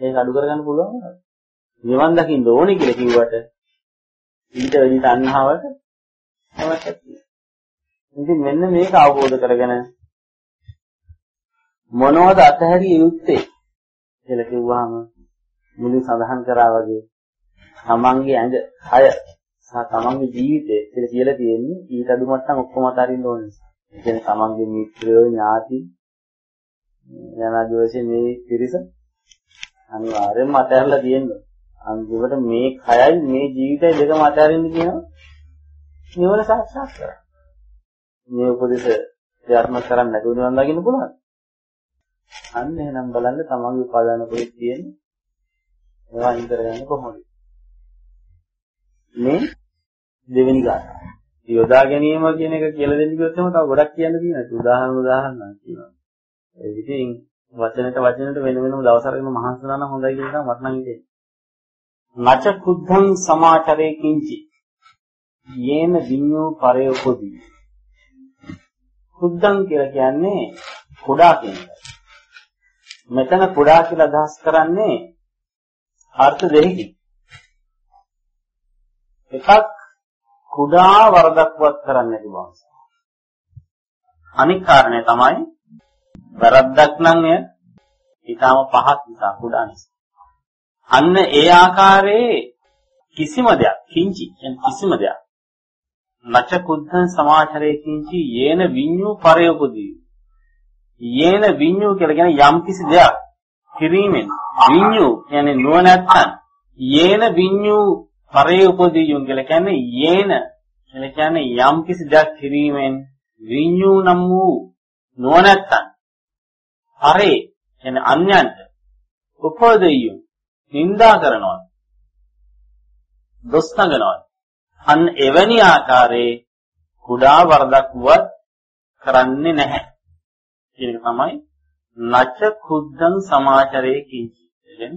S2: ඒක අඩු කරගන්න පුළුවන් නේද? නිවන් දකින්න ඕනේ කියලා කිව්වට ඊට වැඩි තණ්හාවට අවශ්‍යයි. ඉතින් මෙන්න මේක අවබෝධ කරගෙන මොනවද අතහැරිය යුත්තේ කියලා කිව්වහම මුලින් සඳහන් කරා වගේ තමන්ගේ ඇඟ, කය සහ තමන්ගේ ජීවිතය කියලා කියලා තියෙන්නේ ඊට අඩු මට්ටම් ඔක්කොම අතහරින්න ඕන නිසා. ඒ කියන්නේ තමන්ගේ මිත්‍රයෝ ඥාති යනාදී වශයෙන් මේ පිරිස අනිවාර්යෙන්ම අතහැරලා තියෙනවා. අන්තිමට මේ කයයි මේ ජීවිතය දෙකම අතහැරින්න කියනවා නිවන සාක්ෂාත් කරගන්න. මේ උපදේශ ක්‍රියාත්මක කරන්න නැතුව නිවන් දකින්න පුළුවන්. අන්න එහෙනම් බලන්න තමන්ගේ උපාදාන කොහෙද තියෙන්නේ? ඒවා අයින් කරගන්නේ කොහොමද? මේ දෙවෙනි ගාථා. යොදා ගැනීම කියන එක කියලා දෙන්න කිව්වොත් එහෙම තව ගොඩක් කියන්න තියෙනවා. උදාහරණ උදාහරණ කියනවා. ඒ විදිහින් වචනට වචනට වෙන වෙනම දවස් අරගෙන මහන්සි වෙනා නම් හොඳයි කියලා මට නම් හිතෙන්නේ. නච කුද්ධං සමාචරේ කිංචි යේන විඤ්ඤෝ පරයෝපදී. කුද්ධං කියලා කියන්නේ කුඩා කියන එක. මෙතන කුඩා කියලා අදහස් කරන්නේ අර්ථ දෙකකින්. එකක් කුඩා වරදක්වත් කරන්නේ නැති බව. අනික් කාරණය තමයි වැරද්දක් නම් එය ඊටාම පහත් නිසා කුඩා නිසා. අන්න ඒ ආකාරයේ කිසිම දෙයක් කිංචි කියන්නේ කිසිම දෙයක් නච කුද්ධං සමාචරේ කිංචි යේන විඤ්ඤු පරයපදී. යේන විඤ්ඤු කියලා කියන්නේ යම් කිසි දෙයක් කිරීමෙන්. විඤ්ඤු කියන්නේ නුවණැත්තන් යේන විඤ්ඤු පරයපදී යොන් කියලා කියන්නේ යේන කියලා කියන්නේ යම් කිසි දෙයක් කිරීමෙන් විඤ්ඤු නම් වූ නුවණැත්තන් පරේ කියන්නේ අන්‍යයන්ට උපදෙයියෝ නින්දා කරනවා. දොස් නගනවා අන්න එවැනි ආකාරයේ කුඩා වරදක්වත් කරන්නේ නැහැ. කියන එක තමයි නච කුද්දං සමාචරයේ කිංචි කියන්නේ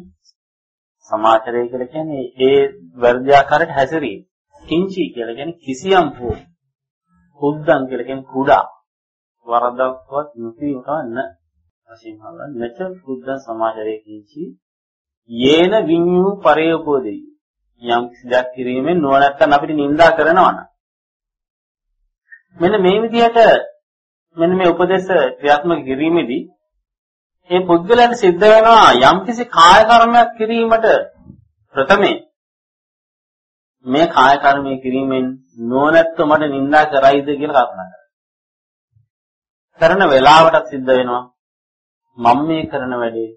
S2: සමාචරය කියලා කියන්නේ ඒ වැරදි ආකාරයට හැසිරීම. කිංචි කියලා කියන්නේ කිසියම් හෝ කුද්දං කියලා කියන්නේ කුඩා වරදක්වත් නොකියන කන්න වශයෙන් හලන නච කුද්දං සමාචරයේ කිංචි යේන විඤ්ඤු පරේපෝදෙයි යම් දෙයක් කිරීමෙන් නුවණැත්තන් අපිට නිඳා කරනවා නම් මෙන්න මේ විදිහට මෙන්න මේ උපදේශ ක්‍රියාත්මක කිරීමේදී ඒ පුද්ගලයන් සිද්ධ වෙනවා යම්කිසි කාය කර්මයක් කිරීමට ප්‍රථමයෙන්. මේ කාය කර්මය කිරීමෙන් නුවණැත්තු මට නිඳා කරයිද කියලා කල්පනා කරනවා. කරන වෙලාවට සිද්ධ වෙනවා. මම මේ කරන වැඩේ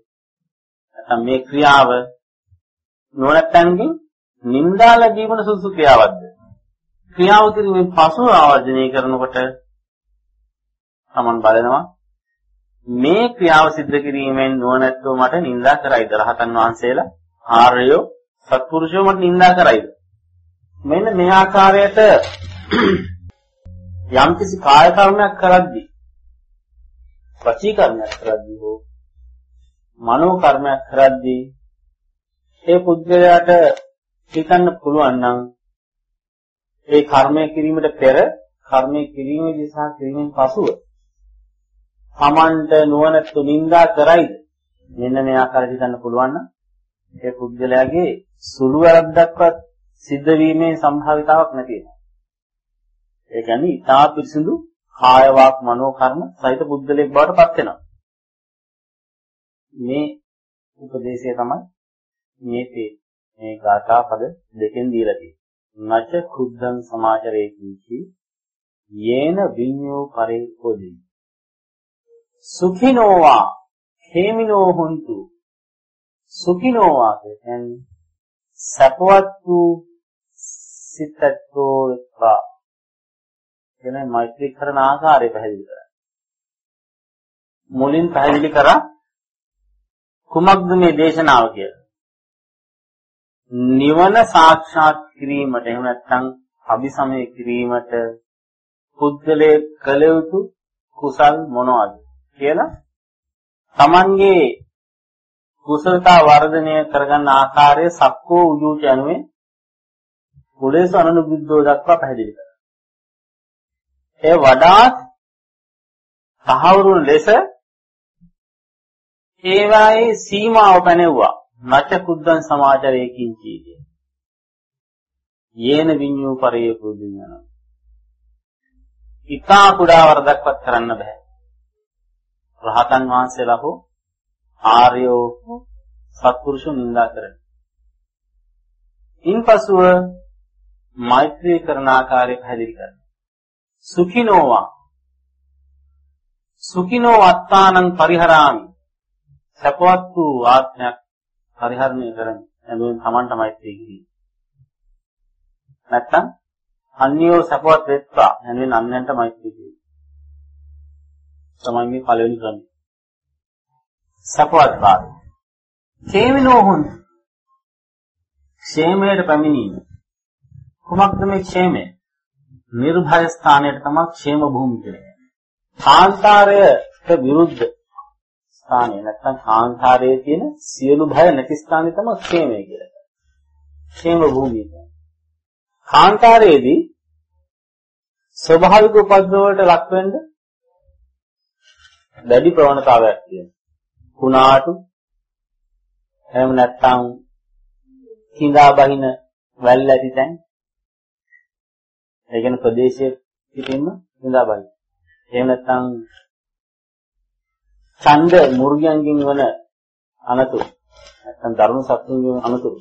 S2: නැත්නම් මේ ක්‍රියාව නුවණැත්තන්ගෙන් නින්දා ලැබීමන සුසු ක්‍රියාවක්ද? ක්‍රියාව කිරීමෙන් පසු ආවර්ජනය කරනකොට තමන් බලනවා මේ ක්‍රියාව සිද්ධ කිරීමෙන් නුවණැත්තෝ මට නින්දා කරයිද? රහතන් වහන්සේලා ආර්යෝ සත්පුරුෂයෝ මට නින්දා කරයිද? මෙන්න මේ ආකාරයට *clears throat* යම්කිසි කාය කර්මයක් කරද්දී වචී කර්මයක් කරද්දී හෝ මනෝ කර්මයක් කරද්දී ඒ පුද්ගලයාට හිතන්න පුළුවන් නම් ඒ කර්මය කිරීමට පෙර කර්මයේ කිරීමේදී සහ කිරීමෙන් පසුව Tamanට නුවණැත්තු නිඳා කරයිද? මෙන්න මේ ආකාරයට හිතන්න පුළුවන් නම් ඒ පුද්ගලයාගේ සුළු වැරද්දක්වත් සිද්ධ වීමේ සම්භාවිතාවක් නැති වෙනවා. ඒ කියන්නේ ඊටා පිරිසිදු කාය වාක් මනෝ කර්ම සහිත පුද්ගලයෙක් බවට පත් වෙනවා. මේ උපදේශය තමයි මේ මේ ගාථා පද දෙකෙන් දීලා තියෙන්නේ. නච කුද්ධං සමාචරේ කිචි යේන විඤ්ඤෝ පරිපෝදී. සුඛිනෝවා හේමිනෝ හුන්තු සුඛිනෝවා කියන්නේ සපවත් වූ සිතත්ෝ එක්වා කියන මෛත්‍රී කරන ආකාරය පැහැදිලි කරා. මුලින් පැහැදිලි කරා කුමක්ද මේ දේශනාව කියලා. නිවන සාක්ෂාත් කිරීමට එහෙම නැත්නම් අபிසමය කිරීමට පුද්ගලයේ කළ යුතු කුසල් මොනවද කියලා තමන්ගේ කුසලතා වර්ධනය කරගන්න ආකාරය සක්කෝ උජූච යනුවෙන් කුලේස අනුබුද්ධෝ දක්වා පැහැදිලි කරනවා. ඒ වඩාත් තහවුරු ලෙස ඒවායේ සීමාව පැනෙව්වා. නච කුද්දන් සමාචරයකින් කීදී. යේන විඤ්ඤූ පරේ කුදිනන. ඉතා කුඩා වරදක්වත් කරන්න බෑ. රහතන් වහන්සේලා හෝ ආර්යෝ සත්පුරුෂෝ නිඳා කරන. ඉන්පසුව මෛත්‍රී කරන ආකාරය පැහැදිලි කරනවා. සුඛිනෝවා සුඛිනෝ අත්තානං පරිහරාමි සපවත් වූ ආත්මයක් පරිහරණය කරන්නේ. එතකොට Taman තමයි තියෙන්නේ. නැත්තම් අන්‍යෝ සපවත් වෙත්වා එනවෙන් අන්යන්ට මෛත්‍රී කියනවා. තමයි මේ පළවෙනි ක්‍රමය. සපවත් භාවය. ඡේමිනෝ හොන්. ඡේමයට පැමිණීම. කුමක්ද මේ ඡේමය? නිර්භය ස්ථානයට තමයි ඡේම භූමිය කියන්නේ. කාන්තාරයට විරුද්ධ ස්ථානය නැත්නම් කාන්තාරයේ තියෙන සියලු භය නැති ස්ථානය තමයි ඛේමය කියලා කියන්නේ. ඛේම භූමිය. කාන්තාරයේදී ස්වභාවික උපද්‍රව වලට ලක් වෙන්න දැඩි ප්‍රවණතාවයක් තියෙනවා. කුණාටු එහෙම නැත්නම් හිඳා බහින වැල් ඇති තැන් ඒ කියන්නේ ප්‍රදේශයේ පිටින්ම හිඳා බහින. එහෙම නැත්නම් ඡන්ද මුර්ගයන්ගෙන් වන අනතුරු නැත්නම් දරුණු සත්තුන්ගෙන් වන අනතුරු.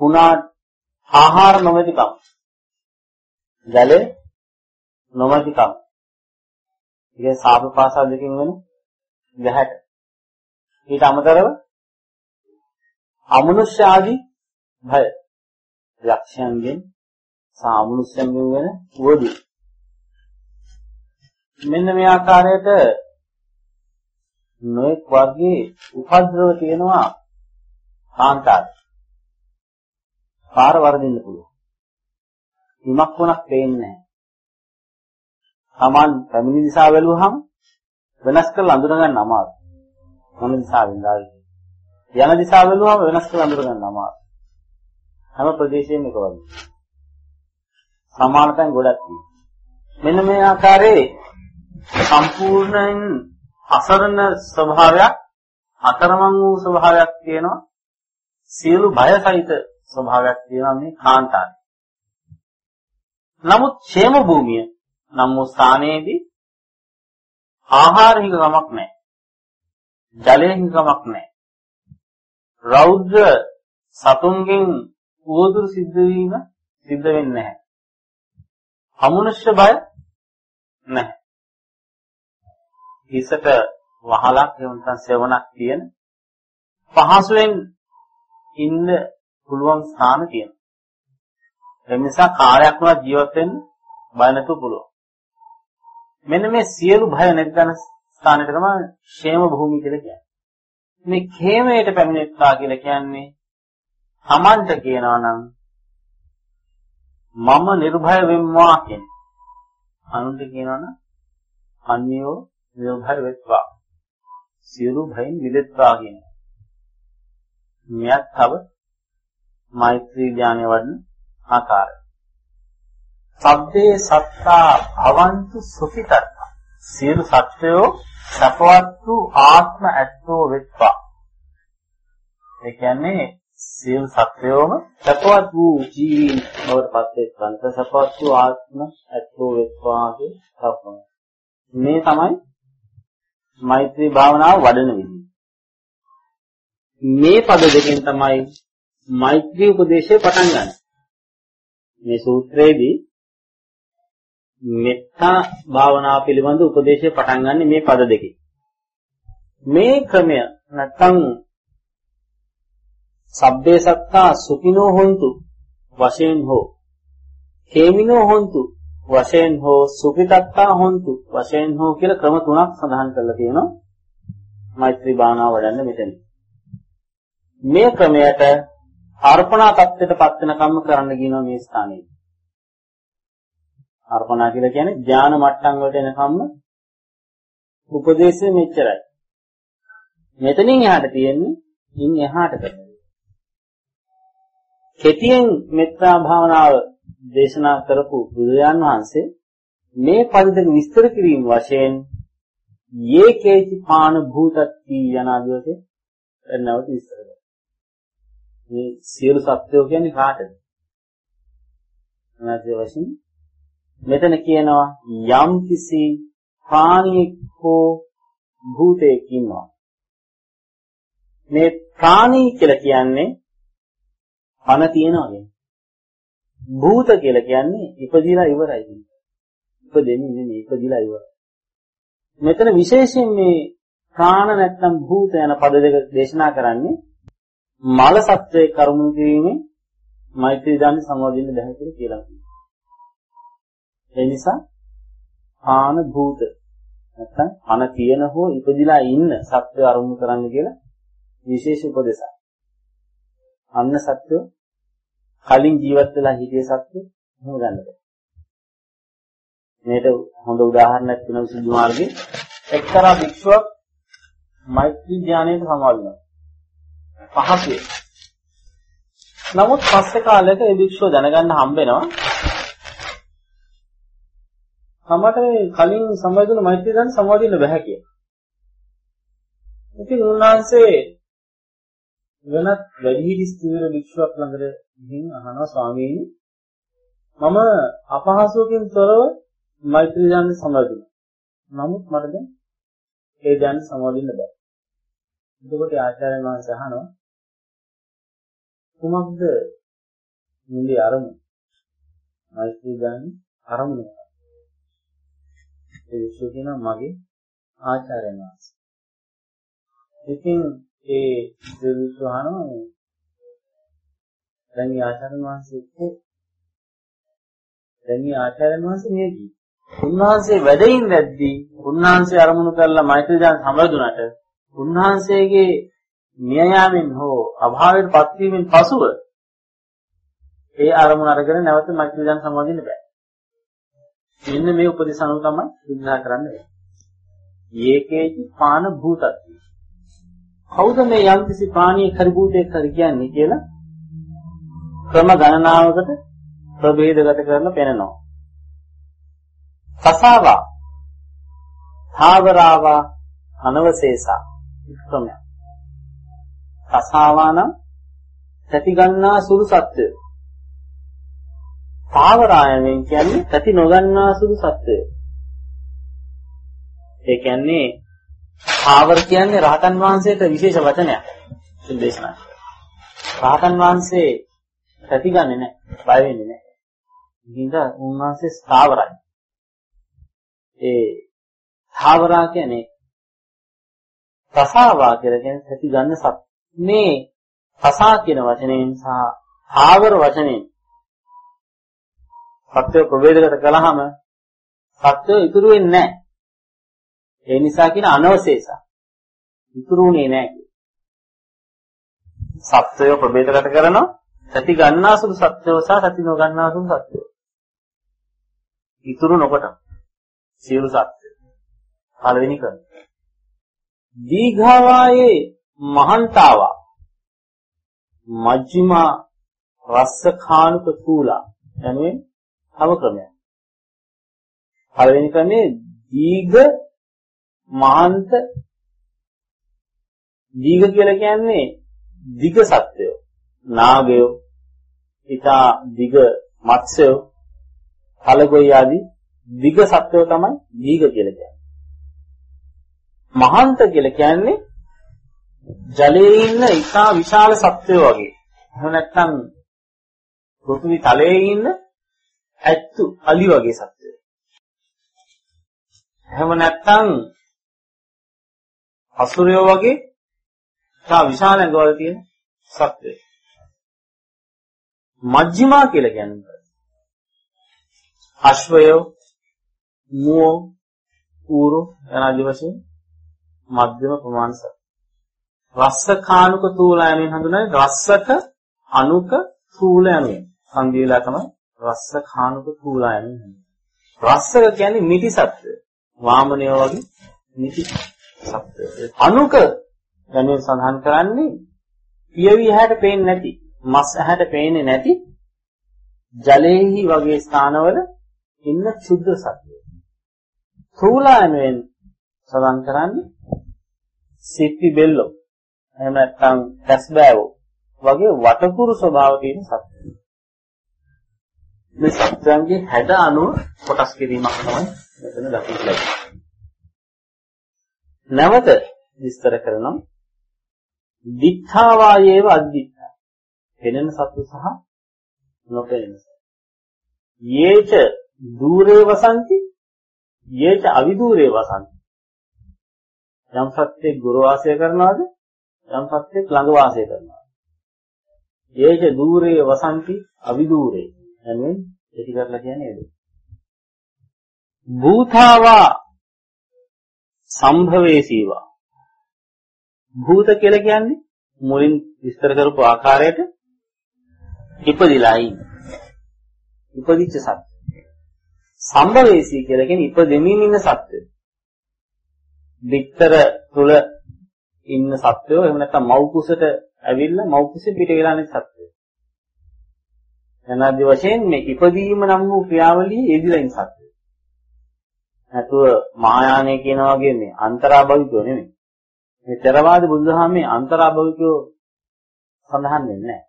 S2: කුණා ආහාර නොමැතිකම්. ජලය නොමැතිකම්. ඉතින් සාප පාසා දෙකකින් වෙන ගැහැට. ඊට අමතරව අමනුෂ්‍ය ආදී භය. යක්ෂයන්ගෙන් සාමනුෂ්‍යයන්ගෙන් වෙන වෝදු මෙන්න මේ ආකාරයට නොඑක් වර්ගයේ උපද්‍රව තියෙනවා කාන්තාර. පාර වර්ධින්න පුළුවන්. හිමක් වුණක් පේන්නේ නැහැ. Taman පැමිණි දිශාව බැලුවහම වෙනස් කරලා අඳුර ගන්න අමාරුයි. මොන දිශාවෙන්ද ආවේ? යන දිශාව බැලුවම වෙනස් කරලා අඳුර ගන්න අමාරුයි. හැම ප්‍රදේශයෙම එක වගේ. සමානතෙන් ගොඩක් තියෙනවා. මෙන්න මේ ආකාරයේ සම්පූර්ණයෙන් අසරණ ස්වභාවයක් අතරමං වූ ස්වභාවයක් තියෙනවා සියලු බය සහිත ස්වභාවයක් තියෙනවා මේ කාන්තාරේ. නමුත් ക്ഷേම භූමිය නම් වූ ස්ථානයේදී ආහාර හිඟකමක් නැහැ. ජලය හිඟකමක් නැහැ. රෞද්‍ර සතුන්ගෙන් උවදුරු සිද්ධ වීම සිද්ධ වෙන්නේ නැහැ. අමනුෂ්‍ය බය නැහැ. හිසට වහලක් එහෙම නැත්නම් සෙවණක් තියෙන පහසුවෙන් ඉන්න පුළුවන් ස්ථාන තියෙනවා. ඒ නිසා කාලයක් වුණා ජීවත් වෙන්න බය නැතුව පුළුවන්. මෙන්න මේ සියලු භය නැතින ස්ථානයට තමයි ക്ഷേම භූමිය කියලා කියන්නේ. මේ ඛේමයට පැමිණෙත්තා කියලා කියන්නේ Tamanට කියනවා නම් මම නිර්භය වෙම්වා කියන්නේ. අනුන්ට කියනවා නම් අන්‍යෝ නිර්භය වෙත්වා. සියලු භයින් මිදෙත්වා කියන. මෙයක් තව මෛත්‍රී ඥානය වඩන ආකාරය. සබ්බේ සත්තා භවන්තු සුඛිතත්ත සියලු සත්වයෝ සපවත් වූ ආත්ම ඇත්තෝ වෙත්වා ඒ කියන්නේ සියලු සත්වයෝම සපවත් වූ ජීවීන් බවට පත් වෙත්වන්ත සපවත් වූ ආත්ම ඇත්තෝ වෙත්වා කියන මේ තමයි මෛත්‍රී භාවනාව වඩන විදිහ. මේ පද දෙකෙන් තමයි මෛත්‍රී උපදේශය පටන් ගන්න. මේ සූත්‍රයේදී මෙත්තා භාවනාව පිළිබඳ උපදේශය පටන් ගන්න මේ පද දෙකෙන්. මේ ක්‍රමය නැත්තම් සබ්බේ සත්තා සුඛිනෝ හොන්තු වශයෙන් හෝ හේමිනෝ හොන්තු වශයෙන් හෝ සුඛිතත්තා හොන්තු වශයෙන් හෝ කියලා ක්‍රම තුනක් සඳහන් කරලා තියෙනවා මෛත්‍රී භාවනාව වඩන්න මෙතන. මේ ක්‍රමයට අර්පණා தත්ත්වයට පත් වෙන කම්ම කරන්න කියනවා මේ ස්ථානයේ. අර්පණා කියලා කියන්නේ ඥාන මට්ටම් වලට එනකම්ම උපදේශය මෙච්චරයි. මෙතනින් එහාට තියෙන්නේ ඉන් එහාට කරන. කෙටියෙන් මෙත්තා භාවනාව දේශනා කරපු බුදුරජාන් වහන්සේ මේ පරිදක විස්තර කිරීම වශයෙන් යේ කේචි පාන භූතත්ති යනාදී වශයෙන් එන්නවට විස්තර කරනවා. මේ සියලු සත්‍යෝ කියන්නේ කාටද? අනාදී වශයෙන් මෙතන කියනවා යම් කිසි ප්‍රාණියෙක් හෝ භූතයෙක් ඉන්නවා. මේ ප්‍රාණී කියලා කියන්නේ පණ තියනවා කියන්නේ. භූත කියලා කියන්නේ ඉපදිලා ඉවරයි කියන්නේ. ඉපදෙන්නේ නෙමෙයි ඉපදිලා ඉවරයි. මෙතන විශේෂයෙන් මේ ප්‍රාණ නැත්නම් භූත යන පද දෙක දේශනා කරන්නේ මල සත්වයේ කරුණු කිරීමේ මෛත්‍රී දාන සමාදින්න බැහැ කියලා ඒ නිසා ආන භූත නැත්නම් අන තියෙන හෝ ඉපදිලා ඉන්න සත්‍ය අරුමු කරන්න කියලා විශේෂ උපදේශයක්. අන්න සත්‍ය කලින් ජීවත් වෙලා හිටිය සත්‍ය එහෙම ගන්න බෑ. මේකට හොඳ උදාහරණයක් වෙන විසුද්ධි මාර්ගයේ එක්තරා භික්ෂුවක් මෛත්‍රී ධානයට සමාදිනවා. පහසුවේ. නමුත් පස්සේ කාලයක ඒ භික්ෂුව දැනගන්න හම්බ වෙනවා තමට මේ කලින් සමාදින මෛත්‍රී දාන සමාදින්න බෑ කියලා. ඉතින් උන්වහන්සේ වෙනත් වැඩිහිටි ස්ථීර භික්ෂුවක් ළඟට ගිහින් අහනවා ස්වාමීනි මම අපහසුවකින් තොරව මෛත්‍රී දාන සමාදිනවා. නමුත් මට දැන් ඒ දාන සමාදින්න බෑ. එතකොට ආචාර්යයන් වහන්සේ අහනවා කුමක්ද මුලේ අරමුණ? මෛත්‍රී දාන අරමුණ. ඒ විශ්ව කියනවා මගේ ආචාර්යයන් වහන්සේ. ඉතින් ඒ දෙවිතු අහනවා දැන් මේ ආචාර්යයන් වහන්සේ එක්ක දැන් මේ ආචාර්යයන් වහන්සේ මේ කි. උන්වහන්සේ වැඩින් වැද්දී උන්වහන්සේ අරමුණු කරලා මෛත්‍රී දාන සම්බන්ධුනට උන්වහන්සේගේ මියයාමෙන් හෝ අභාවයට පත්වීමෙන් පසුව ඒ අරමුණ අරගෙන නැවත මෛත්‍රී දාන සම්බන්ධින්න බෑ. මෙන්න මේ උපදේශ අනුව තමයි විග්‍රහ කරන්නේ. ඒකේති පාන භූතත්ති. කවුද මේ යම්කිසි පානීය කරිභූතයක් කර කියන්නේ කියලා ක්‍රම ගණනාවකට ප්‍රභේදගත කරලා පෙන්නනවා. සසාවා ථාවරාවා අනවශේෂා ක්‍රමයක්. සසාවා නම් සැටි ගන්නා සුළු සත්‍යය පාවරායණයෙන් කියන්නේ තති නොගන්නා සුළු සත්‍යය. ඒ කියන්නේ පාවර කියන්නේ රහතන් වහන්සේට විශේෂ වචනයක්. දේශනා. රහතන් වහන්සේ තති ගන්නෙ නැහැ. බය වෙන්නේ නැහැ. ඉතින් උන්වහන්සේ ස්ථාවරයි. ඒ ස්ථාවරා කියන්නේ තසාවා කියලා කියන්නේ තති ගන්න සත්. මේ තසා කියන වචනයෙන් සහ ආවර වචනයෙන් සත්‍ය ප්‍රවේදගත කළාම සත්‍ය ඉතුරු වෙන්නේ නැහැ. ඒ නිසා කියන අනවශේෂ. ඉතුරුුනේ නැහැ. සත්‍යය ප්‍රවේදගත කරනවා සති ගන්නාසුළු සත්‍යව සහ සති නොගන්නාසුළු සත්‍යව. ඉතුරු නොකොට සියලු සත්‍ය. පළවෙනි කරන. දීඝාවායේ මහන්තාවා මජ්ක්‍ධිමා රස්ස කානුක කූලා යනුවෙන් තව ක්‍රමයක්. පළවෙනි ක්‍රමේ දීඝ මහන්ත දීඝ කියලා කියන්නේ දිග සත්වය. නාගයෝ, ඊටා දිග මත්ස්‍යයෝ, කලගොයි ආදී දිග සත්වය තමයි දීඝ කියලා කියන්නේ. මහන්ත කියලා කියන්නේ ජලයේ ඉන්න ඉතා විශාල සත්වයෝ වගේ. එහෙම නැත්නම් පෘථිවි තලයේ ඉන්න ඇත්තු අලි වගේ සත්වයෝ. එහෙම නැත්නම් අසුරයෝ වගේ ඉතා විශාල ඇඟවල තියෙන සත්වයෝ. මජ්ක්‍ධිමා කියලා කියන්නේ අශ්වයෝ මුවෝ ඌරු යනාදී වශයෙන් මධ්‍යම ප්‍රමාණ සත්ත්ව. රස්ස කානුක තූල යමින් හඳුනන්නේ රස්සක අනුක තූල යමින්. සංදීලා තමයි රස්ස කානුක තූල යමින්. රස්සක කියන්නේ මිටි සත්ත්වය. වාමනය වගේ මිටි සත්ත්වය. අනුක යමින් සඳහන් කරන්නේ පියවි ඇහැට පේන්නේ නැති, මස් ඇහැට පේන්නේ නැති ජලයේහි වගේ ස්ථානවල ඉන්න ක්ෂුද්‍ර සත්‍යය. තූලායමෙන් සඳහන් කරන්නේ සිප්පි බෙල්ලෝ එහෙම නැත්නම් දැස්බෑවෝ වගේ වටකුරු ස්වභාව තියෙන සත්ත්වයන්. මේ සත්ත්වයන්ගේ හැඩ අනුව කොටස් කිරීමක් තමයි මෙතන දකින්න ලැබෙන්නේ. නැවත විස්තර කරනවා දිඨාවායේව අද්දිඨා. පෙනෙන සත්තු සහ නොපෙනෙන සත්තු. යේච දූරේ වසන්ති යේච අවිදූරේ වසන්ති. යම් සත්‍යයක් ගුරු වාසය කරනවාද? යම් සත්‍යයක් ළඟ වාසය කරනවා යේච දූරේ වසන්ති අවිදූරේ. එන්නේ ඒක කරලා කියන්නේ ඒක භූතාවා සම්භවේසීවා භූත කියලා කියන්නේ මුලින් විස්තර කරපු ආකාරයට ඉපදිලා ඉන්නේ ඉපදිච්ච සත්‍ය සම්භවේසී කියලා කියන්නේ ඉපදෙමින් ඉන්න සත්‍ය. විතර තුල ඉන්න සත්‍යෝ එහෙම නැත්නම් මව් කුසට ඇවිල්ලා මව් කුසෙ පිට වෙලා නැති සත්‍යෝ. එනදි වශයෙන් මේ ඉපදීම නම් වූ ක්‍රියාවලිය යෙදිලා ඉන්න සත්‍යෝ. නැතුව මහායානය කියන වගේ මේ අන්තරාභවිකෝ නෙමෙයි. මේ තරවාද බුදුදහමේ අන්තරාභවිකෝ සඳහන් වෙන්නේ නැහැ.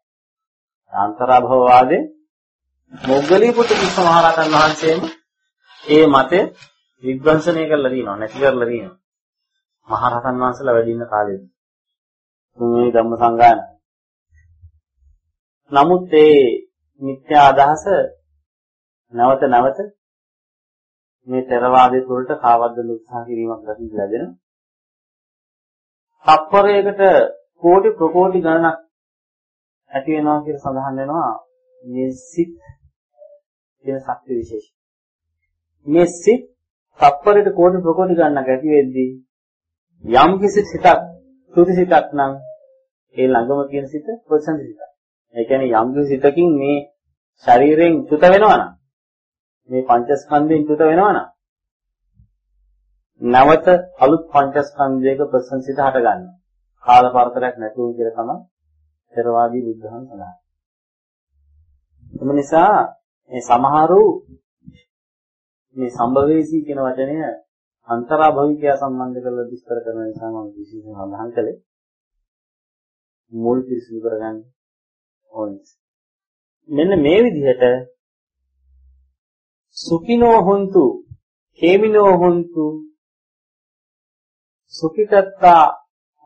S2: අන්තරාභවවාදේ මොග්ගලී පුත්‍ර කිස්ස මහරහතන් වහන්සේම ඒ මතය විද්වංශනය කරලා තියෙනවා නැති කරලා තියෙනවා. මහරහතන් වහන්සේලා වැඩි ඉන්න කාලෙදී. මේ ධම්ම සංගායන. නමුත් ඒ මිත්‍යා අදහස නැවත නැවත මේ තරවාදයේ තුළට කාවද්දන උත්සාහ කිරීමක් දකින්න ලැබෙනවා. තප්පරයකට කෝටි ප්‍රකෝටි ගණනක් ඇති වෙනවා කියලා සඳහන් වෙනවා මේ සිත් කියන ශක්ති විශේෂය. මේ සිත් තප්පරයට කෝටි ප්‍රකෝටි ගණනක් ඇති වෙද්දී යම් කිසි සිතක් සුදු සිතක් නම් ඒ ළඟම කියන සිත ප්‍රසන්න සිතක්. ඒ කියන්නේ යම් කිසි සිතකින් මේ ශරීරයෙන් චුත වෙනවා නම් මේ පංචස්කන්ධයෙන් චුත වෙනවා නම් නැවත අලුත් පංචස්කන්ධයක ප්‍රසන්න සිත හට ගන්නවා. කාල පරතරයක් නැතුව කියලා තමයි ථෙරවාදී බුද්ධහන් සඳහන්. එම නිසා මේ සමහරු මේ සම්භවේසී කියන වචනය අන්තරාභවිකය සම්බන්ධ කරලා විස්තර කරන නිසා මම විශේෂයෙන් සඳහන් කළේ මුල් පිරිසිදු කරගන්න ඕනේ. මෙන්න මේ විදිහට සුඛිනෝ හොන්තු හේමිනෝ හොන්තු සුඛිතත්තා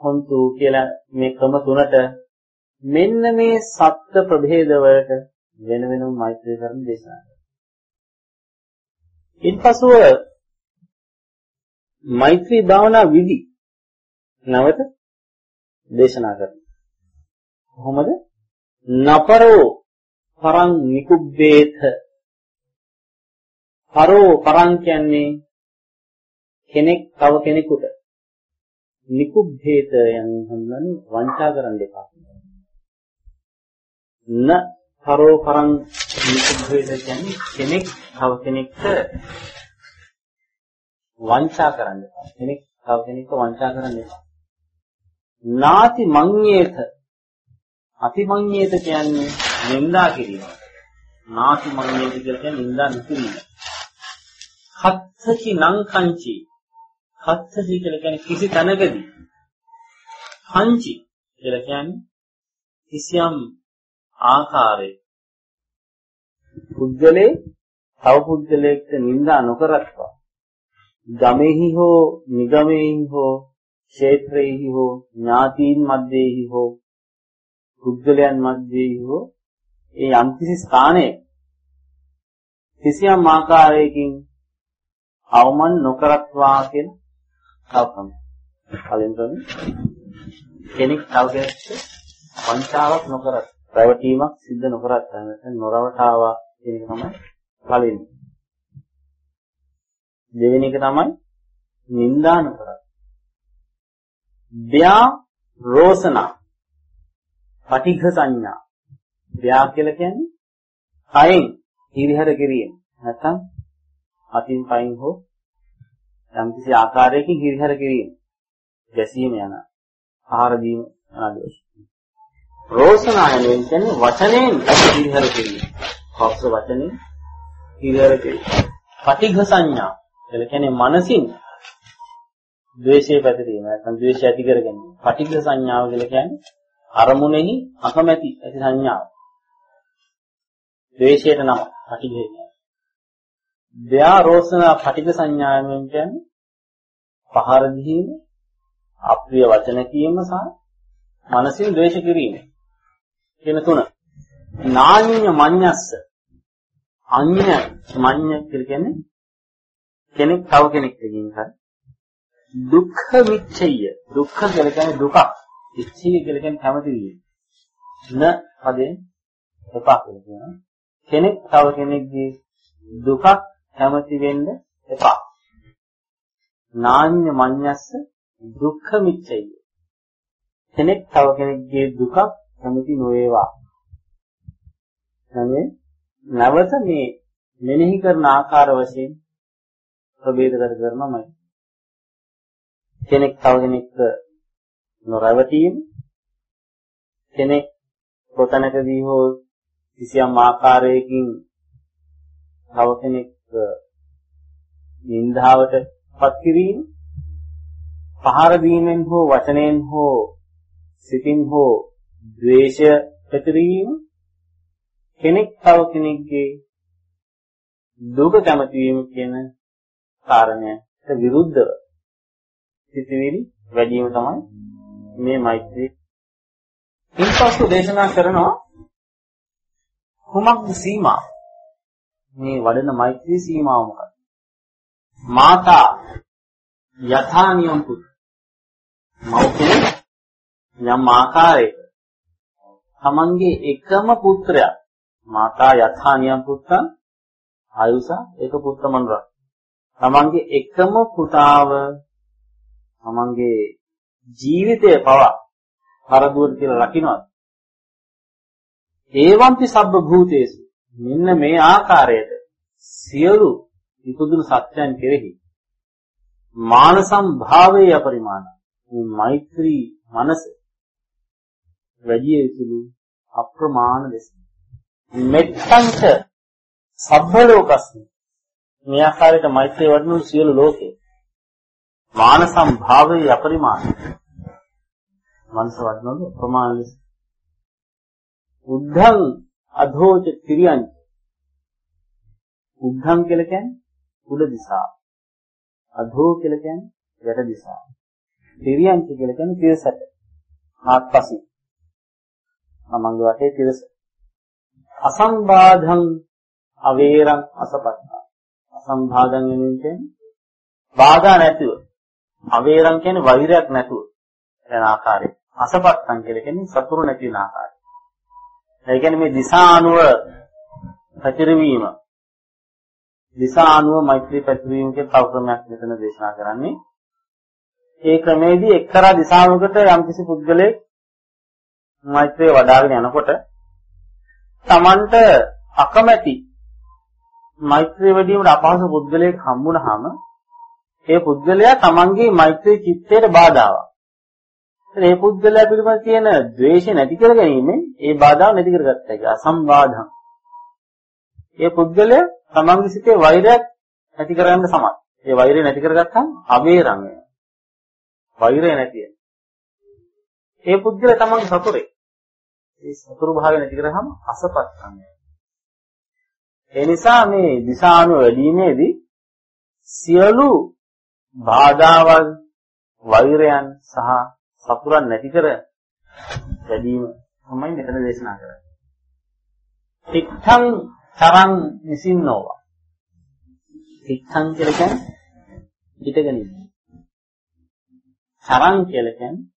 S2: හොන්තු කියලා මේ ක්‍රම තුනට මෙන්න මේ සත්‍ය ප්‍රභේද වලට වෙන වෙනම මෛත්‍රී කරන දේශනා ඉන්පසුව මෛත්‍රී භාවනා විදි නැවත දේශනා කරනවා. කොහොමද? නපරෝ පරං නිකුබ්බේත පරෝ පරං කියන්නේ කෙනෙක් තව කෙනෙකුට නිකුබ්බේත යන හඳුනන්නේ වංචා කරන්න එපා. න පරෝ පරං නිකුබ්බේත කියන්නේ කෙනෙක් තව කෙනෙක්ට වංචා කරන්න එපා. කෙනෙක් තව කෙනෙක්ව වංචා කරන්න එපා. නාති මඤ්ඤේත අතිමඤ්ඤේත කියන්නේ නින්දා කිරීම. නාති මඤ්ඤේති කියලා කියන්නේ නින්දා නොකිරීම. කත්තචි නං කංචි. කත්තචි කියලා කියන්නේ කිසි තැනකදී. කංචි කියලා කියන්නේ කිසියම් ආකාරයක පුද්ගලේ තව පුද්ගලයෙක්ට නිඳා නොකරත්වා ගමෙහි හෝ නිගමෙහි හෝ ක්ෂේත්‍රෙහි හෝ ඥාතීන් මැද්දේහි හෝ පුද්ගලයන් මැද්දේහි හෝ ඒ යම්කිසි ස්ථානයේ කිසියම් ආකාරයකින් අවමන් නොකරත්වා කියන කල්පන. කලින් තමයි කෙනෙක් තව කෙනෙක්ට වංචාවක් නොකරත්, රැවටීමක් සිද්ධ නොකරත් නැත්නම් නොරවටාවා කියන එක තමයි පළවෙනි. දෙවෙනි එක තමයි නින්දා නොකරත්. ව්‍යා රෝසනා පටිඝ සංඥා. ව්‍යා කියලා කියන්නේ කයෙන් හිරිහැර කිරීම. නැත්නම් අතින් පයින් හෝ යම්කිසි ආකාරයකින් හිරිහැර කිරීම. ගැසීම යන ආහාර දීම ආදී. රෝසනායන කියන්නේ වචනෙන් හිරිහැර කිරීම. පස්ස වචනෙන් හිරිහැර කිරීම. පටිඝ සංඥා කියලා කියන්නේ මනසින් ද්වේෂය පැතිරීම නැත්නම් ද්වේෂය ඇති කර ගැනීම. පටිඝ සංඥාව කියලා කියන්නේ අරමුණෙහි අකමැති ඇති සංඥාව. ද්වේෂයට නම පටිඝ කියන්නේ. ධ්‍යාරෝසන පටිඝ සංඥාවෙන් කියන්නේ පහර දීම, අප්‍රිය වචන කීම සහ මනසින් ද්වේෂ කිරීම. කියන තුන. නාඤ්ඤ මඤ්ඤස්ස. අඤ්ඤ මඤ්ඤ කියලා කියන්නේ කෙනෙක් තව කෙනෙක් එකින් හරි දුක්ඛ විච්ඡය දුක්ඛ කියලා කියන්නේ දුකක්. විච්ඡය කියලා කියන්නේ කැමති වීම. න පදයෙන් එපා කියලා කියනවා. කෙනෙක් තව කෙනෙක්ගේ දුකක් කැමති වෙන්න එපා. නාඤ්ඤ මඤ්ඤස්ස දුක්ඛ මිච්ඡය. කෙනෙක් තව කෙනෙක්ගේ දුකක් කැමති නොවේවා. නැමේ නැවත මේ මෙනෙහි කරන ආකාර වශයෙන් ප්‍රභේද කර කරනමයි. කෙනෙක් තව කෙනෙක්ට නොරවටීම කෙනෙක් කොතනකදී හෝ කිසියම් ආකාරයකින් තව කෙනෙක් නින්දාවට පත් කිරීම පහර දීමෙන් හෝ වචනයෙන් හෝ සිතින් හෝ ද්වේෂය පැතිරීම කෙනෙක් තව කෙනෙක්ගේ දුක කැමති වීම කියන කාරණයට විරුද්ධව සිතිවිලි වැඩි වීම තමයි මේ මෛත්‍රී. ඉන්පසු දේශනා කරනවා කුමක්ද සීමා? මේ වඩන මෛත්‍රී සීමාව මොකක්ද? මාතා යථානියම් පුත් මෞඛ්‍ය යම් ආකාරයක තමන්ගේ එකම පුත්‍රයා. මාතා යථානියම් පුත්තං ආයුසා ඒක පුත්‍ර මනුරා තමන්ගේ එකම පුතාව තමන්ගේ ජීවිතය පවා පරදුවට කියලා රකින්නවා ඒවන්ති සබ්බ භූතේසු. මෙන්න මේ ආකාරයට සියලු ඉපදුණු සත්‍යයන් කෙරෙහි මානසම් භාවයේ අපරිමාණ මේ මෛත්‍රී මනස වැඩි යුතුලු අප්‍රමාණ ලෙස. මෙත්තන්ට සබ්බ ලෝකස්මි මේ ආකාරයට මෛත්‍රිය වඩනු සියලු ලෝකේ මාන සම්භාවයේ අපරිමාණ මනස වඩනු ප්‍රමාණ ලෙස. උද්ධං අධෝච තිරියං උද්ධං කියලා කියන්නේ උඩ දිශාව අධෝ කියලා කියන්නේ යට දිශාව තිරියං කියලා කියන්නේ තිරසට ආත්පසින්. තමන්ගේ වටේ තිරස. අසම්බාධං අවේරං අසපත්තා. අසම්බාධං කියන්නේ බාධා නැතුව. අවේරං කියන්නේ වෛරයක් නැතුව. යන ආකාරය. අසපත්තං කියලා කියන්නේ සතුරු නැති වෙන ආකාරය. ඒ කියන්නේ මේ දිශානුව පැතිරවීම. දිශානුව මෛත්‍රී පැතිරවීම කියන තව ක්‍රමයක් මෙතන දේශනා කරන්නේ. ඒ ක්‍රමේදී එක්තරා දිශාවකට යම්කිසි පුද්ගලයෙක් මෛත්‍රිය වඩ아가ගෙන යනකොට Tamanට අකමැති මෛත්‍රිය වැඩිවීමට අපහසු පුද්ගලයෙක් හම්බුනහම ඒ පුද්ගලයා Tamanගේ මෛත්‍රී චිත්තයට බාධාවක්. ඒ පුද්ගලයා පිළිබඳ තියෙන ද්වේෂය නැති කර ගැනීම ඒ බාධාව නැති කරගත්ත එක අසම්බාධං. ඒ පුද්ගලයා තමන්ගේ සිතේ වෛරයක් ඇති කරගන්න සමත්. ඒ වෛරය නැති කරගත්තාම අවේරම් වෙනවා. වෛරය නැති වෙනවා. ඒ පුද්ගලයා තමන්ගේ සතුරේ. ඒ සතුරු භාවය නැති කරාම අසපත් වෙනවා. ඒ නිසා මේ දිශාණු වැඩිීමේදී සියලු බාධාවල් වෛරයන් සහ සතුරන් නැති කර වැඩිම තමයි මෙතන දේශනා කරන්නේ. තික්ඛං තරං නිසින්නෝවා. තික්ඛං කියලා කියන්නේ හිටගෙන ඉන්නේ. තරං කියලා කියන්නේ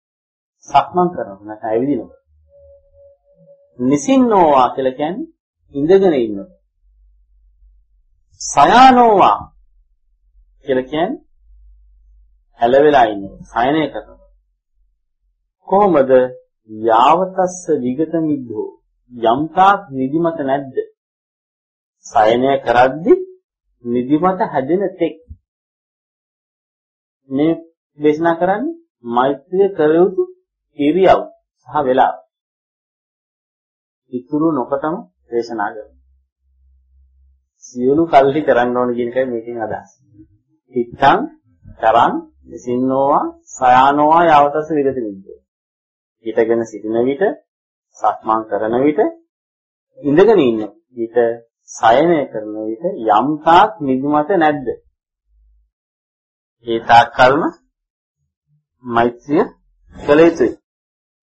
S2: සක්මන් කරනවා නැත්නම් ඇවිදිනවා. නිසින්නෝවා කියලා කියන්නේ ඉඳගෙන ඉන්නවා. සයානෝවා කියලා කියන්නේ ඇලවෙලා ඉන්නේ සයනය කරනවා. කොහොමද? යාවතස්ස විගත මිද්දෝ. යම්තාක් නිදිමත නැද්ද? සයනය කරද්දි නිදිමත හැදෙන තෙක්. මේ දේශනා කරන්නේ මෛත්‍රිය කර යුතු ඉරියව් සහ වේලාව ඉතුරු නොකටම දේශනා කරනවා සියලු කල්හි කරන්න ඕන කියන එකයි මේකෙන් අදහස්. ඉත්තං තරං සින්නෝවා සයානෝවා යවතස විගත විද්ද. හිටගෙන සිටින විට සක්මන් කරන විට ඉඳගෙන ඉන්න විට සයනය කරන විට යම් තාක් නිදිමත නැද්ද? ඒ තාක් කල්ම මෛත්‍රිය කළ යුතුයි.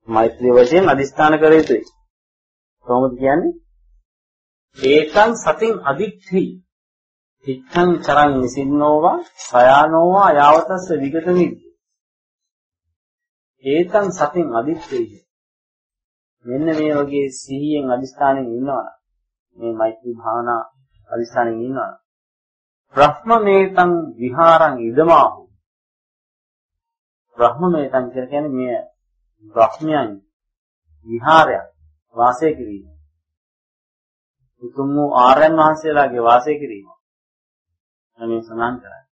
S2: මෛත්‍රිය වශයෙන් අදිස්ථාන කළ යුතුයි. කොහොමද කියන්නේ? ඒකං සතින් අදික්ඛි තිත්තං චරං නිසින්නෝවා සයානෝවා යාවතස්ස විගතමි ඒකං සතින් අදික්ඛි මෙන්න මේ වගේ සිහියෙන් අදිස්ථානෙන් ඉන්නවා මේ මෛත්‍රී භාවනා අදිස්ථානෙන් ඉන්නවා බ්‍රහ්මමේතං විහාරං ඉදමාහු බ්‍රහ්මමේතං කියන්නේ මේ බ්‍රහ්මයන් විහාරයක් වාසය කිරීම උතුම් වූ ආර්යයන් වහන්සේලාගේ වාසය කිරීම. මේ සඳහන් කරන්නේ.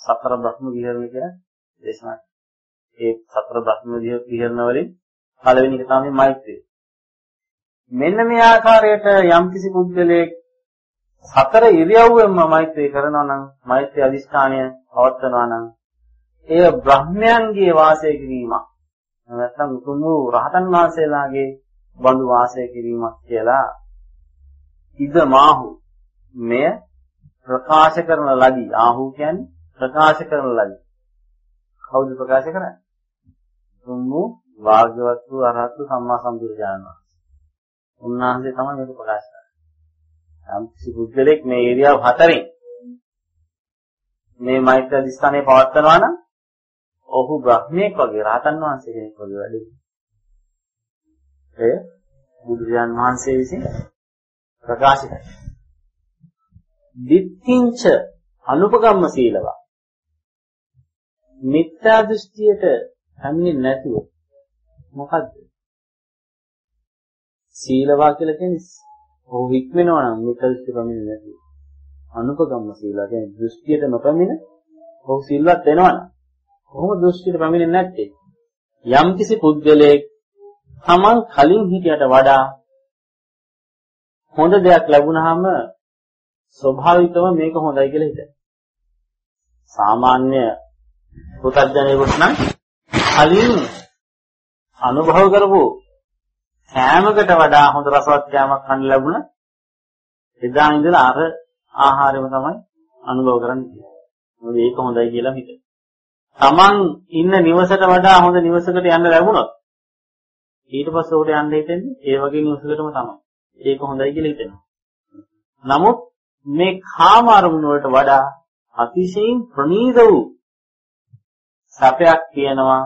S2: සතර බ්‍රහ්ම විහරණ කියලා දේශනා ඒ සතර බ්‍රහ්ම විහරණ වලින් පළවෙනි එක තමයි මෛත්‍රිය. මෙන්න මේ ආකාරයට යම්කිසි පුද්ගලයෙක් සතර ඉරියව්වෙන්ම මෛත්‍රී කරනවා නම් මෛත්‍රී අදිෂ්ඨානය පවත්වනවා නම් එය බ්‍රහ්මයන්ගේ වාසය කිරීමක්. නැත්නම් උතුම් වූ රහතන් වහන්සේලාගේ බඳු වාසය කිරීමක් කියලා ඉද මාහු මෙය ප්‍රකාශ කරන ලදී. ආහු කියන්නේ ප්‍රකාශ කරන ලදී. කවුද ප්‍රකාශ කරන්නේ? තුන්මු වාග්යවත් වූ අරහත් සම්මා සම්බුදුරජාණන් වහන්සේ. උන්වහන්සේ තමයි මේක ප්‍රකාශ කරන්නේ. යම් කිසි පුද්ගලෙක් මේ ඒරියාව හතරෙන් මේ මෛත්‍රී අධිස්ථානයේ පවත්නවා නම් ඔහු බ්‍රහ්මයෙක් වගේ රහතන් වහන්සේ කෙනෙක් වගේ වැඩි. එය බුදුරජාන් වහන්සේ විසින් ප්‍රකාශ කරනවා. දිට්ඨිංච අනුපගම්ම සීලවා. මිත්‍යා දෘෂ්ටියට හැමෙන්නේ නැතුව මොකද්ද? සීලවා කියලා කියන්නේ ඔහු හික්මෙනවා නම් මිත්‍යා දෘෂ්ටි ප්‍රමිනෙන්නේ නැතුව. අනුපගම්ම සීලා කියන්නේ දෘෂ්ටියට නොපැමිණ ඔහු සිල්වත් වෙනවා නම් කොහොම දෘෂ්ටියට පැමිණෙන්නේ නැත්තේ? යම්කිසි පුද්ගලයෙක් තමන් කලින් හිටියට වඩා හොඳ දෙයක් ලැබුණාම ස්වභාවිකව මේක හොඳයි කියලා හිතනවා. සාමාන්‍ය පුතග්ජනෙකුට නම් කලින් අනුභව කරපු කෑමකට වඩා හොඳ රසවත් කෑමක් කන්න ලැබුණ එදා ඉඳලා අර ආහාරෙම තමයි අනුභව කරන්නේ. මොකද ඒක හොඳයි කියලා හිතේ. Taman ඉන්න නිවසට වඩා හොඳ නිවසකට යන්න ලැබුණොත් ඊට පස්සේ උඩ යන්න හිතෙන්නේ ඒ වගේ නිවසකටම තමයි. ඒක හොඳයි කියලා හිතෙනවා. නමුත් මේ කාම අරමුණ වලට වඩා අතිශයින් ප්‍රණීත වූ සැපයක් තියෙනවා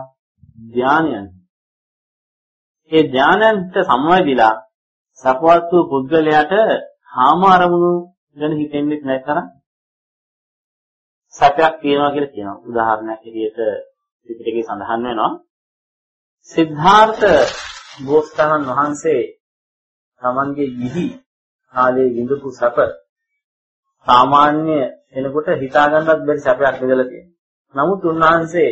S2: ධානයන්. ඒ ධානයන්ට සමවැදිලා සපවත් වූ පුද්ගලයාට කාම අරමුණු ගැන හිතෙන්නේ නැතරම් සැපයක් තියෙනවා කියලා කියනවා. උදාහරණයක් විදිහට ත්‍රිපිටකයේ සඳහන් වෙනවා. සිද්ධාර්ථ බෝසතාණන් වහන්සේ තමන්ගේ ගිහි කාලයේ විඳපු සැප සාමාන්‍ය කෙනෙකුට හිතා ගන්නවත් බැරි සැපයක් බෙදලා තියෙනවා. නමුත් උන්වහන්සේ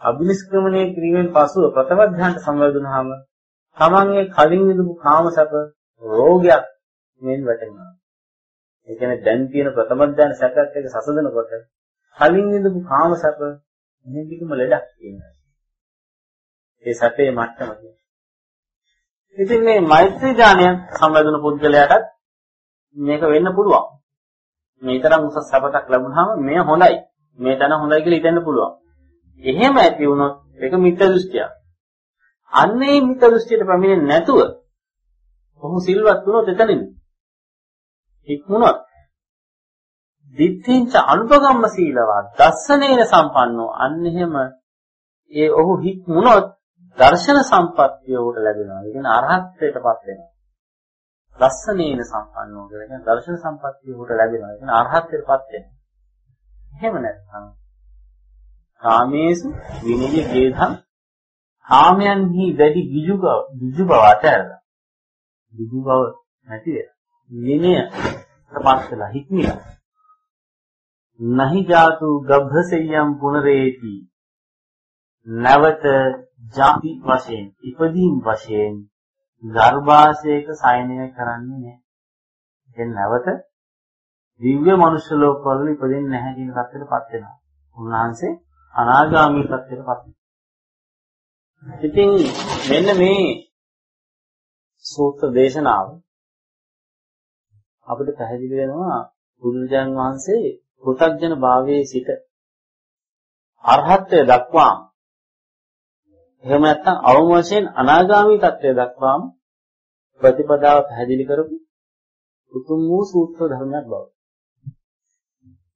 S2: අභිනිෂ්ක්‍රමණය කිරීමෙන් පසුව ප්‍රථම ධ්‍යානට සම්වැදුනහම තමන්ගේ කලින් විඳපු කාම සැප රෝගයක් මෙන් වැටෙනවා. ඒ කියන්නේ දැන් තියෙන ප්‍රථම ඥාන සැපත් එක සසදනකොට කලින් ඉඳපු කාම සැප මේකෙම ලෙඩක් තියෙනවා. ඒ සැපේ මට්ටම කියන්නේ. ඉතින් මේ මෛත්‍රී ඥානය සම්බන්ධන පුද්ගලයාටත් මේක වෙන්න පුළුවන්. මේ තරම් උසස් සැපතක් ලැබුණාම මේ හොඳයි. මේ තන හොඳයි කියලා හිතන්න පුළුවන්. එහෙම ඇති වුණොත් ඒක මිත්‍යා දෘෂ්ටියක්. අන්නේ මිත්‍යා දෘෂ්ටියට පැමිණෙන්නේ නැතුව කොහොම සිල්වත් වුණොත් එතනින් ඉක්මුණොත් දිත්තේංච අනුපගම්ම සීලවා දස්සනේන සම්පන්නෝ අන්න එහෙම ඒ ඔහු හික්මුණොත් දර්ශන සම්පත්තිය උට ලැබෙනවා. ඒ කියන්නේ අරහත්ත්වයටපත් වෙනවා. දස්සනේන සම්පන්නෝ කියලා කියන්නේ දර්ශන සම්පත්තිය උට ලැබෙනවා. ඒ කියන්නේ අරහත්ත්වයටපත් වෙනවා. එහෙම නැත්නම් කාමේසු විනය ගේධම් කාමයන්හි වැඩි ගිජු බව ගිජු බව අතහැරලා ගිජු බව නැති විනය ප්‍රපස්සලා හික්මිලා නහි ජාතු ගබ්බසෙයම් පුනරේති නැවත ಜಾති වශයෙන් ඉපදීම් වශයෙන් ගර්භාෂයක සයනය කරන්නේ නැහැ. දැන් නැවත දිව්‍ය මනුෂ්‍ය ලෝකවල ඉපදෙන්නේ නැහැ කියන තත්ත්වයටපත් වෙනවා. උන්වහන්සේ අනාගාමී තත්ත්වයටපත් වෙනවා. ඉතින් මෙන්න මේ සූත්‍ර දේශනාව අපිට පැහැදිලි වෙනවා බුදුරජාන් වහන්සේ පෘථග්ජන භාවයේ සිට අරහත්ත්වයට දක්වාම එහෙම නැත්නම් අවම වශයෙන් අනාගාමී තත්ත්වයට දක්වාම ප්‍රතිපදාව පැහැදිලි කරපු උතුම් වූ සූත්‍ර ධර්මයක් බව.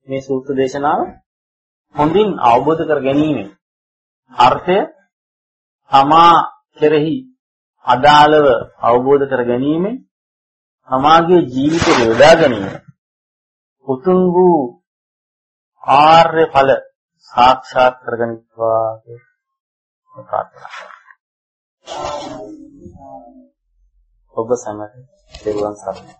S2: මේ සූත්‍ර දේශනාව හොඳින් අවබෝධ කර ගැනීම අර්ථය තමා කෙරෙහි අදාළව අවබෝධ කර ගැනීම තමාගේ ජීවිතය යොදා ගැනීම උතුම් වූ ආර්ය ඵල සාක්ෂාත් කරගනිත්වා ප්‍රාර්ථනා ඔබ සමග දෙවියන් සරණයි.